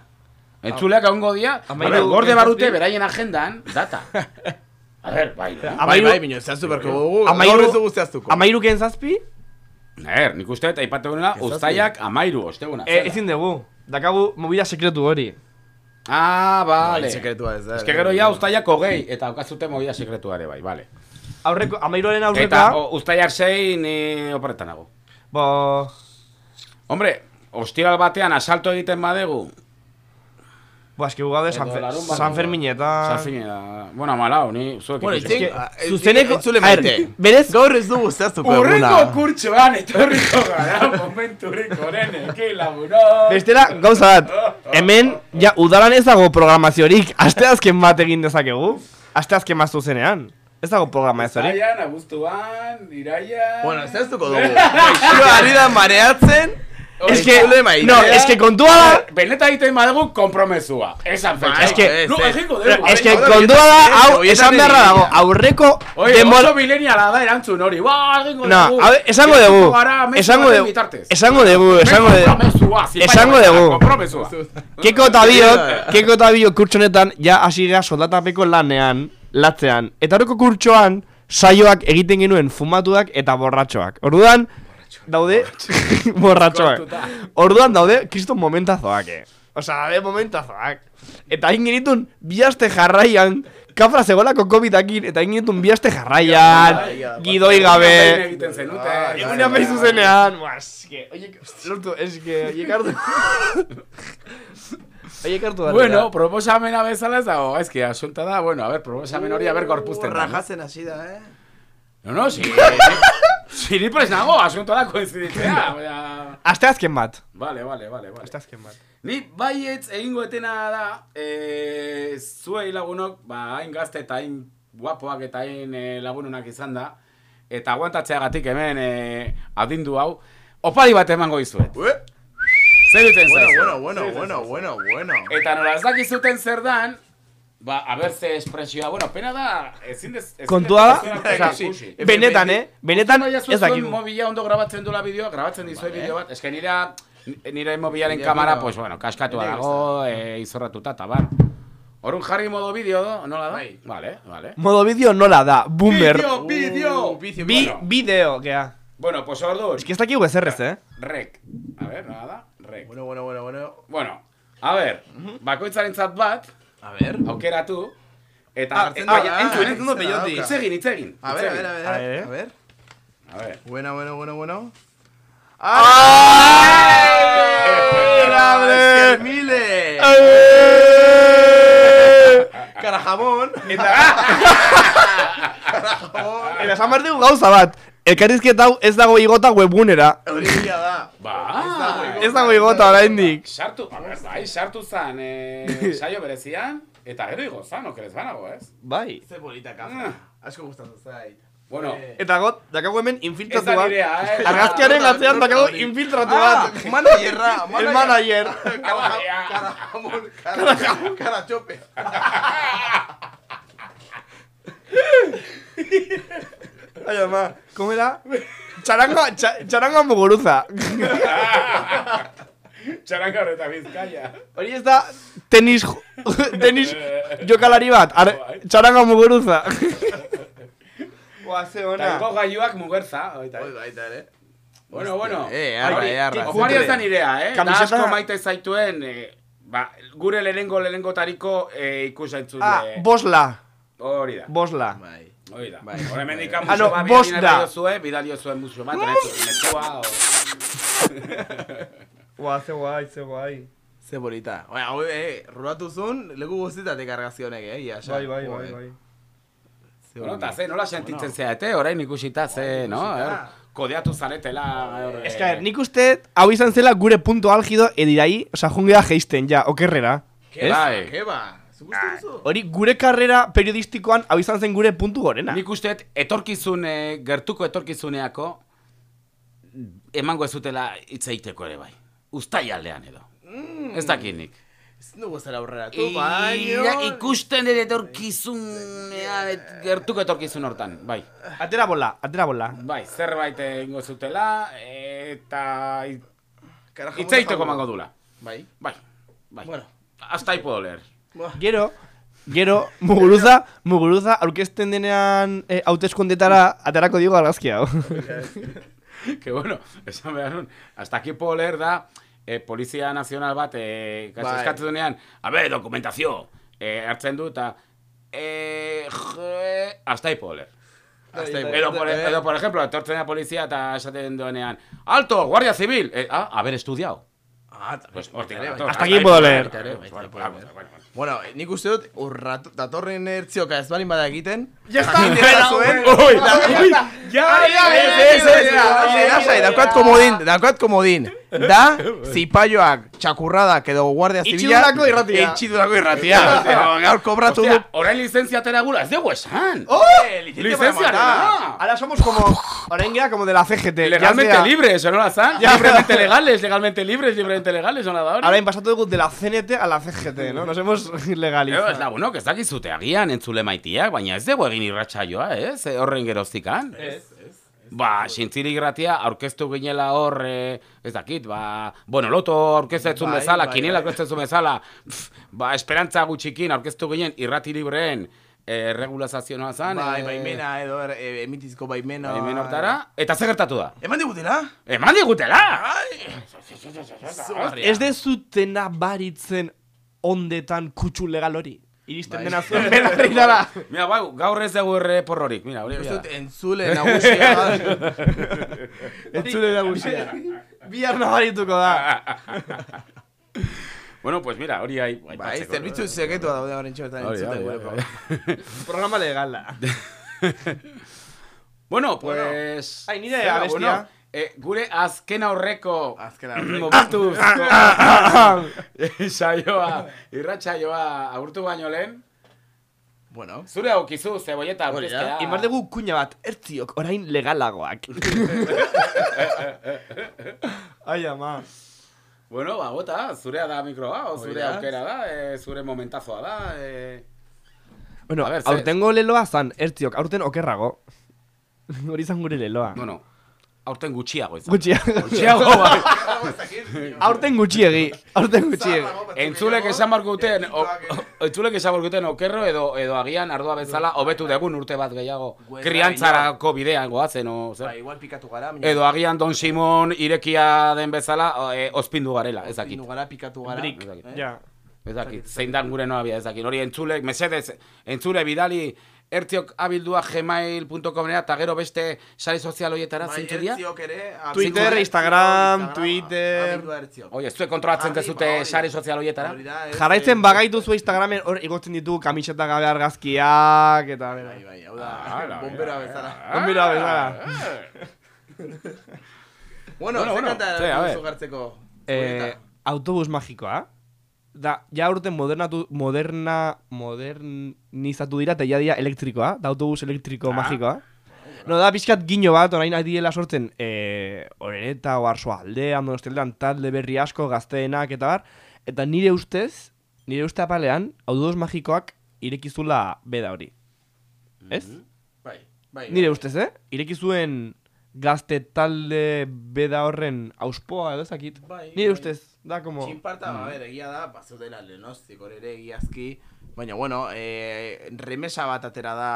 Entzuleak egongo dia, a Amairu- gorde barrute zazpi? beraien agendan, data. A ber, bai? Bai, Amairu- bai, bino, zehaztu berko dugu. Amairu- ez dugu zehaztuko. Amairuken zazpi? Er, nik uste, eta Ez ustaiak amairu, osteguna. E, ezin dugu. Dakagu movida sekretu hori. Ah, Bai, vale. sekretua ez da. Ez que gero ja ustaiak hogei, eta okazute movida sekretuare bai, vale. Aurreko, amairuaren aurreka... Eta ustaiak sei ni oporretan nago. Bo... Hombre, ostiral batean asalto egiten badegu, Bo, eski gugade San, bat- San Fermineta... San Fermineta, bueno, malau, ni zuek Bueno, ikusi. eh, zuzeneko- entzule a ver, maite. berez- Gaur ez dugu zehaztuko eguna. kurtsoan etorriko gara, momentu urriko honenekin laguno. Bestela, gauza bat, hemen, ja, udalan ez dago programaziorik, asteazken bat egin dezakegu. Asteazken maztu zenean. Ez dago programaziorik. Zaian, abuztuan, iraian... Bueno, zehaztuko dugu. Gaixo ari da mareatzen. Es que, no, es que kontua da... Beneta egiten badegu kompromesua. Esan fetxa. es que-. Es que hau da kontua da, horietan- hau, esan beharra egin. dago, aurreko Oye, denbora... oso mileniala da erantzun hori. Ba, egingo No, a ver, esango dugu, esango dugu, esango dugu, esango dugu, esango dugu. Kompromesua. Keko eta biok, keko eta biok kurtsonetan, ja hasi gara soldatapeko lanean, latzean. Eta horreko kurtsoan, saioak egiten genuen fumatuak eta borratxoak. Orduan, daude, borratxoak. Orduan daude, kriston momentazoak, eh. Osa, daude momentazoak. Eta egin genitun, bi aste jarraian, kafra zegoelako COVID-akin, eta egin genitun bi aste jarraian, gidoi gabe. Zenute. Egunean behin zuzenean, buah, eske, oie, lortu, eske, oie kartu. Oie kartu da. Bueno, proposamena bezala ez dago, gaizki, asunta da, bueno, a ver, proposamen hori, a ver, gorpuzten no? Rajatzen hasi da, eh? No, no, si... si ni prez nago, asunto da koinziditzea. baina- Aste azken bat. Vale, vale, vale, vale. Aste azken bat. Ni baietz egingo etena da, e, zuei lagunok, ba, hain gazte eta hain guapoak eta hain e, lagununak izan da, eta aguantatzeagatik hemen e, adindu hau, opari bat emango izuet. Zer duten Bueno, zaizu? bueno, bueno, bueno, bueno, bueno. Eta nola ez dakizuten zer dan, ba, a ber ze espresioa, bueno, pena da, ezin dez... ezin Kontua da, benetan, eh? Benetan ez ez dakigu. mobila ondo grabatzen duela bideoa, grabatzen dizue Vale. bideo bat. Ez que nire, nire mobilaren bideo. pues bueno, kaskatua dago, e, izorratuta, eta bar. Orun jarri modo bideo, do? nola da? Vale, vale. Modo vídeo nola da, boomer. Bideo, bideo! Bi, bideo, gea. Bueno, pues ordu. Es que ez dakigu ezerrez, eh? Rek. A ver, nada da? Rek. Bueno, bueno, bueno, bueno. Bueno, a ver, bakoitzarentzat bat, A ver. aukeratu, eta... Ah, eh, ah, ah, entzun, ah, entzun, ah, peyote. ah, Hitz egin, hitz egin. A ver, a ver, a ver, a ver. A ver. A ver. Bueno, bueno, bueno, bueno. ¡Ah! ¡Ah! ¡Mile! Carajamón. Eta esan behar dugu gauza bat. Elkarrizketa hau ez dago igota webgunera. Hori da. Ba, Ez dago igota oraindik. Sartu, bai, sartu zan, eh, saio berezian, eta gero igo zan, okerez banago, ez? Bai. Ze polita kafa. Asko gustatu zait. Bueno, Eta got, dakago hemen infiltratu Ez bat. eh? Argazkiaren atzean dakago infiltratu bat. Ah, managerra. El manager. Carajamón. Carajamón. Carachope. Ay, ama, ¿cómo era? Charanga, cha- charanga muguruza. Txaranga horreta bizkaia. Hori ez da tenis, tenis jokalari bat. Ar, charanga muguruza. Buah, ze ona. Tango gaiuak mugerza, oita, Hoi eh? Bueno, bueno. Eh, arra, eh, arra. Opari ez da nirea, eh? Da Kamiseta- asko maite zaituen, eh, ba, gure lehenengo lehenengo tariko eh, ikusentzun. Ah, eh, bosla. Hori da. Bosla. Bai. Hori da. Bai. Hora mendik Ah, musu no, bat bost da. nahi zuen, bidali zuen musu bat, honetu, mezua, o... Buah, ze guai, ze guai. Ze polita. Oia, hau, eh, rulatu zuen, leku guztitatek argazionek, eh, ia, Bai, bai, bai, bai. Bueno, eta ze, nola sentitzen zeate, orain ikusita ze, no? Er, kodeatu zaretela. er, Ez ver, nik uste, hau izan zela gure punto álgido edirai, oza, jungea geisten, ja, okerrera. Ke Ez? Duzu? Hori, gure karrera periodistikoan hau izan zen gure puntu gorena. Nik uste etorkizun, gertuko etorkizuneako, emango ez zutela hitz egiteko ere bai. Uztai aldean edo. Mm. Ez dakit nik. Ez dugu zera aurreratu, Ia, baino... ikusten ere etorkizunea, et- gertuko etorkizun hortan, bai. Atera bola, atera bola. Bai, zerbait egingo zutela, eta jago. emango dula. Bai. Bai, bai. Bueno. Hasta ahí puedo leer. Gero, gero, muguruza, muguruza, aurkezten denean eh, hauteskundetara aterako digo argazki hau. que bueno, esan behar nun, hasta aquí puedo leer da, eh, Polizia Nazional bat, eh, kasi Bai. eskatzen duenean, a ver, dokumentazio, eh, hartzen du, eta, eh, je, hasta ahí puedo leer. Hasta ahí Edo, por, leer. edo, por ejemplo, etortzen da polizia eta esaten duenean, alto, guardia civil, eh, ah, haber estudiado. Ah, Pues, baita hortik ere, dator. Hasta aquí puedo leer. Baita ere, Pues, baita ere, bueno, puedo leer. bueno, bueno. Bueno, nik uste dut, urrat, datorren ertzioka ez balin bada egiten. Ya está. jakin dezazuen. Uy, Uy, ya, Ez, ez, ez, ez, lasai, daukat komodin, daukat komodin. Da, zipaioak, txakurradak edo guardia zibila. Itxidurako irratia. Itxidurako irratia. Gaur kobratu du. Orain licentzia atera gula, ez dugu esan. Oh, matar. no. Ahora somos como, orain gea como de la CGT. Legalmente ya sea- libres, ¿o no la? Ya libremente legales, legalmente libres, libremente legales, ¿o no da hori? Ahora pasado dugu de la CNT a la CGT, ¿no? Nos hemos Eo, ez legalizado. da, bueno, que ez dakizute agian entzule maitiak, baina ez dugu egin irratsaioa, ez? Eh, Horren geroztikan. Ez, Ba, sintziri gratia, aurkeztu ginela hor, eh, ez dakit, ba, bueno, loto aurkeztetzun Bai, bezala, bai, kinela bai. aurkeztetzun bezala, pf, ba, esperantza gutxikin aurkeztu ginen irrati libreen eh, regulazazioa zan. Bai, eh, baimena edo er, e, emitizko baimena. Baimen hortara, eta zer gertatu da? Eman digutela? Eman digutela! Ez dezutena baritzen ondetan kutsu legal hori. Iristen dena zuen belarritara. Mira, bai, gaur ez dugu erre porrorik, mira, hori dut entzule nagusia. Entzule nagusia. Bihar nabarituko da. Bueno, pues mira, hori hai... Bai, zerbitzu sekretua daude horren Hori da, entzuten hori gure da, hori da. Programa legala. Bueno, pues... Ai, nire zera, abestia. bueno, eh, gure azken aurreko Azken aurreko. momentuzko saioa, irratsaioa agurtu baino lehen, Bueno. zure aukizu zebolleta da. aurkeztea. Imar dugu kuña bat, ertziok, orain legalagoak. Ai, ama. Bueno, ba, bota, zurea da mikroa, o zure Hori da. aukera da, e, zure momentazoa da, e... Bueno, A ver, ze- aurtengo leloa zan, ertziok, aurten okerrago. Hori zan gure leloa. Bueno, aurten gutxiago izan. Gutxiago. Gutxiago, bai. aurten gutxiegi, aurten gutxiegi. Entzulek esan barkuten, o, o- entzulek esan barkuten okerro edo edo agian ardua bezala hobetu degun urte bat gehiago. Kriantzarako bidean goazen, o, Ba, zer? igual pikatu gara. Edo agian Don Simon irekia den bezala e, ospindu garela, ez dakit. Pindu gara, pikatu gara. Brik, Ez dakit. Eh? ja. Ez dakit, zein dan gure noabia, ez dakit. Hori entzulek, mesedez, entzule bidali ertiok abildua gmail.comera eta gero beste sare sozial horietara Bai, zintzu dira? ertziok ere. Twitter, abildua- Instagram, Twitter. ertziok. Oie, zuek kontrolatzen dezute sare sozial horietara? Ez, Jarraitzen eh, bagaitu zu Instagramen hor igotzen ditu kamiseta gabe argazkiak eta. Bai, bai, hau da, Ah, bombera bezala. Bombera bezala. Bueno, Bueno, ze bueno, kanta ze, a ver. duzu gartzeko? Eh, autobus magikoa. Da, ja urten modernatu, moderna, modernizatu dira eta ja dira elektrikoa, da autobus elektriko Ah. magikoa. No, da pixkat gino bat, orain ari diela sortzen, eh, orereta, oarsoa aldean, donosteldean, talde berri asko, gazteenak eta bar, eta nire ustez, nire uste apalean, autobus magikoak irekizula beda hori. Ez? Bai, bai. Nire ustez, eh? Ireki zuen gazte talde beda horren auspoa edo ezakit. Bai, Nire bai. ustez, da como... Txinparta, a ber, egia da, bazutela lenostik, hor ere egiazki. Baina, bueno, eh, remesa bat atera da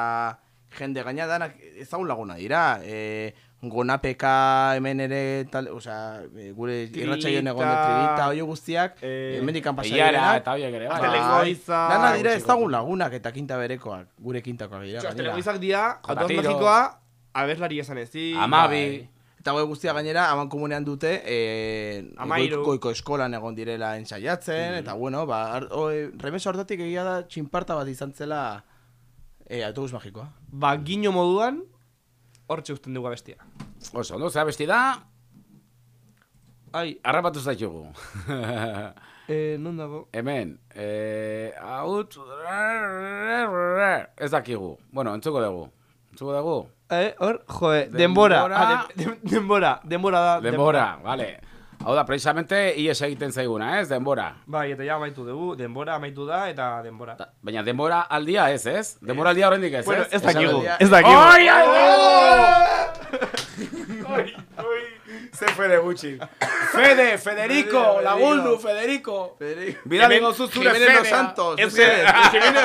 jende gaina danak ezagun laguna dira. Eh, gonapeka hemen ere, tal, osea, eh, gure irratxaioen egon Tribita, tribita, oio guztiak, eh, hemendik Eiara kanpasailenak. eta horiek ere, bai. Telegoiza, Dana dira ezagun lagunak eta kinta berekoak, gure kintakoak dira. Telegoizak dira, autobus Jotatiro. magikoa, abeslari esan ezi. Amabi. Eta goi guztia gainera, aman komunean dute, eh, Amairu. goiko, eskolan egon direla ensaiatzen, eta bueno, ba, o, eh, remesa hortatik egia da txinparta bat izan zela eh, autobus magikoa. Ba, gino moduan, hortxe usten dugu bestia. Oso, ondo, zera besti da, Ai, harrapatu zaitugu. eh, non dago? Hemen, eh, haut, ez dakigu. Bueno, entzuko dugu. Entzuko dugu? Eh, hor, joe, denbora. Denbora. Ah, de- de- denbora, denbora da. Denbora, vale. Hau da, precisamente, ies egiten zaiguna, ez? Denbora. Bai, eta ja amaitu dugu, denbora amaitu da, eta denbora. Baina denbora aldia ez, ez? Denbora aldia horrendik ez, Bueno, ez? ez dakigu, ez dakigu. Oi, ai, oi! Fede Fede, Federico, Labundu, Federico. Federico. Mira, vengo sus Jiménez Santos. Ese Jiménez.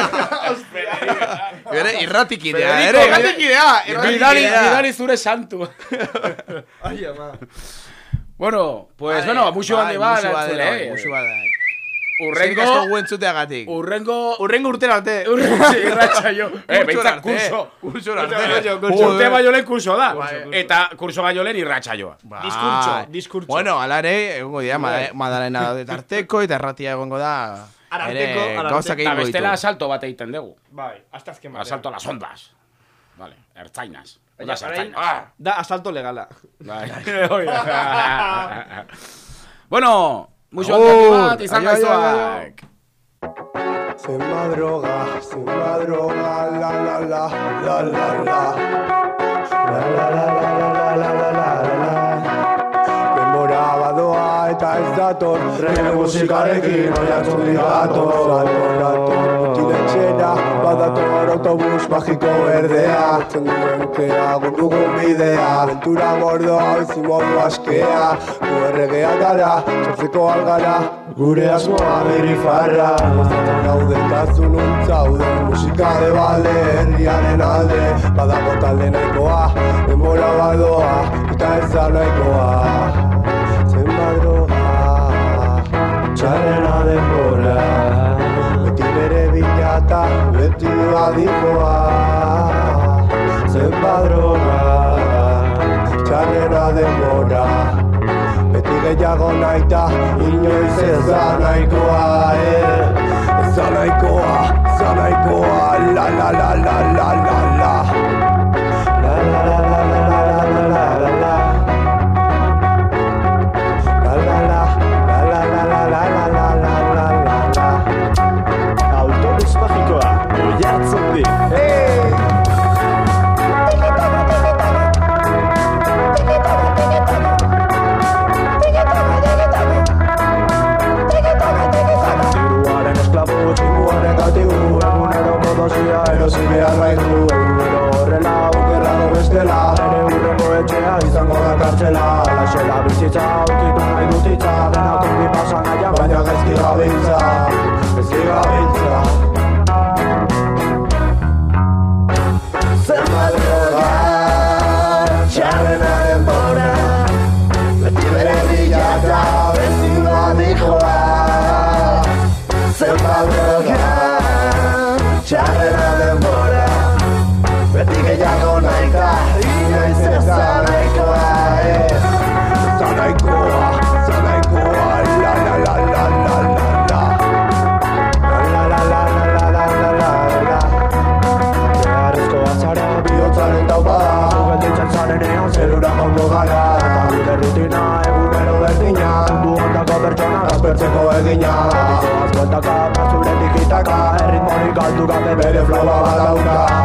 Irratikidea, ere. Vidal zure santu. Ai, ama. Bueno, pues bueno, mucho van de bada. Urrengo, asko guentzuteagatik. urrengo, Urrengo urtera arte. urrengo, irratxaio. Eh, arte. kurso. Kurtso, arte. Urte baino lehen kurso da. Eta kurso baino lehen irratxaioa. Bai. Diskurtso, diskurtso. Bueno, alare, egongo dira, Bai. Mada- Madalena daude tarteko, eta erratia egongo da. Ararteko, gauzak Eta egingo bestela ditu. asalto bat egiten dugu. Bai, hasta azken batean. Asalto a las ondas. Vale, ertzainas. Orain, ertzainas. Da, asalto legala. Bai. Bueno, Agur. bat izan gaizuak. Zenba droga, zenba droga, la la la, la la la. La la la la la la la la la la. Denbora badoa eta ez dator, rege musikarekin oiatzen digator. Dator, utiletxera, badator autobus magiko berdea. Zen duenkea, gundugun bidea, aventura gordoa, bizimodu askea. Gu erregea gara, sortzeko algara, gure asmoa beri farra. Gozatzen gaude eta zunun zaude, musika de balde, herriaren alde. Badago talde nahikoa, denbora badoa, eta ez da nahikoa. Adikoa. Zenba droga, txarrena denbora. Beti gehiago naita, inoiz ez da nahikoa, eh. Ez da nahikoa, ez da nahikoa, la la la. La la la la Lasciala, lasciala, vestita, occhi, tu mai tutti Butterfly, balada, o carro